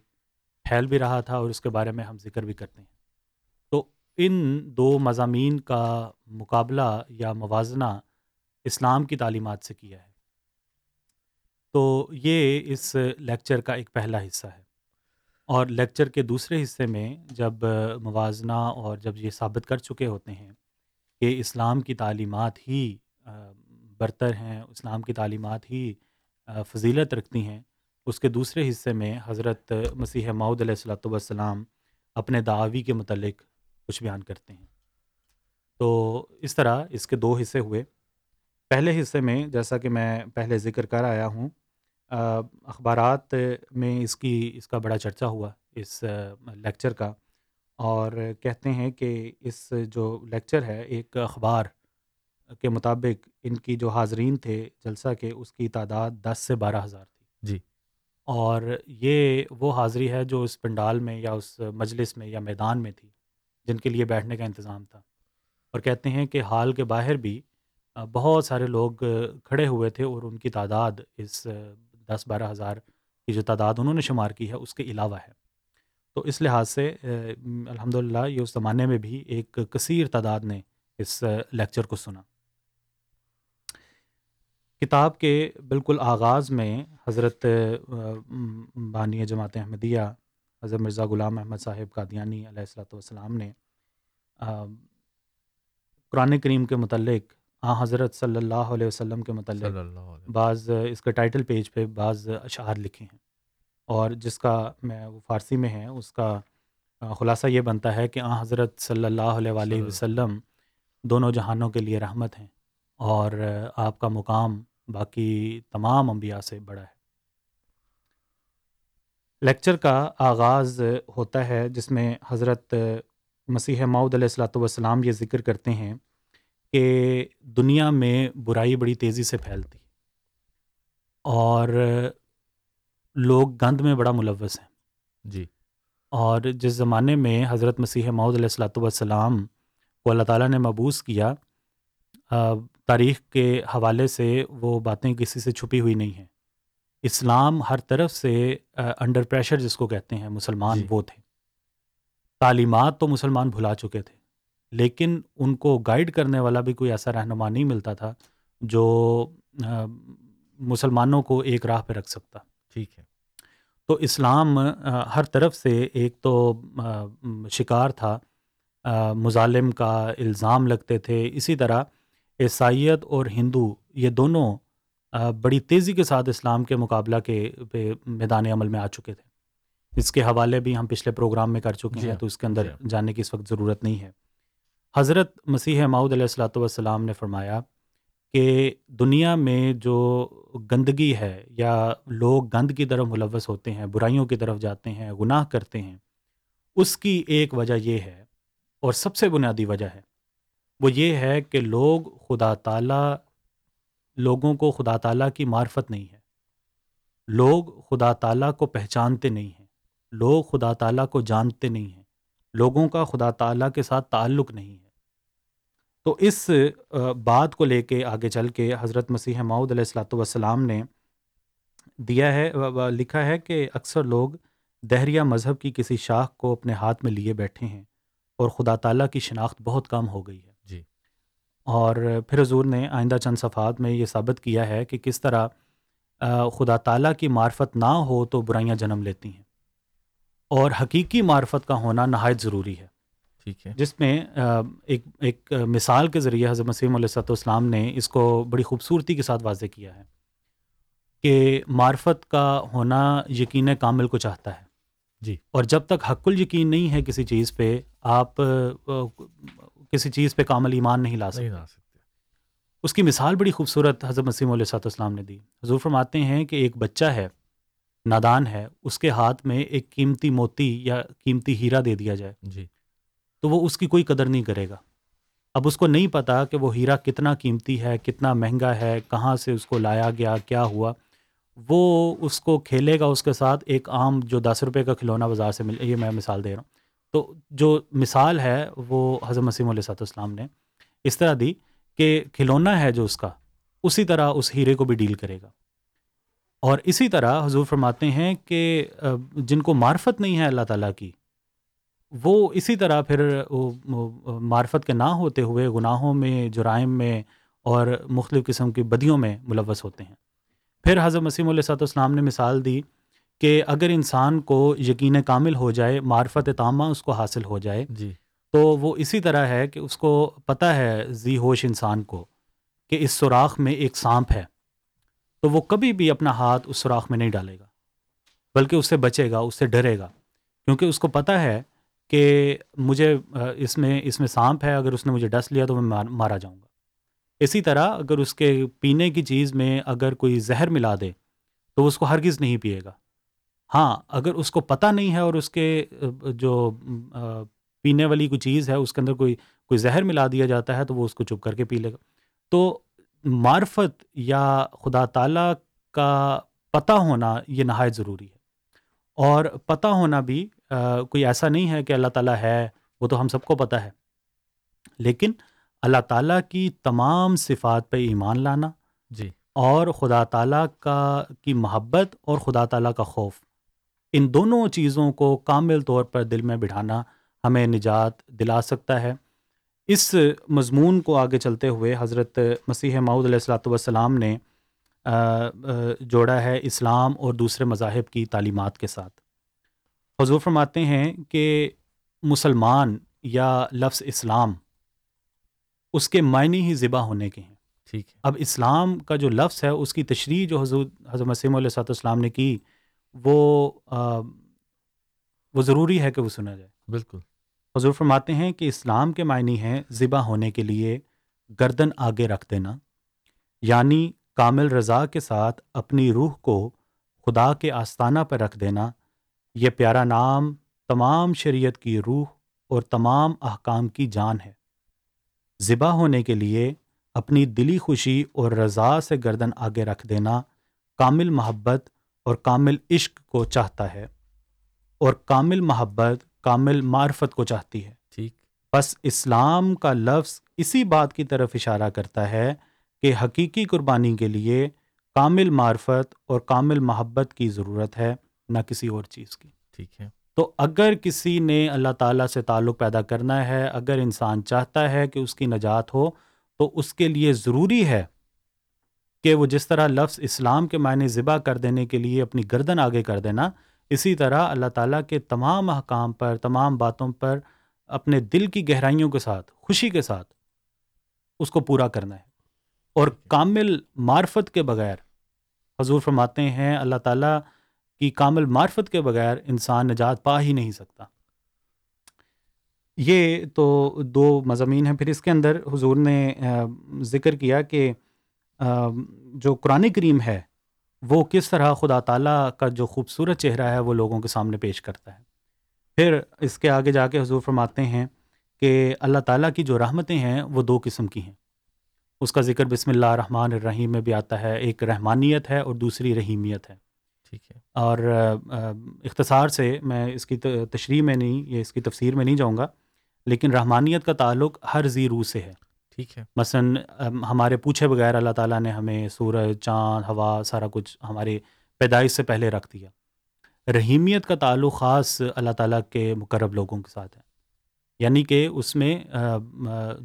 پھیل بھی رہا تھا اور اس کے بارے میں ہم ذکر بھی کرتے ہیں۔ تو ان دو مضامین کا مقابلہ یا موازنہ اسلام کی تعلیمات سے کیا ہے۔ تو یہ اس لیکچر کا ایک پہلا حصہ ہے۔ اور لیکچر کے دوسرے حصے میں جب موازنہ اور جب یہ ثابت کر چکے ہوتے ہیں کہ اسلام کی تعلیمات ہی برتر ہیں، اسلام کی تعلیمات ہی فضیلت رکھتی ہیں اس کے دوسرے حصے میں حضرت مسیح معود علیہ السلاۃ والسلام اپنے دعوی کے متعلق کچھ بیان کرتے ہیں۔ تو اس طرح اس کے دو حصے ہوئے۔ پہلے حصے میں جیسا کہ میں پہلے ذکر کر آیا ہوں اخبارات میں اس کی، اس کا بڑا چرچا ہوا اس لیکچر کا۔ اور کہتے ہیں کہ اس جو لیکچر ہے، ایک اخبار کے مطابق ان کی جو حاضرین تھے جلسہ کے، اس کی تعداد دس سے بارہ ہزار تھی۔ جی۔ اور یہ وہ حاضری ہے جو اس پنڈال میں یا اس مجلس میں یا میدان میں تھی، جن کے لیے بیٹھنے کا انتظام تھا۔ اور کہتے ہیں کہ حال کے باہر بھی بہت سارے لوگ کھڑے ہوئے تھے اور ان کی تعداد اس دس بارہ ہزار کی جو تعداد انہوں نے شمار کی ہے، اس کے علاوہ ہے۔ تو اس لحاظ سے الحمد للہ یہ اس زمانے میں بھی ایک کثیر تعداد نے اس لیکچر کو سنا۔ کتاب کے بالکل آغاز میں حضرت بانی جماعت احمدیہ حضرت مرزا غلام احمد صاحب قادیانی علیہ السلاۃ والسلام نے قرآن کریم کے متعلق آ حضرت صلی اللہ علیہ وسلم کے متعلق بعض اس کے ٹائٹل پیج پہ بعض اشعار لکھے ہیں۔ اور جس کا میں وہ فارسی میں ہے اس کا خلاصہ یہ بنتا ہے کہ آ حضرت صلی اللہ علیہ وآلہ وسلم۔ دونوں جہانوں کے لیے رحمت ہیں۔ اور آپ کا مقام باقی تمام انبیاء سے بڑا ہے۔ لیکچر کا آغاز ہوتا ہے جس میں حضرت مسیح معود علیہ السلاۃ والسلام یہ ذکر کرتے ہیں کہ دنیا میں برائی بڑی تیزی سے پھیلتی اور لوگ گند میں بڑا ملوث ہیں۔ جی۔ اور جس زمانے میں حضرت مسیح معود علیہ السلاۃ والسلام کو اللہ تعالیٰ نے مبوس کیا تاریخ کے حوالے سے وہ باتیں کسی سے چھپی ہوئی نہیں ہیں۔ اسلام ہر طرف سے انڈر پریشر جس کو کہتے ہیں مسلمان جی. وہ تھے۔ تعلیمات تو مسلمان بھلا چکے تھے لیکن ان کو گائیڈ کرنے والا بھی کوئی ایسا رہنما نہیں ملتا تھا جو مسلمانوں کو ایک راہ پہ رکھ سکتا۔ ٹھیک ہے۔ تو اسلام ہر طرف سے ایک تو شکار تھا مظالم کا الزام لگتے تھے۔ اسی طرح عیسائیت اور ہندو یہ دونوں بڑی تیزی کے ساتھ اسلام کے مقابلہ کے پہ میدان عمل میں آ چکے تھے۔ اس کے حوالے بھی ہم پچھلے پروگرام میں کر چکے ہیں جی، تو اس کے اندر جی۔ جانے کی اس وقت ضرورت نہیں ہے۔ حضرت مسیح ماؤد علیہ السلاۃ والسلام نے فرمایا کہ دنیا میں جو گندگی ہے یا لوگ گند کی طرف ملوث ہوتے ہیں برائیوں کی طرف جاتے ہیں گناہ کرتے ہیں اس کی ایک وجہ یہ ہے اور سب سے بنیادی وجہ ہے وہ یہ ہے کہ لوگ خدا تعالیٰ، لوگوں کو خدا تعالیٰ کی معرفت نہیں ہے۔ لوگ خدا تعالیٰ کو پہچانتے نہیں ہیں۔ لوگ خدا تعالیٰ کو جانتے نہیں ہیں۔ لوگوں کا خدا تعالیٰ کے ساتھ تعلق نہیں ہے۔ تو اس بات کو لے کے آگے چل کے حضرت مسیح معود علیہ السلاۃ والسلام نے دیا ہے لکھا ہے کہ اکثر لوگ دہریہ مذہب کی کسی شاخ کو اپنے ہاتھ میں لیے بیٹھے ہیں اور خدا تعالیٰ کی شناخت بہت کم ہو گئی ہے۔ اور پھر حضور نے آئندہ چند صفحات میں یہ ثابت کیا ہے کہ کس طرح خدا تعالیٰ کی معرفت نہ ہو تو برائیاں جنم لیتی ہیں۔ اور حقیقی معرفت کا ہونا نہایت ضروری ہے۔ ٹھیک ہے۔ جس میں ایک ایک مثال کے ذریعے حضرت مسیم علیہ صلاح السلام نے اس کو بڑی خوبصورتی کے ساتھ واضح کیا ہے کہ معرفت کا ہونا یقین کامل کو چاہتا ہے۔ جی۔ اور جب تک حق ال یقین نہیں ہے کسی چیز پہ آپ کسی چیز پہ کامل ایمان نہیں لا سکتے۔ اس کی مثال بڑی خوبصورت حضرت مسیم علیہ صاحب السلام نے دی۔ حضور فرماتے ہیں کہ ایک بچہ ہے نادان ہے اس کے ہاتھ میں ایک قیمتی موتی یا قیمتی ہیرا دے دیا جائے۔ جی۔ تو وہ اس کی کوئی قدر نہیں کرے گا۔ اب اس کو نہیں پتا کہ وہ ہیرا کتنا قیمتی ہے کتنا مہنگا ہے کہاں سے اس کو لایا گیا کیا ہوا۔ وہ اس کو کھیلے گا اس کے ساتھ ایک عام جو دس روپے کا کھلونا بازار سے مل یہ میں مثال دے رہا ہوں۔ تو جو مثال ہے وہ حضرت مسیم علیہ صاحب السلام نے اس طرح دی کہ کھلونا ہے جو اس کا، اسی طرح اس ہیرے کو بھی ڈیل کرے گا۔ اور اسی طرح حضور فرماتے ہیں کہ جن کو معرفت نہیں ہے اللہ تعالیٰ کی، وہ اسی طرح پھر معرفت کے نہ ہوتے ہوئے گناہوں میں، جرائم میں اور مختلف قسم کی بدیوں میں ملوث ہوتے ہیں۔ پھر حضرت مسیم علیہ صاحب السلام نے مثال دی کہ اگر انسان کو یقین کامل ہو جائے معرفت تامہ اس کو حاصل ہو جائے جی۔ تو وہ اسی طرح ہے کہ اس کو پتہ ہے ذی ہوش انسان کو کہ اس سوراخ میں ایک سانپ ہے تو وہ کبھی بھی اپنا ہاتھ اس سوراخ میں نہیں ڈالے گا بلکہ اس سے بچے گا اس سے ڈرے گا۔ کیونکہ اس کو پتہ ہے کہ مجھے اس میں اس میں سانپ ہے اگر اس نے مجھے ڈس لیا تو میں مارا جاؤں گا۔ اسی طرح اگر اس کے پینے کی چیز میں اگر کوئی زہر ملا دے تو اس کو ہرگز نہیں پیے گا۔ ہاں اگر اس کو پتہ نہیں ہے اور اس کے جو پینے والی کوئی چیز ہے اس کے اندر کوئی کوئی زہر ملا دیا جاتا ہے تو وہ اس کو چپ کر کے پی لے گا۔ تو معرفت یا خدا تعالیٰ کا پتہ ہونا یہ نہایت ضروری ہے۔ اور پتہ ہونا بھی کوئی ایسا نہیں ہے کہ اللہ تعالیٰ ہے وہ تو ہم سب کو پتہ ہے۔ لیکن اللہ تعالیٰ کی تمام صفات پہ ایمان لانا جی۔ اور خدا تعالیٰ کا کی محبت اور خدا تعالیٰ کا خوف ان دونوں چیزوں کو کامل طور پر دل میں بٹھانا ہمیں نجات دلا سکتا ہے۔ اس مضمون کو آگے چلتے ہوئے حضرت مسیح معود علیہ السلاۃ والسلام نے جوڑا ہے اسلام اور دوسرے مذاہب کی تعلیمات کے ساتھ۔ حضور فرماتے ہیں کہ مسلمان یا لفظ اسلام اس کے معنی ہی ذبح ہونے کے ہیں۔ ٹھیک اب اسلام کا جو لفظ ہے اس کی تشریح جو حضور حضرت مسیم علیہ السلام نے کی وہ وہ ضروری ہے کہ وہ سنا جائے۔ بالکل۔ حضور فرماتے ہیں کہ اسلام کے معنی ہیں ذبح ہونے کے لیے گردن آگے رکھ دینا یعنی کامل رضا کے ساتھ اپنی روح کو خدا کے آستانہ پر رکھ دینا۔ یہ پیارا نام تمام شریعت کی روح اور تمام احکام کی جان ہے۔ ذبح ہونے کے لیے اپنی دلی خوشی اور رضا سے گردن آگے رکھ دینا کامل محبت اور کامل عشق کو چاہتا ہے اور کامل محبت کامل معرفت کو چاہتی ہے۔ ٹھیک۔ بس اسلام کا لفظ اسی بات کی طرف اشارہ کرتا ہے کہ حقیقی قربانی کے لیے کامل معرفت اور کامل محبت کی ضرورت ہے نہ کسی اور چیز کی۔ ٹھیک ہے۔ تو اگر کسی نے اللہ تعالیٰ سے تعلق پیدا کرنا ہے اگر انسان چاہتا ہے کہ اس کی نجات ہو تو اس کے لیے ضروری ہے کہ وہ جس طرح لفظ اسلام کے معنی ذبح کر دینے کے لیے اپنی گردن آگے کر دینا، اسی طرح اللہ تعالیٰ کے تمام احکام پر، تمام باتوں پر اپنے دل کی گہرائیوں کے ساتھ، خوشی کے ساتھ اس کو پورا کرنا ہے۔ اور کامل معرفت کے بغیر، حضور فرماتے ہیں اللہ تعالیٰ کی کامل معرفت کے بغیر انسان نجات پا ہی نہیں سکتا۔ یہ تو دو مضامین ہیں۔ پھر اس کے اندر حضور نے ذکر کیا کہ جو قرآن کریم ہے وہ کس طرح خدا تعالیٰ کا جو خوبصورت چہرہ ہے وہ لوگوں کے سامنے پیش کرتا ہے۔ پھر اس کے آگے جا کے حضور فرماتے ہیں کہ اللہ تعالیٰ کی جو رحمتیں ہیں وہ دو قسم کی ہیں۔ اس کا ذکر بسم اللہ الرحمن الرحیم میں بھی آتا ہے۔ ایک رحمانیت ہے اور دوسری رحیمیت ہے۔ ٹھیک ہے۔ اور اختصار سے میں اس کی تشریح میں نہیں یا اس کی تفسیر میں نہیں جاؤں گا لیکن رحمانیت کا تعلق ہر زی روح سے ہے۔ ٹھیک ہے۔ مثلا ہمارے پوچھے بغیر اللہ تعالیٰ نے ہمیں سورج، چاند، ہوا، سارا کچھ ہمارے پیدائش سے پہلے رکھ دیا۔ رحیمیت کا تعلق خاص اللہ تعالیٰ کے مقرب لوگوں کے ساتھ ہے۔ یعنی کہ اس میں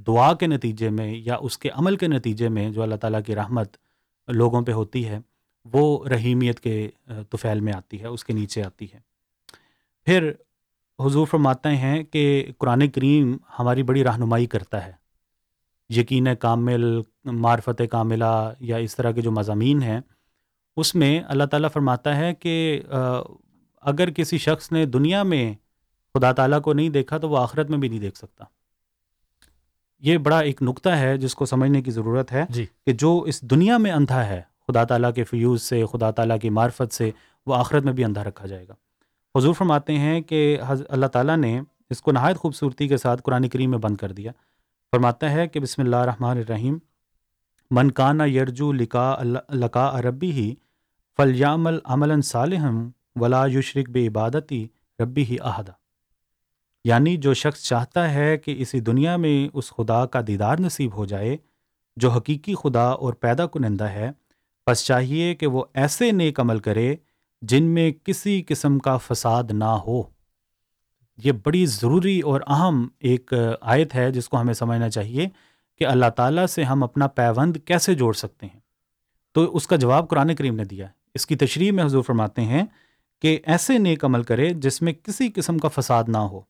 دعا کے نتیجے میں یا اس کے عمل کے نتیجے میں جو اللہ تعالیٰ کی رحمت لوگوں پہ ہوتی ہے، وہ رحیمیت کے طفیل میں آتی ہے، اس کے نیچے آتی ہے۔ پھر حضور فرماتے ہیں کہ قرآن کریم ہماری بڑی رہنمائی کرتا ہے۔ یقین کامل معرفت کاملہ یا اس طرح کے جو مضامین ہیں اس میں اللہ تعالیٰ فرماتا ہے کہ اگر کسی شخص نے دنیا میں خدا تعالیٰ کو نہیں دیکھا تو وہ آخرت میں بھی نہیں دیکھ سکتا۔ یہ بڑا ایک نقطہ ہے جس کو سمجھنے کی ضرورت ہے جی۔ کہ جو اس دنیا میں اندھا ہے خدا تعالیٰ کے فیوز سے خدا تعالیٰ کی معرفت سے وہ آخرت میں بھی اندھا رکھا جائے گا۔ حضور فرماتے ہیں کہ اللہ تعالیٰ نے اس کو نہایت خوبصورتی کے ساتھ قرآن کریم میں بند کر دیا۔ فرماتا ہے کہ بسم اللہ الرحمن الرحیم، من کانا یرجو لکا لکا عربی ہی فلیامل عملاً صالحم ولا یشرک بے عبادتی ربی ہی احدہ یعنی جو شخص چاہتا ہے کہ اسی دنیا میں اس خدا کا دیدار نصیب ہو جائے، جو حقیقی خدا اور پیدا کنندہ ہے بس چاہیے کہ وہ ایسے نیک عمل کرے جن میں کسی قسم کا فساد نہ ہو۔ یہ بڑی ضروری اور اہم ایک آیت ہے جس کو ہمیں سمجھنا چاہیے کہ اللہ تعالیٰ سے ہم اپنا پیوند کیسے جوڑ سکتے ہیں۔ تو اس کا جواب قرآن کریم نے دیا ہے۔ اس کی تشریح میں حضور فرماتے ہیں کہ ایسے نیک عمل کرے جس میں کسی قسم کا فساد نہ ہو۔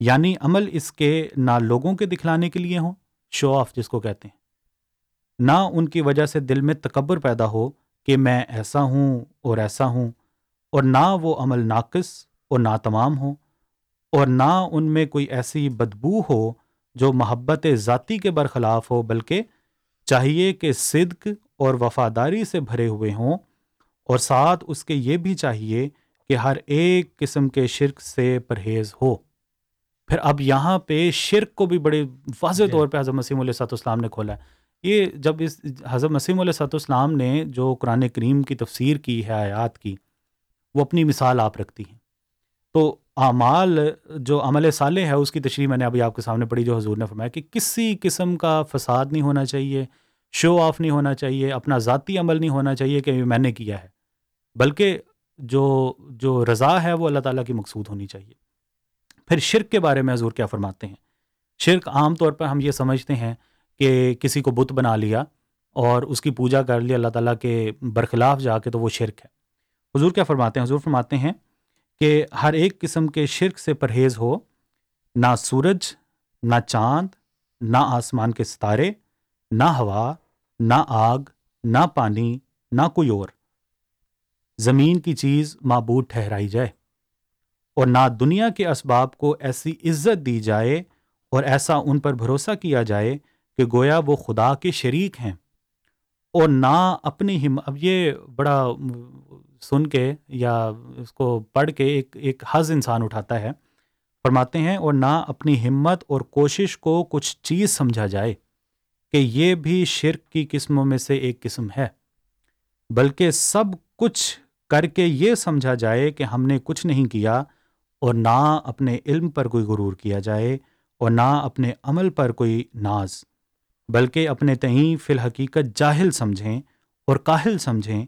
یعنی عمل اس کے نہ لوگوں کے دکھلانے کے لیے ہوں شو آف جس کو کہتے ہیں۔ نہ ان کی وجہ سے دل میں تکبر پیدا ہو کہ میں ایسا ہوں اور ایسا ہوں، اور نہ وہ عمل ناقص اور ناتمام ہو اور نہ ان میں کوئی ایسی بدبو ہو جو محبت ذاتی کے برخلاف ہو، بلکہ چاہیے کہ صدق اور وفاداری سے بھرے ہوئے ہوں۔ اور ساتھ اس کے یہ بھی چاہیے کہ ہر ایک قسم کے شرک سے پرہیز ہو۔ پھر اب یہاں پہ شرک کو بھی بڑے واضح طور پہ حضرت مسیم علیہ صاحب السلام نے کھولا ہے۔ یہ جب اس حضرت مسیم علیہ صاحب السلام نے جو قرآن کریم کی تفسیر کی ہے آیات کی، وہ اپنی مثال آپ رکھتی ہیں۔ تو اعمال جو عمل صالح ہے، اس کی تشریح میں نے ابھی آپ کے سامنے پڑھی، جو حضور نے فرمایا کہ کسی قسم کا فساد نہیں ہونا چاہیے، شو آف نہیں ہونا چاہیے، اپنا ذاتی عمل نہیں ہونا چاہیے کہ میں نے کیا ہے، بلکہ جو جو رضا ہے وہ اللہ تعالیٰ کی مقصود ہونی چاہیے۔ پھر شرک کے بارے میں حضور کیا فرماتے ہیں؟ شرک عام طور پر ہم یہ سمجھتے ہیں کہ کسی کو بت بنا لیا اور اس کی پوجا کر لی، اللہ تعالیٰ کے برخلاف جا کے تو وہ شرک ہے۔ حضور کیا فرماتے ہیں؟ حضور فرماتے ہیں کہ ہر ایک قسم کے شرک سے پرہیز ہو، نہ سورج، نہ چاند، نہ آسمان کے ستارے، نہ ہوا، نہ آگ، نہ پانی، نہ کوئی اور۔ زمین کی چیز معبود ٹھہرائی جائے، اور نہ دنیا کے اسباب کو ایسی عزت دی جائے اور ایسا ان پر بھروسہ کیا جائے کہ گویا وہ خدا کے شریک ہیں، اور نہ اپنی ہم اب یہ بڑا سن کے یا اس کو پڑھ کے ایک ایک حض انسان اٹھاتا ہے، فرماتے ہیں، اور نہ اپنی ہمت اور کوشش کو کچھ چیز سمجھا جائے کہ یہ بھی شرک کی قسموں میں سے ایک قسم ہے، بلکہ سب کچھ کر کے یہ سمجھا جائے کہ ہم نے کچھ نہیں کیا اور نہ اپنے علم پر کوئی غرور کیا جائے اور نہ اپنے عمل پر کوئی ناز، بلکہ اپنے تئیں فی الحقیقت جاہل سمجھیں اور کاہل سمجھیں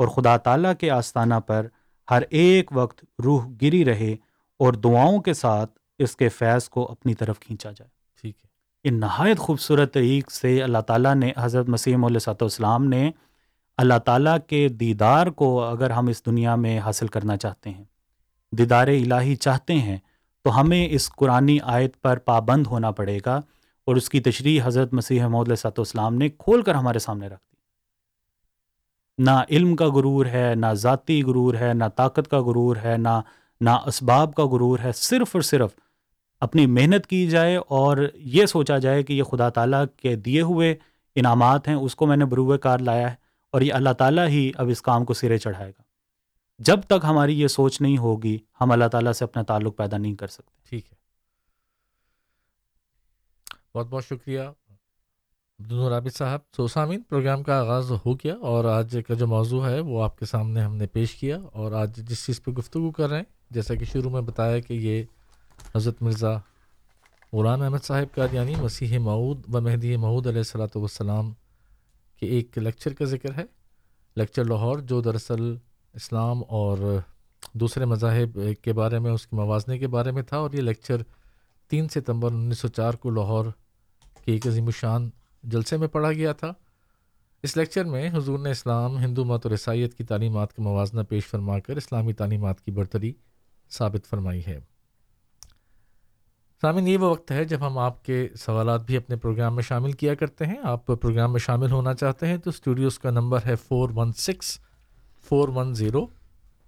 اور خدا تعالیٰ کے آستانہ پر ہر ایک وقت روح گری رہے اور دعاؤں کے ساتھ اس کے فیض کو اپنی طرف کھینچا جائے۔ ٹھیک ہے۔ یہ نہایت خوبصورت طریق سے اللہ تعالیٰ نے حضرت مسیم علیہ صاحب السلام نے اللہ تعالیٰ کے دیدار کو اگر ہم اس دنیا میں حاصل کرنا چاہتے ہیں دیدار الہی چاہتے ہیں تو ہمیں اس قرآن آیت پر پابند ہونا پڑے گا اور اس کی تشریح حضرت مسیح علیہ صاحب السلام نے کھول کر ہمارے سامنے رکھ نہ علم کا غرور ہے، نہ ذاتی غرور ہے، نہ طاقت کا غرور ہے، نہ نہ اسباب کا غرور ہے، صرف اور صرف اپنی محنت کی جائے اور یہ سوچا جائے کہ یہ خدا تعالیٰ کے دیے ہوئے انعامات ہیں، اس کو میں نے بروئے کار لایا ہے اور یہ اللہ تعالیٰ ہی اب اس کام کو سرے چڑھائے گا۔ جب تک ہماری یہ سوچ نہیں ہوگی، ہم اللہ تعالیٰ سے اپنا تعلق پیدا نہیں کر سکتے۔ ٹھیک ہے۔ بہت بہت شکریہ۔ عبدالنور عابد صاحب سو سامعین، پروگرام کا آغاز ہو گیا اور آج کا جو موضوع ہے وہ آپ کے سامنے ہم نے پیش کیا اور آج جس چیز پہ گفتگو کر رہے ہیں، جیسا کہ شروع میں بتایا کہ یہ حضرت مرزا غلام احمد صاحب کا یعنی مسیح معود و مہدی معود علیہ السلاۃ والسلام کے ایک لیکچر کا ذکر ہے۔ لیکچر لاہور، جو دراصل اسلام اور دوسرے مذاہب کے بارے میں، اس کے موازنے کے بارے میں تھا اور یہ لیکچر تین ستمبر انیس سو چار کو لاہور کے ایک عظیم الشان جلسے میں پڑھا گیا تھا۔ اس لیکچر میں حضور نے اسلام، ہندو مت اور عیسائیت کی تعلیمات کا موازنہ پیش فرما کر اسلامی تعلیمات کی برتری ثابت فرمائی ہے۔ سامعین، یہ وہ وقت ہے جب ہم آپ کے سوالات بھی اپنے پروگرام میں شامل کیا کرتے ہیں۔ آپ پروگرام میں شامل ہونا چاہتے ہیں تو اسٹوڈیوز کا نمبر ہے four one six four one zero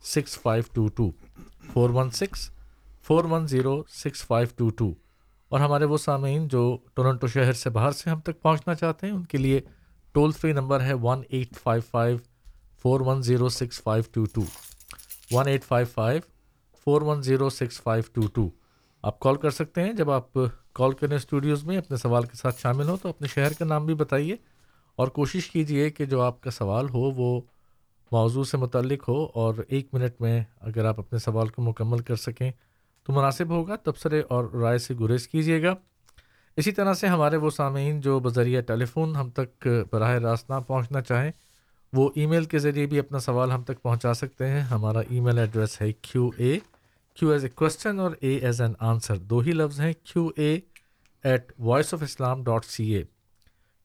six five two two four one six four one zero six five two two اور ہمارے وہ سامعین جو ٹورنٹو شہر سے باہر سے ہم تک پہنچنا چاہتے ہیں، ان کے لیے ٹول فری نمبر ہے one eight five five four one zero six five two two one eight five five four one zero six five two two آپ کال کر سکتے ہیں، جب آپ کال کریں اسٹوڈیوز میں، اپنے سوال کے ساتھ شامل ہوں تو اپنے شہر کا نام بھی بتائیے۔ اور کوشش کیجیے کہ جو آپ کا سوال ہو، وہ موضوع سے متعلق ہو، اور ایک منٹ میں اگر آپ اپنے سوال کو مکمل کر سکیں تو مناسب ہوگا تبصرے اور رائے سے گریز کیجیے گا۔ اسی طرح سے ہمارے وہ سامعین جو بذریعہ ٹیلی فون ہم تک براہ راست نہ پہنچنا چاہیں، وہ ای میل کے ذریعے بھی اپنا سوال ہم تک پہنچا سکتے ہیں۔ ہمارا ای میل ایڈریس ہے کیو اے، کیو ایز اے کوشچن اور اے ایز این آنسر، دو ہی لفظ ہیں، Q A at voice of Islam dot C A.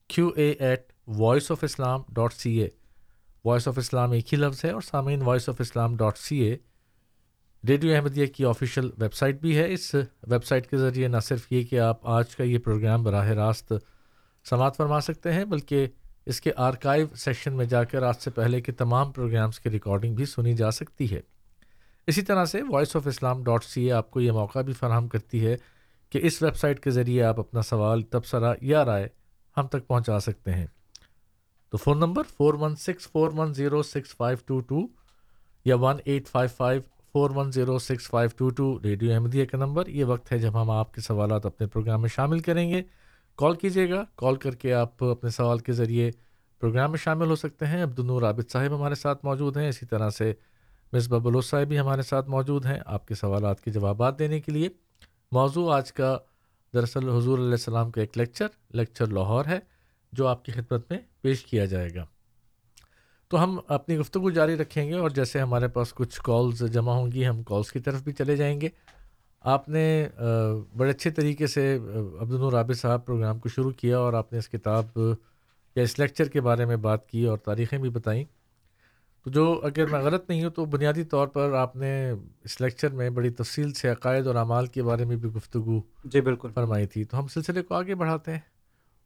Q A at voice of Islam dot C A. Voice of Islam ایک ہی لفظ ہے اور سامعین voice of Islam dot C A radio Ahmadiyya کی آفیشیل ویب سائٹ بھی ہے۔ اس web site کے ذریعے نہ صرف یہ کہ آپ آج کا یہ پروگرام براہ راست سماعت فرما سکتے ہیں، بلکہ اس کے آرکائیو سیکشن میں جا کر آج سے پہلے کے تمام پروگرامز کی ریکارڈنگ بھی سنی جا سکتی ہے۔ اسی طرح سے voice of Islam dot C A آپ کو یہ موقع بھی فراہم کرتی ہے کہ اس ویب سائٹ کے ذریعے آپ اپنا سوال، تبصرہ یا رائے ہم تک پہنچا سکتے ہیں۔ تو phone number four one six four one zero six five two two یا one eight five five four one zero six five two two radio Ahmadiyya کا نمبر یہ وقت ہے جب ہم آپ کے سوالات اپنے پروگرام میں شامل کریں گے کال کیجیے گا کال کر کے آپ اپنے سوال کے ذریعے پروگرام میں شامل ہو سکتے ہیں عبدالنور عابد صاحب ہمارے ساتھ موجود ہیں اسی طرح سے مصباح بلوچ صاحب بھی ہمارے ساتھ موجود ہیں آپ کے سوالات کے جوابات دینے کے لیے موضوع آج کا دراصل حضور علیہ السلام کا ایک لیکچر لیکچر لاہور ہے جو آپ کی خدمت میں پیش کیا جائے گا تو ہم اپنی گفتگو جاری رکھیں گے اور جیسے ہمارے پاس کچھ کالز جمع ہوں گی ہم کالز کی طرف بھی چلے جائیں گے۔ آپ نے بڑے اچھے طریقے سے عبدالنور عابد صاحب پروگرام کو شروع کیا اور آپ نے اس کتاب یا اس لیکچر کے بارے میں بات کی اور تاریخیں بھی بتائیں۔ تو جو اگر میں غلط نہیں ہوں تو بنیادی طور پر آپ نے اس لیکچر میں بڑی تفصیل سے عقائد اور اعمال کے بارے میں بھی گفتگو جی بالکل۔ فرمائی تھی۔ تو ہم سلسلے کو آگے بڑھاتے ہیں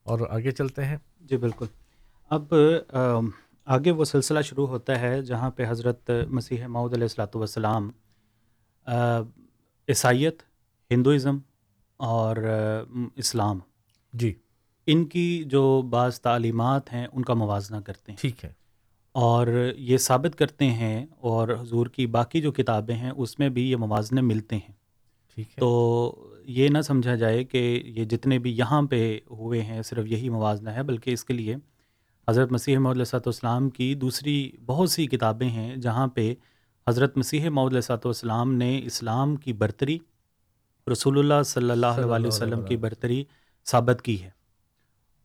اور آگے چلتے ہیں۔ جی بالکل۔ اب آگے وہ سلسلہ شروع ہوتا ہے جہاں پہ حضرت مسیح معود علیہ السلاۃ والسلام عیسائیت ہندوازم اور اسلام۔ جی۔ ان کی جو بعض تعلیمات ہیں ان کا موازنہ کرتے ہیں۔ ٹھیک ہے۔ اور یہ ثابت کرتے ہیں اور حضور کی باقی جو کتابیں ہیں اس میں بھی یہ موازنے ملتے ہیں۔ ٹھیک ہے۔ تو یہ نہ سمجھا جائے کہ یہ جتنے بھی یہاں پہ ہوئے ہیں صرف یہی موازنہ ہے بلکہ اس کے لیے حضرت مسیح محدود والسلام کی دوسری بہت سی کتابیں ہیں جہاں پہ حضرت مسیح محدود والسلام نے اسلام کی برتری رسول اللہ صلی اللہ علیہ وسلم کی برتری ثابت کی ہے۔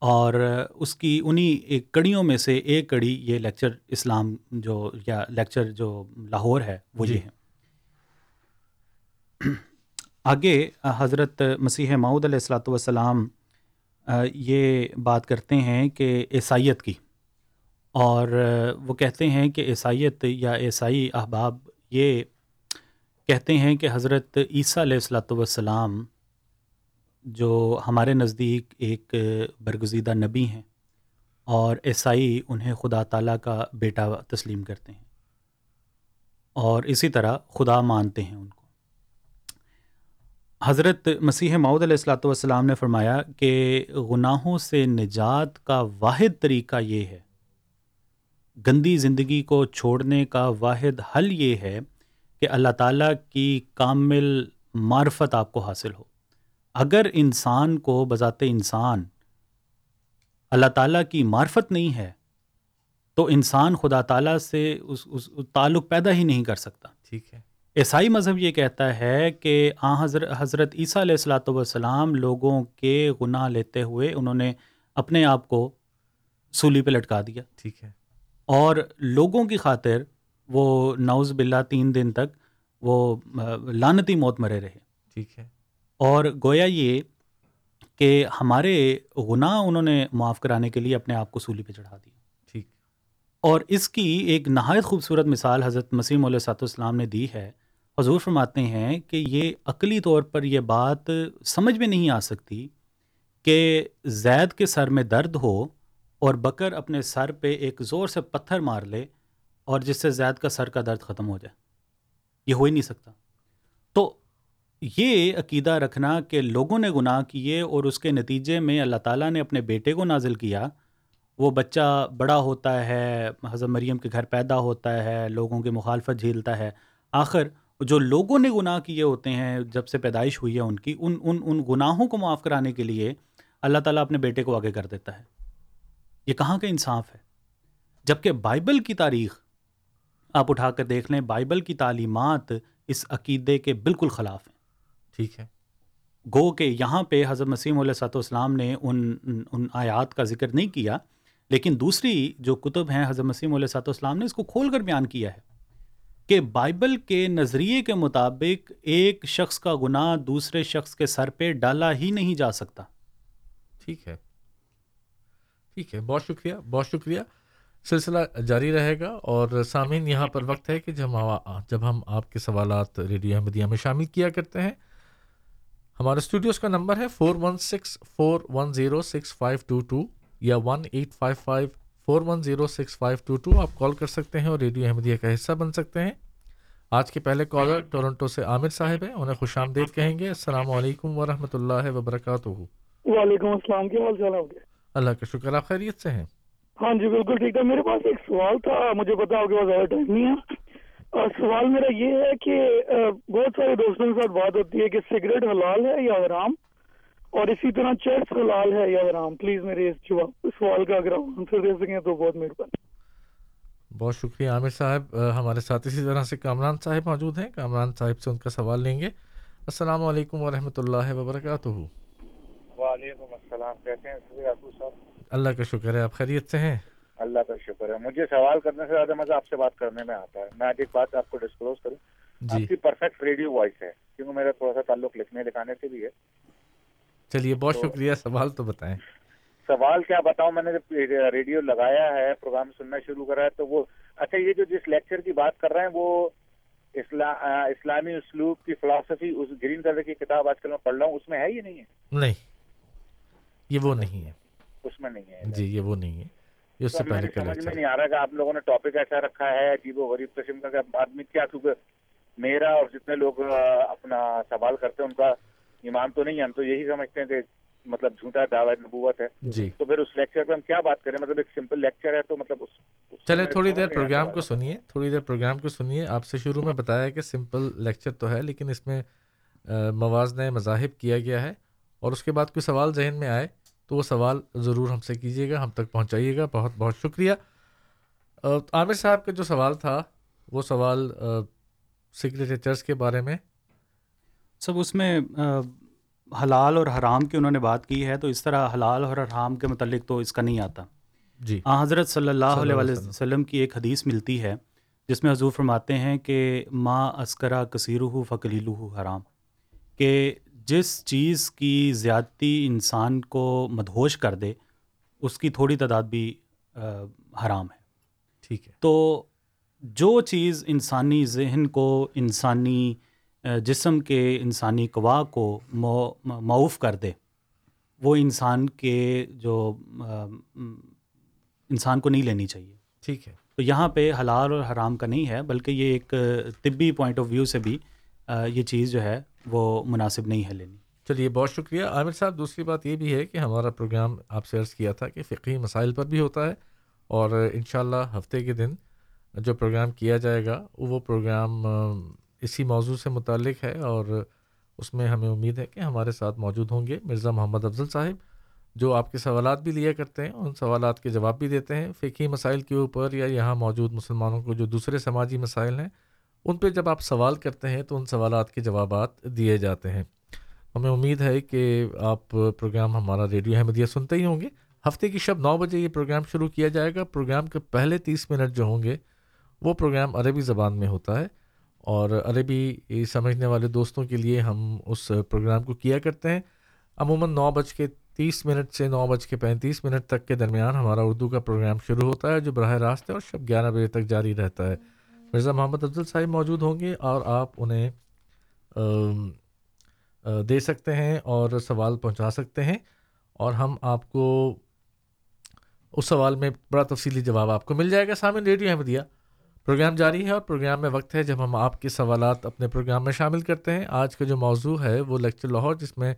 اور اس کی انہی ایک کڑیوں میں سے ایک کڑی یہ لیکچر اسلام جو یا لیکچر جو لاہور ہے وہ جی۔ یہ ہے۔ آگے حضرت مسیح معود علیہ السلاۃ والسلام یہ بات کرتے ہیں کہ عیسائیت کی۔ اور وہ کہتے ہیں کہ عیسائیت یا عیسائی احباب یہ کہتے ہیں کہ حضرت عیسیٰ علیہ السلاۃ والسلام جو ہمارے نزدیک ایک برگزیدہ نبی ہیں اور عیسائی انہیں خدا تعالیٰ کا بیٹا تسلیم کرتے ہیں اور اسی طرح خدا مانتے ہیں ان کو۔ حضرت مسیح معود علیہ السلاۃ والسلام نے فرمایا کہ گناہوں سے نجات کا واحد طریقہ یہ ہے۔ گندی زندگی کو چھوڑنے کا واحد حل یہ ہے کہ اللہ تعالیٰ کی کامل معرفت آپ کو حاصل ہو۔ اگر انسان کو بذات انسان اللہ تعالیٰ کی معرفت نہیں ہے، تو انسان خدا تعالیٰ سے اس اس تعلق پیدا ہی نہیں کر سکتا۔ ٹھیک ہے۔ عیسائی مذہب یہ کہتا ہے کہ آ حضرت حضرت عیسیٰ علیہ السلاۃ والسلام لوگوں کے گناہ لیتے ہوئے انہوں نے اپنے آپ کو سولی پہ لٹکا دیا۔ ٹھیک ہے۔ اور لوگوں کی خاطر وہ نوز باللہ تین دن تک وہ لانتی موت مرے رہے۔ ٹھیک ہے۔ اور گویا یہ کہ ہمارے گناہ انہوں نے معاف کرانے کے لیے اپنے آپ کو سولی پہ چڑھا دیا۔ ٹھیک۔ اور اس کی ایک نہایت خوبصورت مثال حضرت مسیم علیہ صاحب السلام نے دی ہے۔ حضور فرماتے ہیں کہ یہ عقلی طور پر یہ بات سمجھ میں نہیں آ سکتی کہ زید کے سر میں درد ہو اور بکر اپنے سر پہ ایک زور سے پتھر مار لے اور جس سے زید کا سر کا درد ختم ہو جائے۔ یہ ہو ہی نہیں سکتا۔ تو یہ عقیدہ رکھنا کہ لوگوں نے گناہ کیے اور اس کے نتیجے میں اللہ تعالیٰ نے اپنے بیٹے کو نازل کیا۔ وہ بچہ بڑا ہوتا ہے، حضرت مریم کے گھر پیدا ہوتا ہے، لوگوں کی مخالفت جھیلتا ہے۔ آخر جو لوگوں نے گناہ کیے ہوتے ہیں جب سے پیدائش ہوئی ہے ان کی ان ان ان گناہوں کو معاف کرانے کے لیے اللہ تعالیٰ اپنے بیٹے کو آگے کر دیتا ہے۔ یہ کہاں کا انصاف ہے؟ جبکہ بائبل کی تاریخ آپ اٹھا کر دیکھ لیں بائبل کی تعلیمات اس عقیدے کے بالکل خلاف ہیں۔ ٹھیک ہے۔ گو کہ یہاں پہ حضرت مسیم علیہ صاحب والسلام نے ان ان آیات کا ذکر نہیں کیا لیکن دوسری جو کتب ہیں حضرت مسیم علیہ صاحب والسلام نے اس کو کھول کر بیان کیا ہے۔ کہ بائبل کے نظریے کے مطابق ایک شخص کا گناہ دوسرے شخص کے سر پہ ڈالا ہی نہیں جا سکتا۔ ٹھیک ہے۔ ٹھیک ہے۔ بہت شکریہ۔ بہت شکریہ۔ سلسلہ جاری رہے گا اور سامعین، یہاں پر وقت ہے کہ جب جب ہم آپ کے سوالات ریڈیو احمدیہ میں شامل کیا کرتے ہیں، ہمارے اسٹوڈیوز کا نمبر ہے four one six four one zero six five two two یا one eight five five four one zero six five two two آپ کال کر سکتے ہیں اور ریڈیو احمدیہ کا حصہ بن سکتے ہیں۔ آج کے پہلے کالر ٹورنٹو سے عامر صاحب ہیں انہیں خوش آمدید کہیں گے۔ السلام علیکم ورحمۃ اللہ وبرکاتہ۔ وعلیکم السلام کیا حال چال ہے اللہ کا شکر آپ خیریت سے ہیں؟ ہاں جی بالکل ٹھیک ہے میرے پاس ایک سوال تھا مجھے بتاؤ کہ زیادہ ٹائم نہیں ہے۔ سوال میرا یہ ہے کہ بہت سارے دوستوں کے ساتھ بات ہوتی ہے کہ سگریٹ حلال ہے یا حرام؟ اور اسی طرح چرس حلال ہے یا حرام پلیز میرے اس سوال کا اگر آپ آنسر دے سکیں تو بہت مہربانی۔ بہت شکریہ عامر صاحب۔ ہمارے ساتھ اسی طرح سے کامران صاحب موجود ہیں۔ کامران صاحب سے ان کا سوال لیں گے۔ السلام علیکم ورحمۃ اللہ وبرکاتہ۔ وعلیکم السلام کیسے ہیں صاحب؟ اللہ کا شکر ہے آپ خیریت سے ہیں؟ اللہ کا شکر ہے۔ مجھے سوال کرنے سے زیادہ مزہ آپ سے بات کرنے میں آتا ہے۔ میں آج ایک بات آپ کو ڈسکلوز کروں۔ جی۔ آپ کی پرفیکٹ ریڈیو وائس ہے کیونکہ میرا تھوڑا سا تعلق لکھنے لکھانے سے بھی ہے۔ چلیے بہت شکریہ سوال تو بتائیں۔ سوال کیا بتاؤں میں نے جب ریڈیو لگایا ہے پروگرام سننا شروع کرا ہے تو وہ اچھا یہ جو جس لیکچر کی بات کر رہے ہیں وہ اسلامی اسلوب کی فلاسفی اس گرین کلر کی کتاب آج کل میں پڑھ رہا ہوں اس میں ہے یہ نہیں ہے؟ نہیں یہ وہ نہیں ہے۔ اس میں نہیں ہے۔ جی یہ وہ نہیں ہے اس سے پہلے سمجھ میں نہیں آ رہا کہ آپ لوگوں نے ٹاپک ایسا رکھا ہے عجیب و غریب قسم کا آدمی کیا کیونکہ میرا اور جتنے لوگ اپنا سوال کرتے ہیں ان کا ایمان تو نہیں ہم تو یہی سمجھتے ہیں کہ مطلب جھوٹا دعوی نبوت ہے۔ جی۔ تو پھر اس لیکچر پہ ہم کیا بات کریں؟ مطلب ایک سمپل لیکچر ہے تو مطلب اس چلے تھوڑی دیر پروگرام کو سنیے تھوڑی دیر پروگرام کو سنیے۔ آپ سے شروع میں بتایا کہ سمپل لیکچر تو ہے لیکن اس میں موازنہ مذاہب کیا گیا ہے۔ اور اس کے بعد کوئی سوال ذہن میں آئے تو وہ سوال ضرور ہم سے کیجیے گا ہم تک پہنچائیے گا۔ بہت بہت شکریہ۔ عامر صاحب کا جو سوال تھا وہ سوال سگریچرس کے بارے میں سب اس میں حلال اور حرام کی انہوں نے بات کی ہے تو اس طرح حلال اور حرام کے متعلق تو اس کا نہیں آتا۔ جی۔ آ حضرت صلی اللہ علیہ وسلم کی ایک حدیث ملتی ہے جس میں حضور فرماتے ہیں کہ ماں اسکرا کثیر ہو فکلیلو حرام کہ جس چیز کی زیادتی انسان کو مدہوش کر دے اس کی تھوڑی تعداد بھی حرام ہے۔ ٹھیک ہے۔ تو جو چیز انسانی ذہن کو انسانی جسم کے انسانی قوا کو معاف کر دے۔ وہ انسان کے جو انسان کو نہیں لینی چاہیے۔ ٹھیک ہے۔ تو یہاں پہ حلال اور حرام کا نہیں ہے بلکہ یہ ایک طبی پوائنٹ آف ویو سے بھی یہ چیز جو ہے وہ مناسب نہیں ہے لینی۔ چلیے بہت شکریہ۔ عامر صاحب دوسری بات یہ بھی ہے کہ ہمارا پروگرام آپ سے عرض کیا تھا کہ فقی مسائل پر بھی ہوتا ہے اور انشاءاللہ ہفتے کے دن جو پروگرام کیا جائے گا وہ پروگرام اسی موضوع سے متعلق ہے اور اس میں ہمیں امید ہے کہ ہمارے ساتھ موجود ہوں گے مرزا محمد افضل صاحب، جو آپ کے سوالات بھی لیا کرتے ہیں، ان سوالات کے جواب بھی دیتے ہیں۔ فقی مسائل کے اوپر یا یہاں موجود مسلمانوں کو جو دوسرے سماجی مسائل ہیں، ان پہ جب آپ سوال کرتے ہیں تو ان سوالات کے جوابات دیے جاتے ہیں۔ ہمیں امید ہے کہ آپ پروگرام ہمارا ریڈیو احمدیہ سنتے ہی ہوں گے۔ ہفتے کی شب نو بجے یہ پروگرام شروع کیا جائے گا۔ پروگرام کے پہلے تیس منٹ جو ہوں گے، وہ پروگرام عربی زبان میں ہوتا ہے۔ اور عربی سمجھنے والے دوستوں کے لیے ہم اس پروگرام کو کیا کرتے ہیں۔ عموماً نو بج کے تیس منٹ سے نو بج کے پینتیس منٹ تک کے درمیان ہمارا اردو کا پروگرام شروع ہوتا ہے جو براہ راست ہے اور شب گیارہ بجے تک جاری رہتا ہے۔ مرزا محمد افضل صاحب موجود ہوں گے اور آپ انہیں دے سکتے ہیں اور سوال پہنچا سکتے ہیں اور ہم آپ کو اس سوال میں بڑا تفصیلی جواب آپ کو مل جائے گا۔ سامنے ریڈیو احمدیہ پروگرام جاری ہے اور پروگرام میں وقت ہے جب ہم آپ کے سوالات اپنے پروگرام میں شامل کرتے ہیں۔ آج کا جو موضوع ہے وہ لیکچر لاہور جس میں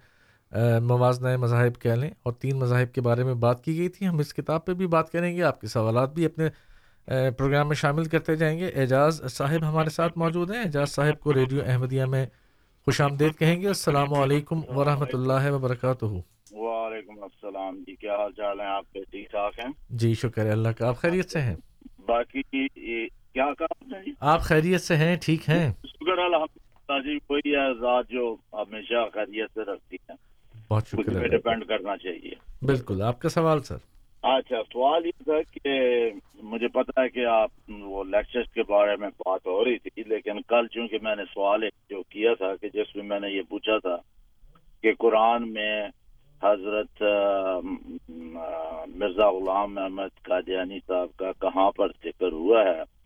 موازنہ مذاہب کہہ لیں اور تین مذاہب کے بارے میں بات کی گئی تھی۔ ہم اس کتاب پہ بھی بات کریں گے آپ کے سوالات بھی اپنے پروگرام میں شامل کرتے جائیں گے۔ اعجاز صاحب ہمارے ساتھ موجود ہیں۔ اعجاز صاحب کو ریڈیو احمدیہ میں خوش آمدید کہیں گے۔ السلام علیکم ورحمۃ اللہ وبرکاتہ۔ وعلیکم السلام۔ جی کیا حال چال ہیں؟ آپ کے ٹھیک ٹھاک ہیں؟ جی شکر ہے۔ اللہ کا آپ خیریت سے ہیں؟ باقی کیا کہا جی آپ خیریت سے ہیں؟ ٹھیک ہیں؟ شکر الحمد جی وہی ہے ذات جو ہمیشہ خیریت سے رکھتی ہے۔ بہت شکریہ ڈپینڈ کرنا چاہیے۔ بالکل آپ کا سوال سر؟ اچھا سوال یہ تھا کہ مجھے پتا ہے کہ آپ وہ لیکچر کے بارے میں بات ہو رہی تھی لیکن کل چونکہ میں نے سوال جو کیا تھا کہ جس میں میں نے یہ پوچھا تھا کہ قرآن میں حضرت مرزا غلام احمد قادیانی صاحب کا کہاں پر ذکر ہوا ہے؟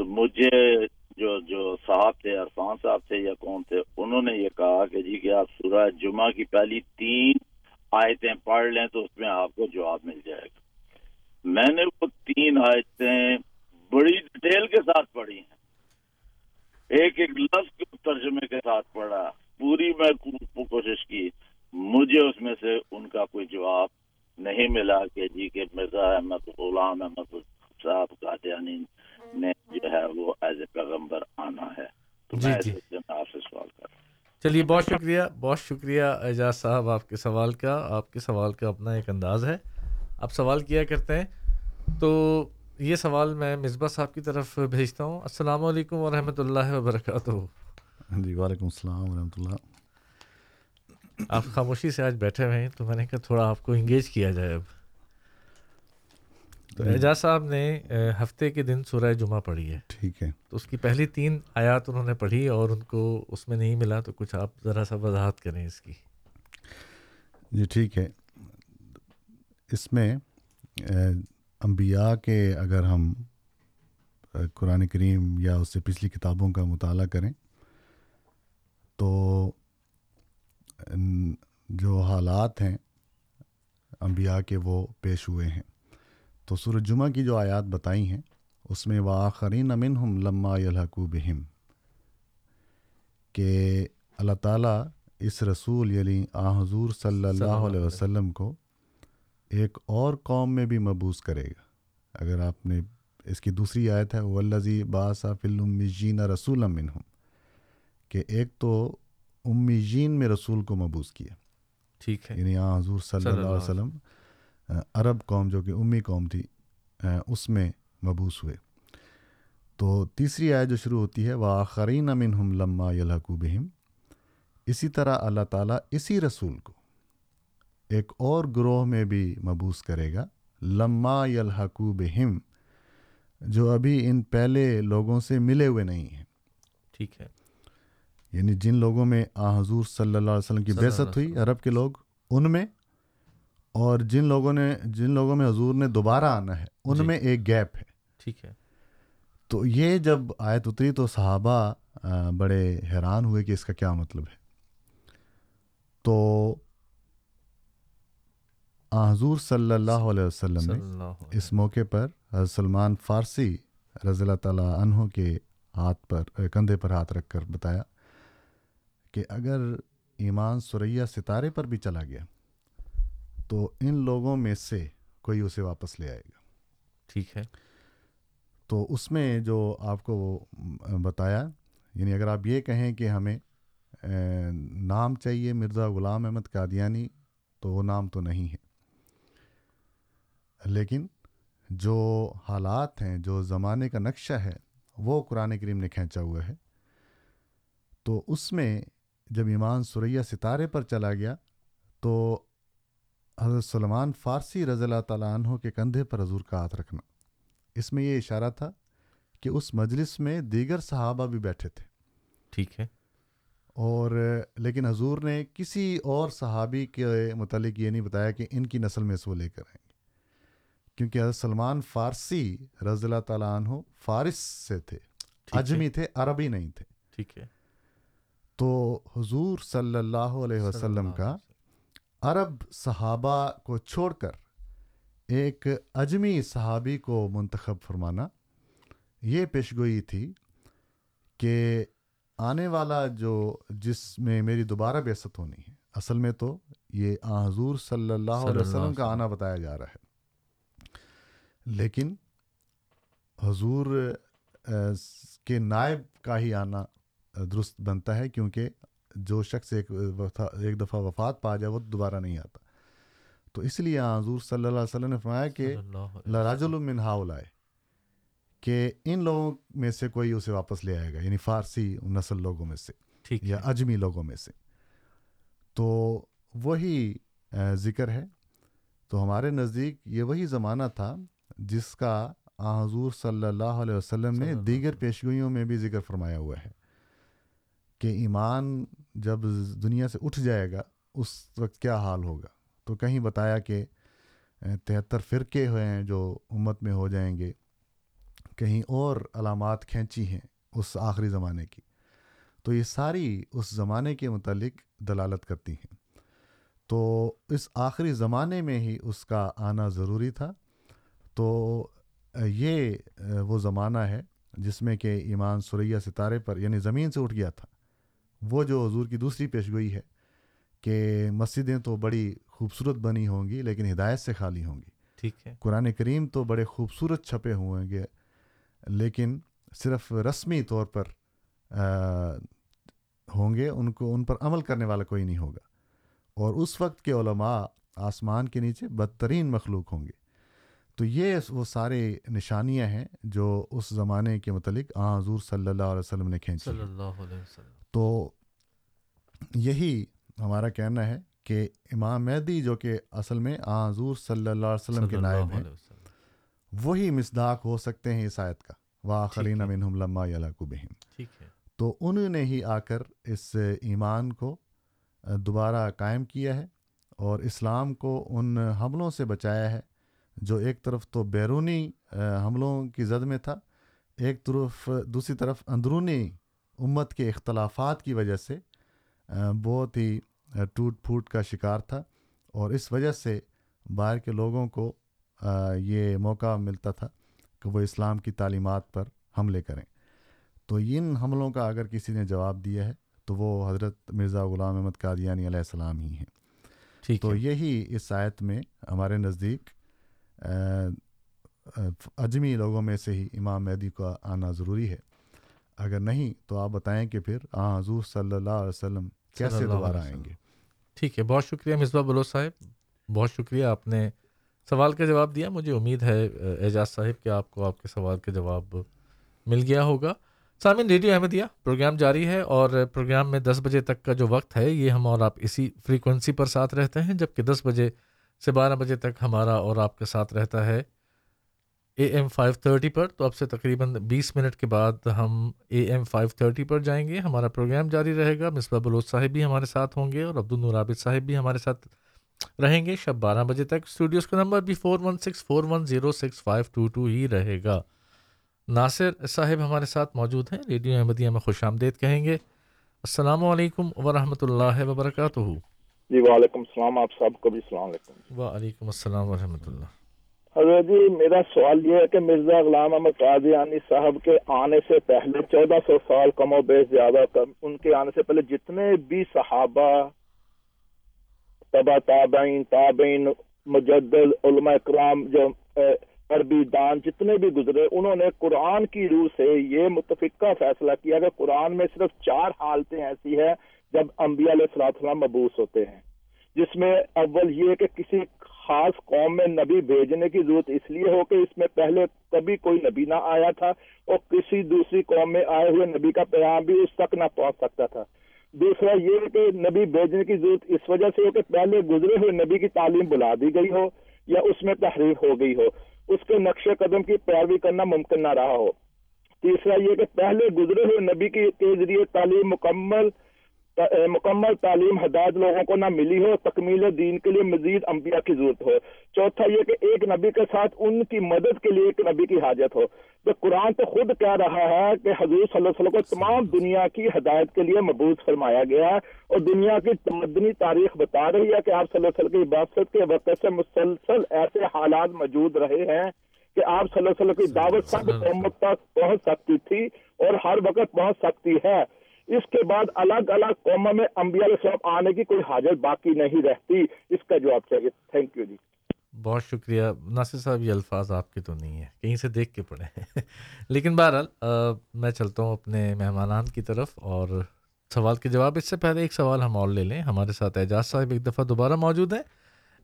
تو مجھے جو جو صاحب تھے، عرفان صاحب تھے یا کون تھے، انہوں نے یہ کہا کہ جی کہ آپ سورہ جمعہ کی پہلی تین آیتیں پڑھ لیں تو اس میں آپ کو جواب مل جائے گا۔ میں نے وہ تین آیتیں بڑی ڈیٹیل کے ساتھ پڑھی ہیں۔ ایک ایک لفظ کے ترجمے کے ساتھ پڑھا، پوری میں کوشش کی، مجھے اس میں سے ان کا کوئی جواب نہیں ملا کہ جی کہ مرزا احمد غلام احمد صاحب قادیانی نے جو ہے وہ ایز اے پیغمبر آنا ہے۔ تو جی میں جی۔ آپ سے سوال کر رہا ہوں۔ چلیے بہت شکریہ بہت شکریہ اعجاز صاحب آپ کے سوال کا۔ آپ کے سوال کا اپنا ایک انداز ہے۔ آپ سوال کیا کرتے ہیں؟ تو یہ سوال میں مصباح صاحب کی طرف بھیجتا ہوں۔ السلام علیکم ورحمۃ اللہ وبرکاتہ۔ جی وعلیکم السلام ورحمۃ اللہ۔ آپ خاموشی سے آج بیٹھے ہوئے ہیں تو میں نے کہا تھوڑا آپ کو انگیج کیا جائے اب۔ تو اعجاز صاحب نے ہفتے کے دن سورہ جمعہ پڑھی ہے۔ ٹھیک ہے۔ تو اس کی پہلی تین آیات انہوں نے پڑھی اور ان کو اس میں نہیں ملا تو کچھ آپ ذرا سا وضاحت کریں اس کی۔ جی ٹھیک ہے۔ اس میں انبیاء کے اگر ہم قرآن کریم یا اس سے پچھلی کتابوں کا مطالعہ کریں تو جو حالات ہیں انبیاء کے وہ پیش ہوئے ہیں۔ تو سورج جمعہ کی جو آیات بتائی ہیں اس میں واخرین امن ہم لمہ الحقو بہم کہ اللہ تعالیٰ اس رسول یعنی آ حضور صلی اللہ علیہ وسلم۔ کو ایک اور قوم میں بھی مبوس کرے گا۔ اگر آپ نے اس کی دوسری آیت ہے ولزی باسا فلم جین رسول امن ہوں کہ ایک تو امی جین میں رسول کو مبوس کیا۔ ٹھیک ہے۔ یعنی آ حضور صلی اللہ علیہ وسلم۔ عرب قوم جو کہ امی قوم تھی اس میں مبوس ہوئے۔ تو تیسری آیت جو شروع ہوتی ہے وہ آخرین امن ہم لمہ یلحقو بہم۔ اسی طرح اللہ تعالیٰ اسی رسول کو ایک اور گروہ میں بھی مبوس کرے گا لمہ یلحقو بہم جو ابھی ان پہلے لوگوں سے ملے ہوئے نہیں ہیں۔ ٹھیک ہے۔ یعنی جن لوگوں میں آ حضور صلی اللہ علیہ وسلم کی بیست ہوئی عرب کے لوگ ان میں اور جن لوگوں نے جن لوگوں میں حضور نے دوبارہ آنا ہے ان جی. میں ایک گیپ ہے۔ ٹھیک ہے۔ تو یہ جب آیت اتری تو صحابہ بڑے حیران ہوئے کہ اس کا کیا مطلب ہے۔ تو حضور صلی اللہ علیہ وسلم نے اس موقع پر حضرت سلمان فارسی رضی اللہ تعالیٰ عنہ کے ہاتھ پر کندھے پر ہاتھ رکھ کر بتایا کہ اگر ایمان سریا ستارے پر بھی چلا گیا تو ان لوگوں میں سے کوئی اسے واپس لے آئے گا۔ ٹھیک ہے۔ تو اس میں جو آپ کو بتایا یعنی اگر آپ یہ کہیں کہ ہمیں نام چاہیے مرزا غلام احمد قادیانی تو وہ نام تو نہیں ہے۔ لیکن جو حالات ہیں جو زمانے کا نقشہ ہے وہ قرآن کریم نے کھینچا ہوا ہے۔ تو اس میں جب ایمان سریا ستارے پر چلا گیا تو حضرت سلمان فارسی رضی اللہ تعالیٰ عنہ کے کندھے پر حضور کا ہاتھ رکھنا۔ اس میں یہ اشارہ تھا کہ اس مجلس میں دیگر صحابہ بھی بیٹھے تھے۔ ٹھیک ہے۔ اور لیکن حضور نے کسی اور صحابی کے متعلق یہ نہیں بتایا کہ ان کی نسل میں سے وہ لے کر آئیں۔ گے کیونکہ حضرت سلمان فارسی رضی اللہ تعالیٰ عنہ فارس سے تھے اجمی تھے عربی نہیں تھے۔ ٹھیک ہے۔ تو حضور صلی اللہ علیہ وسلم کا عرب صحابہ کو چھوڑ کر ایک اجمی صحابی کو منتخب فرمانا یہ پیشگوئی تھی کہ آنے والا جو جس میں میری دوبارہ بیست ہونی ہے اصل میں تو یہ حضور صلی اللہ علیہ وسلم کا آنا بتایا جا رہا ہے۔ لیکن حضور کے نائب کا ہی آنا درست بنتا ہے کیونکہ جو شخص ایک ایک دفعہ وفات پا جائے وہ دوبارہ نہیں آتا۔ تو اس لیے حضور صلی اللہ علیہ وسلم نے فرمایا کہ لراج المن ہاؤلائے کہ ان لوگوں میں سے کوئی اسے واپس لے آئے گا یعنی فارسی نسل لوگوں میں سے یا اجمی لوگوں میں سے۔ تو وہی ذکر ہے۔ تو ہمارے نزدیک یہ وہی زمانہ تھا جس کا حضور صلی اللہ علیہ وسلم نے دیگر پیشگوئیوں میں بھی ذکر فرمایا ہوا ہے کہ ایمان جب دنیا سے اٹھ جائے گا، اس وقت کیا حال ہوگا؟ تو کہیں بتایا کہ تہتر فرقے ہوئے ہیں جو امت میں ہو جائیں گے۔ کہیں اور علامات کھینچی ہیں اس آخری زمانے کی۔ تو یہ ساری اس زمانے کے متعلق دلالت کرتی ہیں۔ تو اس آخری زمانے میں ہی اس کا آنا ضروری تھا۔ تو یہ وہ زمانہ ہے جس میں کہ ایمان سریہ ستارے پر یعنی زمین سے اٹھ گیا تھا۔ وہ جو حضور کی دوسری پیشگوئی ہے کہ مسجدیں تو بڑی خوبصورت بنی ہوں گی لیکن ہدایت سے خالی ہوں گی۔ ٹھیک ہے۔ قرآن کریم تو بڑے خوبصورت چھپے ہوئیں گے لیکن صرف رسمی طور پر ہوں گے ان کو ان پر عمل کرنے والا کوئی نہیں ہوگا۔ اور اس وقت کے علماء آسمان کے نیچے بدترین مخلوق ہوں گے۔ تو یہ وہ سارے نشانیاں ہیں جو اس زمانے کے متعلق آ حضور صلی اللہ علیہ وسلم نے کھینچی تو یہی ہمارا کہنا ہے کہ امام مہدی جو کہ اصل میں آ حضور صلی اللہ علیہ وسلم کے نائب ہیں وہی مصداق ہو سکتے ہیں اس آیت کا۔ واخرین منہم لما یلاکو بہم۔ تو انہوں نے ہی آ کر اس ایمان کو دوبارہ قائم کیا ہے اور اسلام کو ان حملوں سے بچایا ہے۔ جو ایک طرف تو بیرونی حملوں کی زد میں تھا ایک طرف دوسری طرف اندرونی امت کے اختلافات کی وجہ سے بہت ہی ٹوٹ پھوٹ کا شکار تھا اور اس وجہ سے باہر کے لوگوں کو یہ موقع ملتا تھا کہ وہ اسلام کی تعلیمات پر حملے کریں۔ تو ان حملوں کا اگر کسی نے جواب دیا ہے تو وہ حضرت مرزا غلام احمد قادیانی علیہ السلام ہی ہیں۔ تو یہی اس آیت میں ہمارے نزدیک اجمی لوگوں میں سے ہی امام مہدی کا آنا ضروری ہے۔ اگر نہیں تو آپ بتائیں کہ پھر آ حضور صلی اللہ علیہ وسلم کیسے دوبارہ آئیں گے؟ ٹھیک ہے بہت شکریہ مصباح بلو صاحب۔ بہت شکریہ آپ نے سوال کا جواب دیا۔ مجھے امید ہے اعجاز صاحب کہ آپ کو آپ کے سوال کا جواب مل گیا ہوگا۔ سامعین ریڈیو احمدیہ پروگرام جاری ہے اور پروگرام میں دس بجے تک کا جو وقت ہے یہ ہم اور آپ اسی فریکوینسی پر ساتھ رہتے ہیں جبکہ دس بجے سے بارہ بجے تک ہمارا اور آپ کے ساتھ رہتا ہے۔ اے ایم فائیو تھرٹی پر، تو اب سے تقریباً بیس منٹ کے بعد ہم اے ایم فائیو تھرٹی پر جائیں گے۔ ہمارا پروگرام جاری رہے گا۔ مصباح بلوچ صاحب بھی ہمارے ساتھ ہوں گے اور عبد النورابد صاحب بھی ہمارے ساتھ رہیں گے۔ شب بارہ بجے تک اسٹوڈیوز کا نمبر بھی four one six four one zero six five two two ہی رہے گا۔ ناصر صاحب ہمارے ساتھ موجود ہیں۔ ریڈیو احمدیہ میں خوش آمدید کہیں گے۔ السلام علیکم ورحمۃ اللہ وبرکاتہ۔ جی وعلیکم السلام آپ سب کو بھی السلام علیکم۔ وعلیکم السلام ورحمۃ اللہ۔ حضرت جی میرا سوال یہ ہے کہ مرزا غلام احمد قادیانی صاحب کے آنے سے پہلے چودہ سو سال کم و بیش زیادہ کم ان کے آنے سے پہلے جتنے بھی صحابہ تبا تابعین تابعین مجدد علماء اکرام جو عربی دان جتنے بھی گزرے انہوں نے قرآن کی روح سے یہ متفقہ فیصلہ کیا کہ قرآن میں صرف چار حالتیں ایسی ہیں جب انبیاء علیہ السلام مبوس ہوتے ہیں، جس میں اول یہ کہ کسی خاص قوم میں نبی بھیجنے کی ضرورت اس لیے ہو کہ اس میں پہلے کبھی کوئی نبی نہ آیا تھا اور کسی دوسری قوم میں آئے ہوئے نبی کا پیغام بھی اس تک نہ پہنچ سکتا تھا۔ دوسرا یہ کہ نبی بھیجنے کی ضرورت اس وجہ سے ہو کہ پہلے گزرے ہوئے نبی کی تعلیم بلا دی گئی ہو یا اس میں تحریر ہو گئی ہو۔ اس کے نقش قدم کی پیروی کرنا ممکن نہ رہا ہو۔ تیسرا یہ کہ پہلے گزرے ہوئے نبی کے ذریعے تعلیم مکمل مکمل تعلیم ہدایت لوگوں کو نہ ملی ہو تکمیل دین کے لیے مزید انبیاء کی ضرورت ہو۔ چوتھا یہ کہ ایک نبی کے ساتھ ان کی مدد کے لیے ایک نبی کی حاجت ہو۔ تو قرآن تو خود کہہ رہا ہے کہ حضور صلی اللہ علیہ وسلم کو تمام دنیا کی ہدایت کے لیے مبوض فرمایا گیا ہے اور دنیا کی تمدنی تاریخ بتا رہی ہے کہ آپ صلی اللہ علیہ وسلم کی عبادت کے وقت سے مسلسل ایسے حالات موجود رہے ہیں کہ آپ صلی اللہ علیہ وسلم کی دعوت سب قومت تک پہنچ سکتی تھی اور ہر وقت پہنچ سکتی ہے۔ اس کے بعد الگ الگ قوموں میں انبیاء علیہ السلام آنے کی کوئی حاجت باقی نہیں رہتی۔ اس کا جواب چاہیے۔ تھینک یو جی۔ بہت شکریہ۔ ناصر صاحب یہ الفاظ آپ کے تو نہیں ہیں۔ کہیں سے دیکھ کے پڑھے ہیں (laughs) لیکن بہرحال میں چلتا ہوں اپنے مہمانان کی طرف اور سوال کے جواب۔ اس سے پہلے ایک سوال ہم اور لے لیں۔ ہمارے ساتھ اعجاز صاحب ایک دفعہ دوبارہ موجود ہیں۔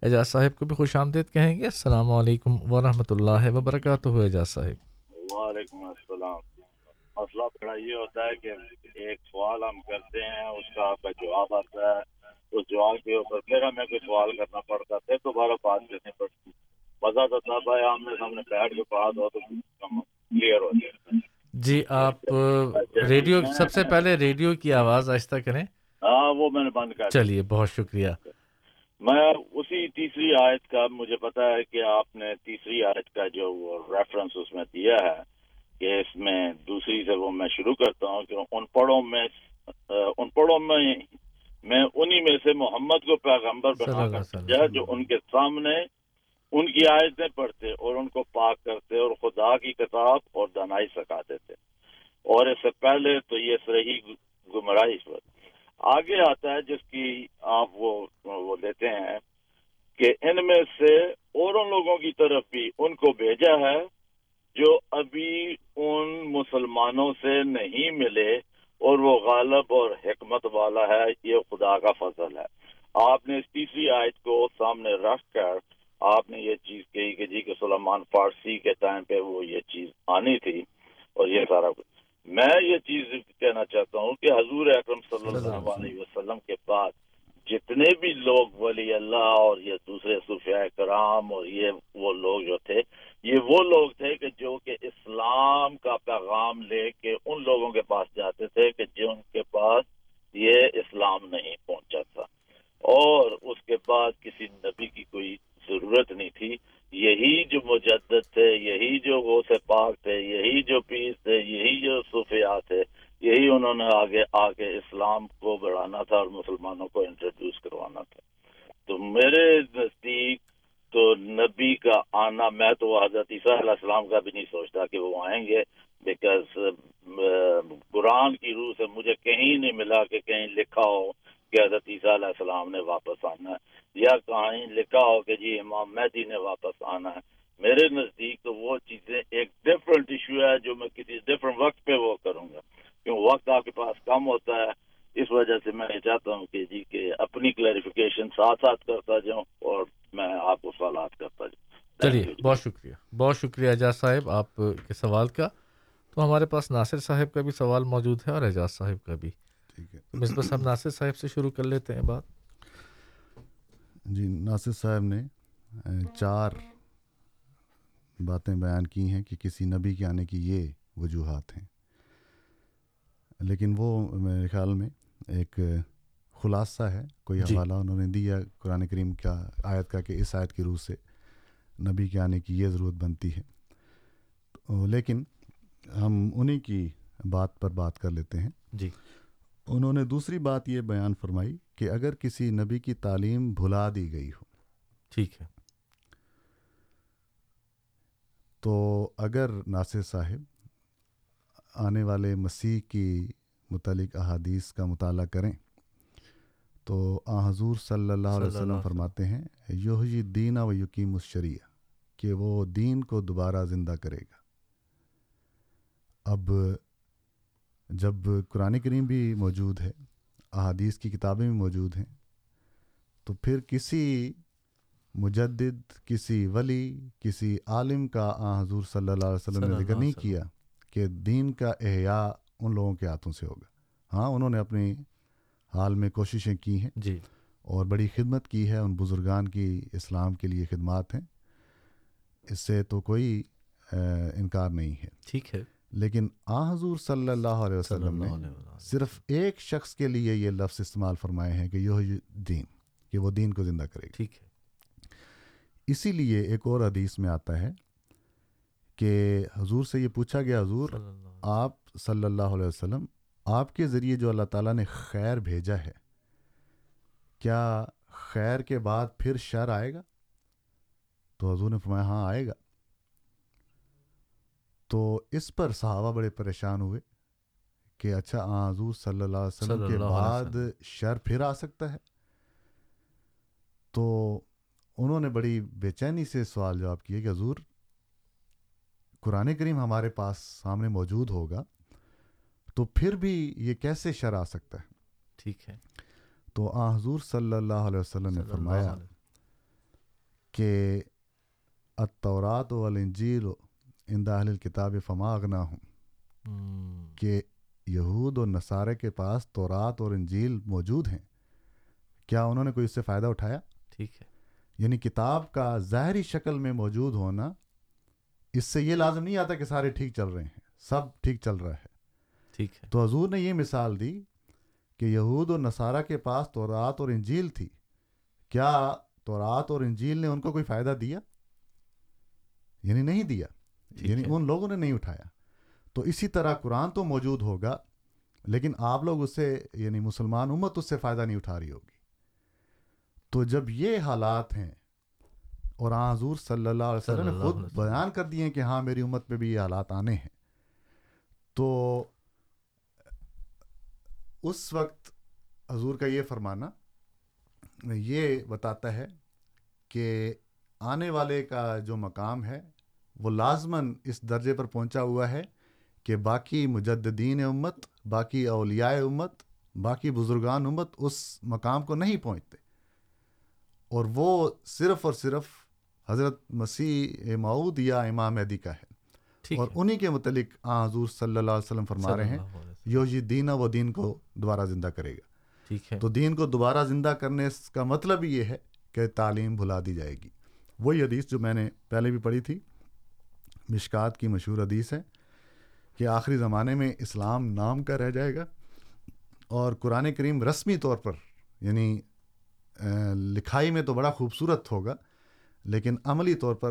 اعجاز صاحب کو بھی خوش آمدید کہیں گے۔ السلام علیکم ورحمۃ اللہ وبرکاتہ۔ اعجاز صاحب۔ وعلیکم السلام۔ مسئلہ بڑا یہ ہوتا ہے کہ ایک سوال ہم کرتے ہیں اس کا آپ کا جواب آتا ہے۔ اس جواب کے اوپر پھر ہمیں کوئی سوال کرنا پڑتا پھر دوبارہ بات کرنی پڑتی مزہ تو تب ہے آمنے سامنے بیٹھ کے بات ہو تو کلیئر ہو جائے۔ جی آپ ریڈیو سب سے پہلے ریڈیو کی آواز آہستہ کریں۔ ہاں وہ میں نے بند کر چلیے بہت شکریہ۔ میں اسی تیسری آیت کا مجھے پتا ہے کہ آپ نے تیسری آیت کا جو ریفرنس اس میں دیا ہے کہ اس میں دوسری سے وہ میں شروع کرتا ہوں کہ ان پڑھوں میں ان پڑھوں میں میں انہی میں سے محمد کو پیغمبر بنا کر جو ان کے سامنے ان کی آیتیں پڑھتے اور ان کو پاک کرتے اور خدا کی کتاب اور دنائی سکھاتے تھے اور اس سے پہلے تو یہ صحیح گمراہی پر آگے آتا ہے جس کی آپ وہ وہ لیتے ہیں کہ ان میں سے اور ان لوگوں کی طرف بھی ان کو بھیجا ہے۔ جو ابھی ان مسلمانوں سے نہیں ملے اور وہ غالب اور حکمت والا ہے، یہ خدا کا فضل ہے۔ آپ نے اس تیسری آیت کو سامنے رکھ کر آپ نے یہ چیز کہی کہ جی کہ سلمان فارسی کے ٹائم پہ وہ یہ چیز آنی تھی اور یہ سارا کچھ۔ میں یہ چیز کہنا چاہتا ہوں کہ حضور اکرم صلی اللہ علیہ وسلم کے بعد جتنے بھی لوگ ولی اللہ اور یہ دوسرے صوفیاء کرام اور یہ وہ لوگ جو تھے، یہ وہ لوگ تھے کہ جو کہ اسلام کا پیغام لے کے ان لوگوں کے پاس جاتے تھے کہ جن کے پاس یہ اسلام نہیں پہنچا تھا۔ اور اس کے بعد کسی نبی کی کوئی ضرورت نہیں تھی۔ یہی جو مجدد تھے، یہی جو غوث پاک تھے، یہی جو پیس تھے، یہی جو صوفیات تھے یہی انہوں نے آگے آ کے اسلام کو بڑھانا تھا اور مسلمانوں کو انٹروڈیوس کروانا تھا۔ تو میرے نزدیک تو نبی کا آنا، میں تو حضرت عیسیٰ علیہ السلام کا بھی نہیں سوچتا کہ وہ آئیں گے بیکاز قرآن کی روح سے مجھے کہیں نہیں ملا کہ کہیں لکھا ہو کہ حضرت عیسیٰ علیہ السلام نے واپس آنا ہے، یا کہیں لکھا ہو کہ جی امام مہدی نے واپس آنا ہے۔ میرے نزدیک تو وہ چیزیں ایک ڈفرینٹ ایشو ہے جو میں کسی ڈفرینٹ وقت پہ وہ کروں گا۔ کیوں وقت آپ کے پاس کم ہوتا ہے اس وجہ سے میں یہ چاہتا ہوں کہ جی کہ اپنی کلیریفیکیشن ساتھ ساتھ کرتا جاؤں اور میں آپ کو سوالات کرتا جاؤں۔ چلیے بہت شکریہ۔ بہت شکریہ اعجاز صاحب آپ کے سوال کا۔ تو ہمارے پاس ناصر صاحب کا بھی سوال موجود ہے اور اعجاز صاحب کا بھی۔ ٹھیک ہے۔ مصباح صاحب ناصر صاحب سے شروع کر لیتے ہیں بات۔ جی ناصر صاحب نے چار باتیں بیان کی ہیں کہ کسی نبی کے آنے کی یہ وجوہات ہیں۔ لیکن وہ میرے خیال میں ایک خلاصہ ہے کوئی جی۔ حوالہ انہوں نے دیا قرآن کریم کا آیت کا کہ اس آیت کی روح سے نبی کے آنے کی یہ ضرورت بنتی ہے۔ لیکن ہم انہیں کی بات پر بات کر لیتے ہیں۔ جی۔ انہوں نے دوسری بات یہ بیان فرمائی کہ اگر کسی نبی کی تعلیم بھلا دی گئی ہو۔ ٹھیک ہے۔ تو اگر ناصر صاحب آنے والے مسیح کی متعلق احادیث کا مطالعہ کریں تو آ حضور صلی اللہ علیہ وسلم فرماتے ہیں یوہی دین و یقین الشریعہ کہ وہ دین کو دوبارہ زندہ کرے گا۔ اب جب قرآن کریم بھی موجود ہے احادیث کی کتابیں بھی موجود ہیں تو پھر کسی مجدد کسی ولی کسی عالم کا آ حضور صلی اللہ علیہ وسلم نے ذکر نہیں کیا۔ کہ دین کا احیاء ان لوگوں کے ہاتھوں سے ہوگا۔ ہاں انہوں نے اپنی حال میں کوششیں کی ہیں۔ جی۔ اور بڑی خدمت کی ہے ان بزرگان کی اسلام کے لیے خدمات ہیں۔ اس سے تو کوئی انکار نہیں ہے۔ ٹھیک ہے۔ لیکن آ حضور صلی اللہ علیہ وسلم نے صرف ایک شخص کے لیے یہ لفظ استعمال فرمائے ہیں کہ یہ دین کہ وہ دین کو زندہ کرے ٹھیک ہے۔ اسی لیے ایک اور حدیث میں آتا ہے کہ حضور سے یہ پوچھا گیا حضور آپ صلی اللہ علیہ وسلم آپ کے ذریعے جو اللہ تعالیٰ نے خیر بھیجا ہے کیا خیر کے بعد پھر شر آئے گا؟ تو حضور نے فرمایا ہاں آئے گا۔ تو اس پر صحابہ بڑے پریشان ہوئے کہ اچھا حضور صلی اللہ علیہ وسلم کے بعد شر پھر آ سکتا ہے؟ تو انہوں نے بڑی بے چینی سے سوال جواب کیا کہ حضور قرآن کریم ہمارے پاس سامنے موجود ہوگا تو پھر بھی یہ کیسے شر آ سکتا ہے؟ ٹھیک ہے۔ تو آ حضور صلی اللہ علیہ وسلم نے فرمایا کہ التورات والانجیل عند اہل الکتاب فما اغنا ہوں۔ کہ یہود اور نصارے کے پاس تورات اور انجیل موجود ہیں۔ کیا انہوں نے کوئی اس سے فائدہ اٹھایا؟ ٹھیک ہے۔ یعنی کتاب کا ظاہری شکل میں موجود ہونا اس سے یہ لازم نہیں آتا کہ سارے ٹھیک چل رہے ہیں سب ٹھیک چل رہا ہے۔ ٹھیک ہے۔ تو حضور نے یہ مثال دی کہ یہود اور نصارہ کے پاس تورات اور انجیل تھی۔ کیا تورات اور انجیل نے ان کو کوئی فائدہ دیا؟ یعنی نہیں دیا۔ یعنی۔ ان لوگوں نے نہیں اٹھایا۔ تو اسی طرح قرآن تو موجود ہوگا لیکن آپ لوگ اس سے یعنی مسلمان امت اس سے فائدہ نہیں اٹھا رہی ہوگی۔ تو جب یہ حالات ہیں اور آن حضور صلی اللہ علیہ وسلم نے خود۔ بیان کر دیے کہ ہاں میری امت پہ بھی یہ حالات آنے ہیں تو اس وقت حضور کا یہ فرمانا یہ بتاتا ہے کہ آنے والے کا جو مقام ہے وہ لازماً اس درجے پر پہنچا ہوا ہے کہ باقی مجددین امت باقی اولیاء امت باقی بزرگان امت اس مقام کو نہیں پہنچتے اور وہ صرف اور صرف حضرت مسیح معود یا امام مہدی کا ہے۔ اور انہی کے متعلق آ حضور صلی اللہ علیہ وسلم فرما رہے ہیں۔ یو جی دینہ وہ دین کو دوبارہ زندہ کرے گا۔ ٹھیک ہے۔ تو دین کو دوبارہ زندہ کرنے کا مطلب یہ ہے کہ تعلیم بھلا دی جائے گی۔ وہی حدیث جو میں نے پہلے بھی پڑھی تھی مشکات کی مشہور حدیث ہے کہ آخری زمانے میں اسلام نام کا رہ جائے گا اور قرآن کریم رسمی طور پر یعنی لکھائی میں تو بڑا خوبصورت ہوگا لیکن عملی طور پر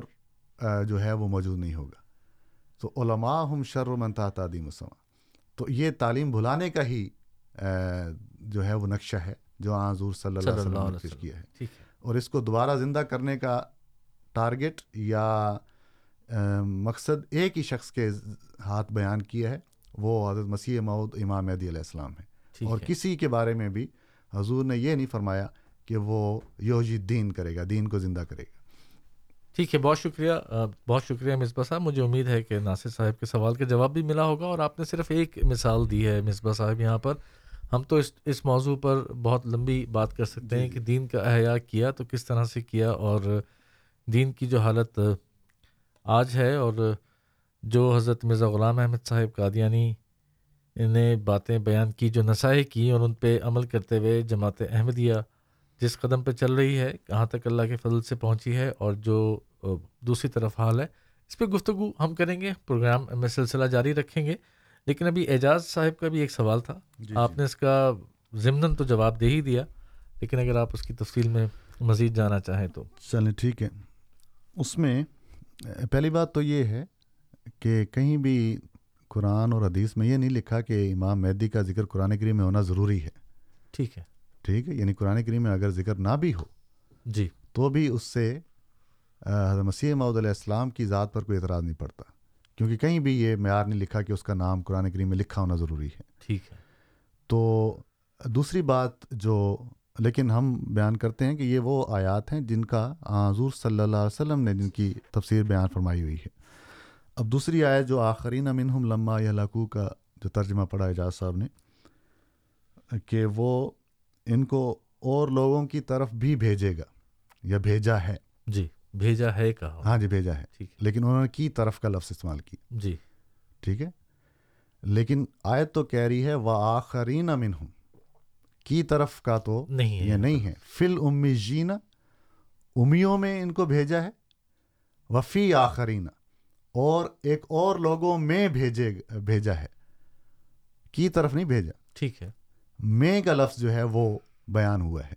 جو ہے وہ موجود نہیں ہوگا۔ تو علماء ہم شر و منتا تعدیم مسلم تو یہ تعلیم بھلانے کا ہی جو ہے وہ نقشہ ہے جو حضور صلی اللہ علیہ وسلم نے کیا ہے۔ اور اس کو دوبارہ زندہ کرنے کا ٹارگٹ یا مقصد ایک ہی شخص کے ہاتھ بیان کیا ہے وہ حضرت مسیح معود امام مہدی علیہ السلام ہے اور کسی کے بارے میں بھی حضور نے یہ نہیں فرمایا کہ وہ یوجی دین کرے گا دین کو زندہ کرے گا۔ ٹھیک ہے بہت شکریہ بہت شکریہ مصباح صاحب مجھے امید ہے کہ ناصر صاحب کے سوال کا جواب بھی ملا ہوگا اور آپ نے صرف ایک مثال دی ہے مصباح صاحب یہاں پر۔ ہم تو اس اس موضوع پر بہت لمبی بات کر سکتے ہیں کہ دین کا احیاء کیا تو کس طرح سے کیا اور دین کی جو حالت آج ہے اور جو حضرت مرزا غلام احمد صاحب قادیانی نے باتیں بیان کی جو نصائح کی اور ان پہ عمل کرتے ہوئے جماعت احمدیہ جس قدم پہ چل رہی ہے کہاں تک اللہ کے فضل سے پہنچی ہے اور جو دوسری طرف حال ہے۔ اس پہ گفتگو ہم کریں گے پروگرام میں سلسلہ جاری رکھیں گے۔ لیکن ابھی اعجاز صاحب کا بھی ایک سوال تھا۔ جی آپ نے اس کا ضمن تو جواب دے ہی دیا لیکن اگر آپ اس کی تفصیل میں مزید جانا چاہیں تو۔ چلیں ٹھیک ہے۔ اس میں پہلی بات تو یہ ہے کہ کہیں بھی قرآن اور حدیث میں یہ نہیں لکھا کہ امام مہدی کا ذکر قرآن کریم میں ہونا ضروری ہے۔ ٹھیک ہے۔ ٹھیک ہے یعنی قرآن کریم میں اگر ذکر نہ بھی ہو جی۔ تو بھی اس سے حضرت مسیح معود علیہ السلام کی ذات پر کوئی اعتراض نہیں پڑتا۔ کیونکہ کہیں بھی یہ معیار نہیں لکھا کہ اس کا نام قرآن کریم میں لکھا ہونا ضروری ہے۔ ٹھیک ہے۔ تو دوسری بات جو لیکن ہم بیان کرتے ہیں کہ یہ وہ آیات ہیں جن کا حضور صلی اللہ علیہ وسلم نے جن کی تفسیر بیان فرمائی ہوئی ہے۔ اب دوسری آیت جو آخرین منہم لما یا لقو کا جو ترجمہ پڑھا اعجاز صاحب نے کہ وہ ان کو اور لوگوں کی طرف بھی بھیجے گا یا بھیجا ہے۔ جی بھیجا ہے کہا۔ ہاں جی بھیجا ہے۔ لیکن انہوں نے کی طرف کا لفظ استعمال کی جی۔ ٹھیک ہے۔ لیکن آیت تو کہہ رہی ہے وہ آخرین منہم۔ کی طرف کا تو نہیں یہ نہیں ہے۔ فل امی جینا امیوں میں ان کو بھیجا ہے۔ وفی آخرین اور ایک اور لوگوں میں بھیجے بھیجا ہے۔ کی طرف نہیں بھیجا۔ ٹھیک ہے۔ میں کا لفظ جو ہے وہ بیان ہوا ہے۔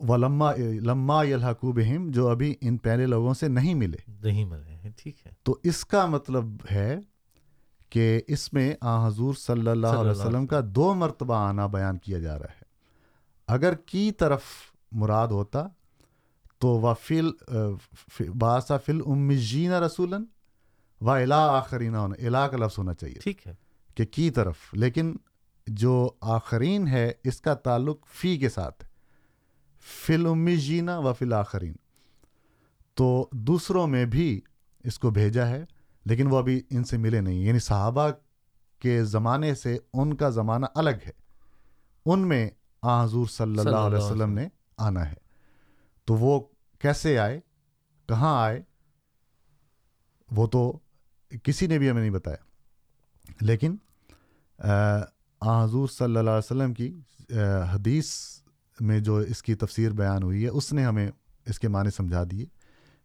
وہ لما لما جو ابھی ان پہلے لوگوں سے نہیں ملے۔ نہیں ملے ہیں ٹھیک ہے۔ تو اس کا مطلب ہے کہ اس میں آ حضور صلی اللہ صلی علیہ اللہ وسلم کا دو مرتبہ آنا بیان کیا جا رہا ہے۔ اگر کی طرف مراد ہوتا تو وفیل باسا فل ام جین رسولن و الا آخرین ہونا الا کا لفظ ہونا چاہیے۔ ٹھیک ہے۔ کہ کی طرف لیکن جو آخرین ہے اس کا تعلق فی کے ساتھ۔ فل امی جینا و فل آخرین تو دوسروں میں بھی اس کو بھیجا ہے لیکن وہ ابھی ان سے ملے نہیں۔ یعنی صحابہ کے زمانے سے ان کا زمانہ الگ ہے۔ ان میں آ حضور صلی اللہ علیہ وسلم نے آنا ہے۔ تو وہ کیسے آئے؟ کہاں آئے؟ وہ تو کسی نے بھی ہمیں نہیں بتایا۔ لیکن آ حضور صلی اللہ علیہ وسلم کی حدیث میں جو اس کی تفسیر بیان ہوئی ہے اس نے ہمیں اس کے معنی سمجھا دیے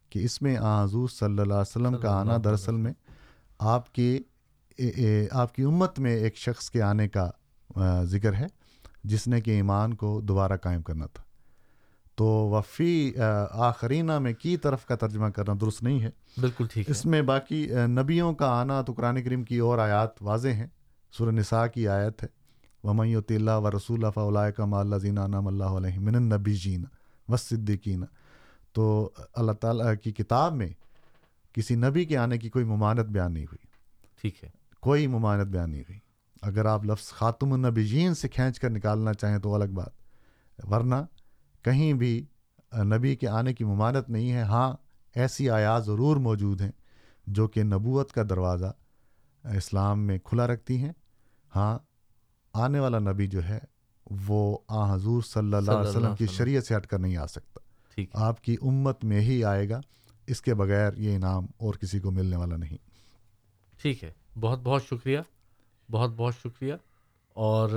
کہ اس میں آ حضور صلی اللہ علیہ وسلم کا آنا دراصل میں آپ کے آپ کی امت میں ایک شخص کے آنے کا ذکر ہے جس نے کہ ایمان کو دوبارہ قائم کرنا تھا۔ تو وفی آخرینہ میں کی طرف کا ترجمہ کرنا درست نہیں ہے۔ بالکل ٹھیک اس میں باقی نبیوں کا آنا تو قرآن کریم کی اور آیات واضح ہیں۔ سور نساء کی آیت ہے۔ ومئی اللہ و رسول فلاء کا مال زینہ نام اللہ علیہ من النبی جین و صدیقین تو اللہ تعالیٰ کی کتاب میں کسی نبی کے آنے کی کوئی ممانت بیان نہیں ہوئی۔ ٹھیک ہے۔ کوئی ممانت بیان نہیں ہوئی۔ اگر آپ لفظ خاتم النبی جین سے کھینچ کر نکالنا چاہیں تو الگ بات۔ ورنہ کہیں بھی نبی کے آنے کی ممانت نہیں ہے۔ ہاں ایسی آیات ضرور موجود ہیں جو کہ نبوت کا دروازہ اسلام میں کھلا رکھتی ہیں۔ ہاں آنے والا نبی جو ہے وہ آ حضور صلی اللہ علیہ وسلم کی شریعت سے ہٹ کر نہیں آ سکتا۔ آپ کی امت میں ہی آئے گا اس کے بغیر یہ انعام اور کسی کو ملنے والا نہیں۔ ٹھیک ہے۔ بہت بہت شکریہ۔ بہت بہت شکریہ۔ اور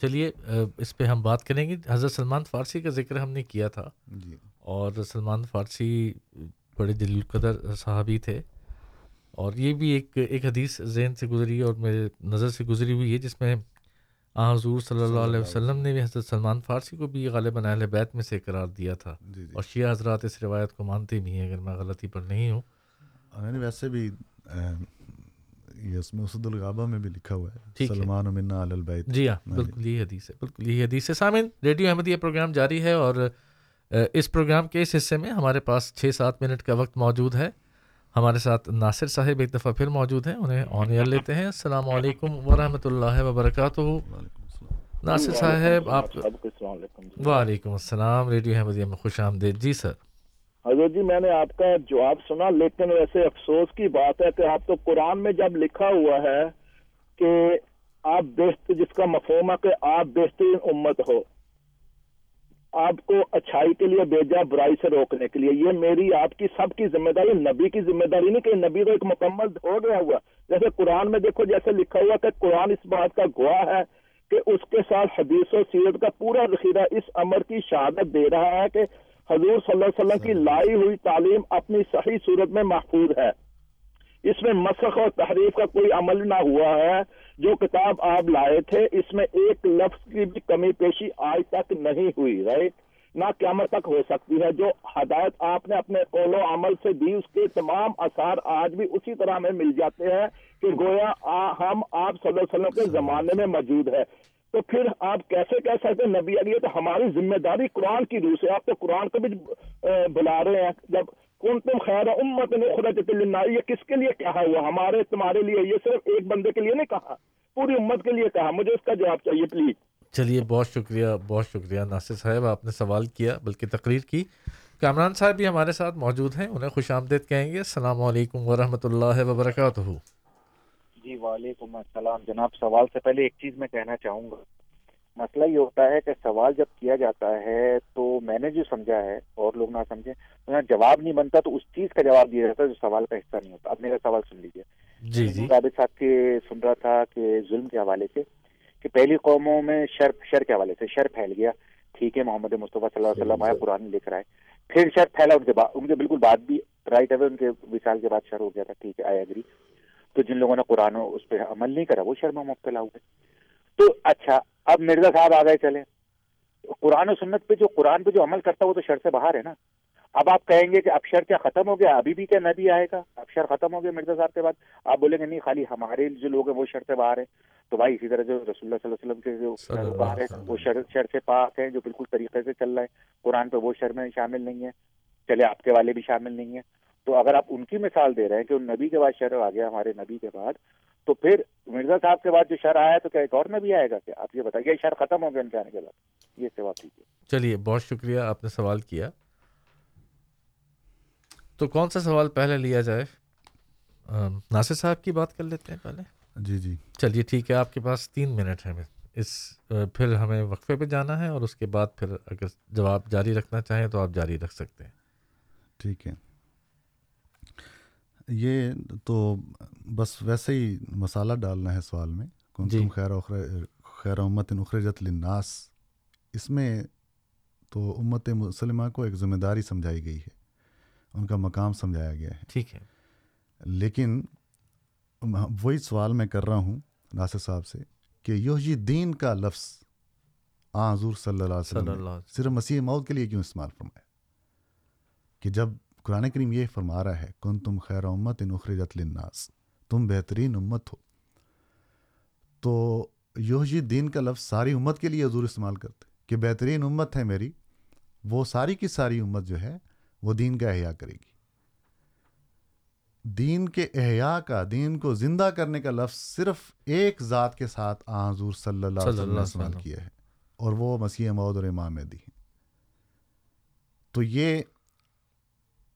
چلیے اس پہ ہم بات کریں گے۔ حضرت سلمان فارسی کا ذکر ہم نے کیا تھا۔ جی۔ اور سلمان فارسی بڑے دل قدر صحابی تھے۔ اور یہ بھی ایک ایک حدیث ذہن سے گزری اور میرے نظر سے گزری ہوئی ہے جس میں حضور صلی اللہ علیہ وسلم نے بھی حضرت سلمان فارسی کو بھی غالب اہل بیت میں سے قرار دیا تھا۔ جی جی۔ اور شیعہ حضرات اس روایت کو مانتے بھی ہیں اگر میں غلطی پر نہیں ہوں۔ یعنی ویسے بھی اس میں اسد الغابہ میں بھی لکھا ہوا ہے سلمان منا البیت۔ جی ہاں بالکل یہ حدیث ہے بالکل یہ حدیث ہے۔ سامعین ریڈیو احمدیہ پروگرام جاری ہے اور اس پروگرام کے اس حصے میں ہمارے پاس چھ سات منٹ کا وقت موجود ہے۔ ہمارے ساتھ ناصر صاحب ایک دفعہ پھر موجود ہیں انہیں آن ایئر لیتے ہیں۔ السلام علیکم ورحمۃ اللہ وبرکاتہ۔ ناصر صاحب آپ وعلیکم السلام ریڈیو احمدیہ میں خوش آمدید۔ جی سر۔ حضرت جی میں نے آپ کا جواب سنا لیکن ویسے افسوس کی بات ہے کہ آپ تو قرآن میں جب لکھا ہوا ہے کہ آپ بہتر جس کا مفہوم ہے کہ آپ بہترین امت ہو آپ کو اچھائی کے لیے بھیجا، برائی سے روکنے کے لیے۔ یہ میری، آپ کی سب کی ذمہ داری، نبی کی ذمہ داری نہیں کہ نبی تو ایک مکمل ہو گیا ہوا۔ جیسے قرآن میں دیکھو، جیسے لکھا ہوا کہ قرآن اس بات کا گواہ ہے کہ اس کے ساتھ حدیث و سیرت کا پورا ذخیرہ اس امر کی شہادت دے رہا ہے کہ حضور صلی اللہ علیہ وسلم کی لائی ہوئی تعلیم اپنی صحیح صورت میں محفوظ ہے۔ اس میں مسخ اور تحریف کا کوئی عمل نہ ہوا ہے۔ جو کتاب آپ لائے تھے، اس میں ایک لفظ کی بھی کمی پیشی آج تک نہیں ہوئی رائٹ نہ قیامت تک ہو سکتی ہے۔ جو ہدایت آپ نے اپنے قول و عمل سے دی، اس کے تمام اثار آج بھی اسی طرح ہمیں مل جاتے ہیں کہ گویا ہم آپ صلی اللہ علیہ وسلم کے زمانے میں موجود ہے تو پھر آپ کیسے کہہ سکتے نبی علی تو ہماری ذمہ داری قرآن کی روح سے، آپ تو قرآن کو بھی بلا رہے ہیں۔ جب تم خیر امت نے خدا یہ کس کے لیے کہا ہوا؟ ہمارے تمہارے لیے یہ صرف ایک بندے کے لیے نہیں کہا پوری امت کے لیے کہا۔ مجھے اس کا جواب چاہیے پلیز چلیے بہت شکریہ بہت شکریہ ناصر صاحب آپ نے سوال کیا بلکہ تقریر کی۔ کامران صاحب بھی ہمارے ساتھ موجود ہیں انہیں خوش آمدید کہیں گے۔ السلام علیکم ورحمۃ اللہ وبرکاتہ۔ جی وعلیکم السلام جناب۔ سوال سے پہلے ایک چیز میں کہنا چاہوں گا۔ مسئلہ یہ ہوتا ہے کہ سوال جب کیا جاتا ہے تو میں نے جو سمجھا ہے اور لوگ نہ سمجھے تو جواب نہیں بنتا تو اس چیز کا جواب دیا جاتا ہے جو سوال کا حصہ نہیں ہوتا۔ اب میرا سوال سن لیجیے جی جی۔ صاحب کے سن رہا تھا کہ ظلم کے حوالے سے کہ پہلی قوموں میں شر شر کے حوالے سے شر پھیل گیا۔ ٹھیک ہے محمد مصطفیٰ صلی اللہ علیہ وسلم آیا قرآن لکھ رہا ہے۔ پھر شر پھیلا ان کے بعد ان کے بالکل بات بھی رائٹ اوے ان کے وشال کے بعد شر ہو گیا تھا۔ ٹھیک ہے آئی اگری تو جن لوگوں نے قرآن اس پہ عمل نہیں کرا وہ شر میں مبتلا ہوئے تو اچھا اب مرزا صاحب آ گئے چلے۔ قرآن و سنت پہ جو قرآن پہ جو عمل کرتا وہ تو شر سے باہر ہے نا۔ اب آپ کہیں گے کہ اب شر کیا ختم ہو گیا؟ ابھی بھی کیا نبی آئے گا؟ اب شر ختم ہو گیا مرزا صاحب کے بعد۔ آپ بولیں گے نہیں خالی ہمارے جو لوگ ہیں وہ شر سے باہر ہیں۔ تو بھائی اسی طرح جو رسول اللہ صلی اللہ علیہ وسلم کے جو باہر ہیں وہ شر شر سے پاک ہیں جو بالکل طریقے سے چل رہے ہیں۔ قرآن پہ وہ شر میں شامل نہیں ہے چلے آپ کے والے بھی شامل نہیں ہیں۔ تو اگر آپ ان کی مثال دے رہے ہیں کہ ان نبی کے بعد شر آ گیا ہمارے نبی کے بعد تو پھر مرزا صاحب کے بعد جو شر آیا تو کیا ایک اور نبی آئے گا کیا؟ آپ یہ بتائیے شر ختم ہو گیا ان کے آنے کے بعد؟ یہ سوال کیجیے چلیے بہت شکریہ آپ نے سوال کیا۔ تو کون سا سوال پہلے لیا جائے؟ ناصر صاحب کی بات کر لیتے ہیں پہلے؟ جی جی۔ چلیے ٹھیک ہے آپ کے پاس تین منٹ ہے اس پھر ہمیں وقفے پہ جانا ہے اور اس کے بعد پھر اگر جواب جاری رکھنا چاہیں تو آپ جاری رکھ سکتے ہیں۔ ٹھیک ہے۔ یہ تو بس ویسے ہی مسالہ ڈالنا ہے سوال میں کون جی. تم خیر خیر امت اخرجت للناس۔ اس میں تو امت مسلمہ کو ایک ذمہ داری سمجھائی گئی ہے ان کا مقام سمجھایا گیا ہے۔ ٹھیک ہے۔ لیکن وہی سوال میں کر رہا ہوں ناصر صاحب سے کہ یوجی دین کا لفظ آ حضور صلی اللہ علیہ وسلم۔ صرف مسیح موت کے لیے کیوں استعمال فرمایا؟ کہ جب قرآن کریم یہ فرما رہا ہے کن تم خیر امت نخرجت للناس تم بہترین امت ہو۔ تو یوجی دین کا لفظ ساری امت کے لیے حضور استعمال کرتے کہ بہترین امت ہے میری وہ ساری کی ساری امت جو ہے وہ دین کا احیاء کرے گی۔ دین کے احیاء کا دین کو زندہ کرنے کا لفظ صرف ایک ذات کے ساتھ آ حضور صلی اللہ علیہ وسلم نے استعمال کیا ہے اور وہ مسیح مود اور امام مہدی ہیں۔ تو یہ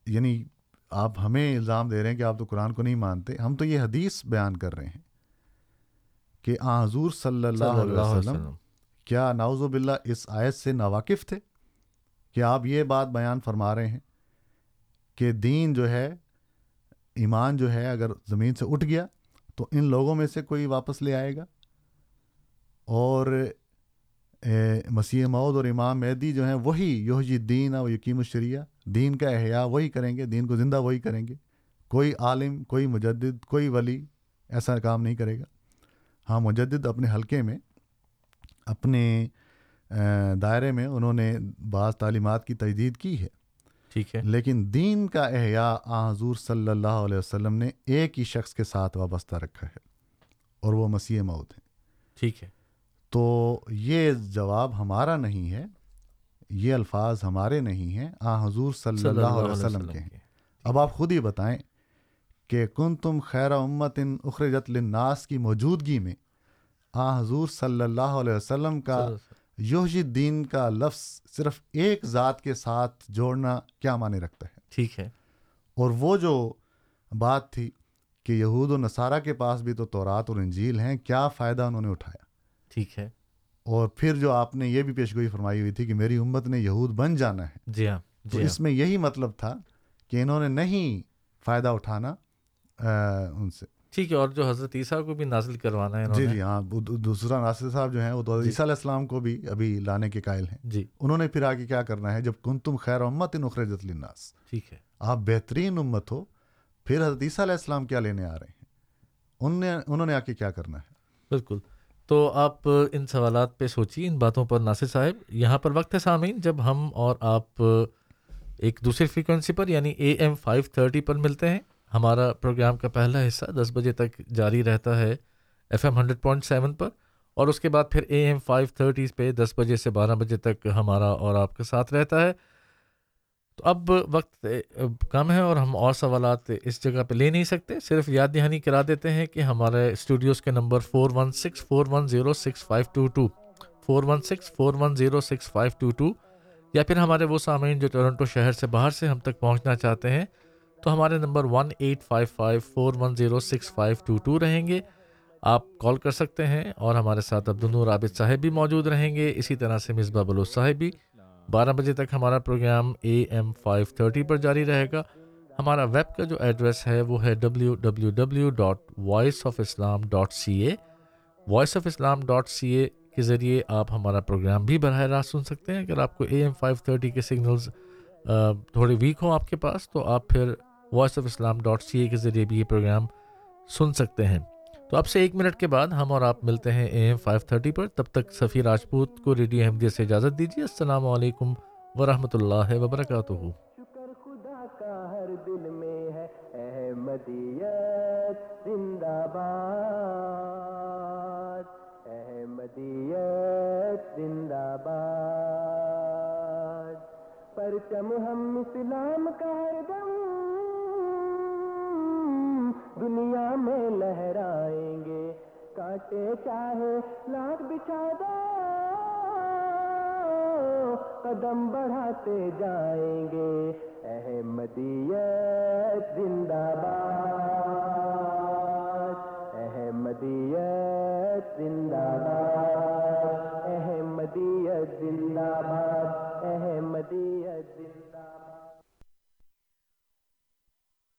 یعنی آپ ہمیں الزام دے رہے ہیں کہ آپ تو قرآن کو نہیں مانتے ہم تو یہ حدیث بیان کر رہے ہیں کہ آ حضور صلی اللہ علیہ وسلم کیا ناوز باللہ اس آیت سے ناواقف تھے؟ کہ آپ یہ بات بیان فرما رہے ہیں کہ دین جو ہے ایمان جو ہے اگر زمین سے اٹھ گیا تو ان لوگوں میں سے کوئی واپس لے آئے گا؟ اور مسیح مود اور امام مہدی جو ہیں وہی یوہجی دین اور یقیم الشریعہ دین کا احیاء وہی کریں گے دین کو زندہ وہی کریں گے۔ کوئی عالم کوئی مجدد کوئی ولی ایسا کام نہیں کرے گا۔ ہاں مجدد اپنے حلقے میں اپنے دائرے میں انہوں نے بعض تعلیمات کی تجدید کی ہے۔ ٹھیک ہے۔ لیکن دین کا احیاء آ حضور صلی اللہ علیہ وسلم نے ایک ہی شخص کے ساتھ وابستہ رکھا ہے اور وہ مسیح موت ہے ٹھیک ہے۔ تو یہ جواب ہمارا نہیں ہے۔ یہ الفاظ ہمارے نہیں ہیں آ حضور صلی اللہ علیہ وسلم کے ہیں۔ اب آپ خود ہی بتائیں کہ کن تم خیر امت ان اخرجت للناس کی موجودگی میں آ حضور صلی اللہ علیہ وسلم کا یوج دین کا لفظ صرف ایک ذات کے ساتھ جوڑنا کیا معنی رکھتا ہے؟ ٹھیک ہے۔ اور وہ جو بات تھی کہ یہود و نصارہ کے پاس بھی تو تورات اور انجیل ہیں کیا فائدہ انہوں نے اٹھایا؟ ٹھیک ہے۔ اور پھر جو آپ نے یہ بھی پیشگوئی فرمائی ہوئی تھی کہ میری امت نے یہود بن جانا ہے جی ہاں تو اس میں یہی مطلب تھا کہ انہوں نے نہیں فائدہ اٹھانا ان سے۔ ٹھیک ہے اور جو حضرت عیسیٰ کو بھی نازل کروانا ہے جی جی ہاں دوسرا ناصر صاحب جو ہیں وہ تو جی۔ عیسیٰ علیہ السلام کو بھی ابھی لانے کے قائل ہیں۔ جی۔ انہوں نے پھر آگے کیا کرنا ہے؟ جب کن تم خیر امت نخرجت للناس۔ ٹھیک ہے۔ آپ بہترین امت ہو پھر حضرت عیسیٰ علیہ السلام کیا لینے آ رہے ہیں؟ ان نے انہوں نے آ کے کیا کرنا ہے؟ بالکل۔ تو آپ ان سوالات پہ سوچیے، ان باتوں پر ناصر صاحب، یہاں پر وقت ہے سامعین، جب ہم اور آپ ایک دوسری فریکوینسی پر یعنی اے ایم فائیو تھرٹی پر ملتے ہیں۔ ہمارا پروگرام کا پہلا حصہ دس بجے تک جاری رہتا ہے F M hundred point seven پر، اور اس کے بعد پھر اے ایم فائیو تھرٹیز پہ دس بجے سے بارہ بجے تک ہمارا اور آپ کے ساتھ رہتا ہے۔ تو اب وقت کم ہے اور ہم اور سوالات اس جگہ پہ لے نہیں سکتے، صرف یاد دہانی کرا دیتے ہیں کہ ہمارے اسٹوڈیوز کے number four one six four one zero six five two two four one six four one zero six five two two یا پھر ہمارے وہ سامعین جو ٹورنٹو شہر سے باہر سے ہم تک پہنچنا چاہتے ہیں، تو ہمارے number one eight five five four one zero six five two two رہیں گے۔ آپ کال کر سکتے ہیں اور ہمارے ساتھ عبدالنور عابد صاحب بھی موجود رہیں گے۔ اسی طرح سے مصباح بلوچ صاحب بھی۔ بارہ بجے تک ہمارا programme A M five thirty پر جاری رہے گا۔ ہمارا ویب کا جو ایڈریس ہے وہ ہے W W W dot voice of Islam dot C A voice of Islam dot C A کے ذریعے آپ ہمارا پروگرام بھی براہ راست سن سکتے ہیں۔ اگر آپ کو اے ایم فائیو تھرٹی کے سگنلز تھوڑے ویک ہوں آپ کے پاس، تو آپ پھر voice of Islam dot C A کے ذریعے بھی یہ پروگرام سن سکتے ہیں۔ تو اب سے ایک منٹ کے بعد ہم اور آپ ملتے ہیں اے ایم فائیو تھرٹی پر۔ تب تک سفیر راجپوت کو ریڈیو احمدیہ سے اجازت دیجیے۔ السلام علیکم ورحمۃ اللہ وبرکاتہ۔ شکر خدا کا ہر دل میں ہے، احمدیت زندہ باد۔ احمدیت زندہ باد۔ پرچم ہم اسلام کا ہر دم، دنیا میں لہرائیں کٹے چاہے لاکھ بچھا دو، قدم بڑھاتے جائیں گے۔ زندہ باد احمدیت زندہ باد، احمدیت زندہ باد، احمدیت زندہ باد۔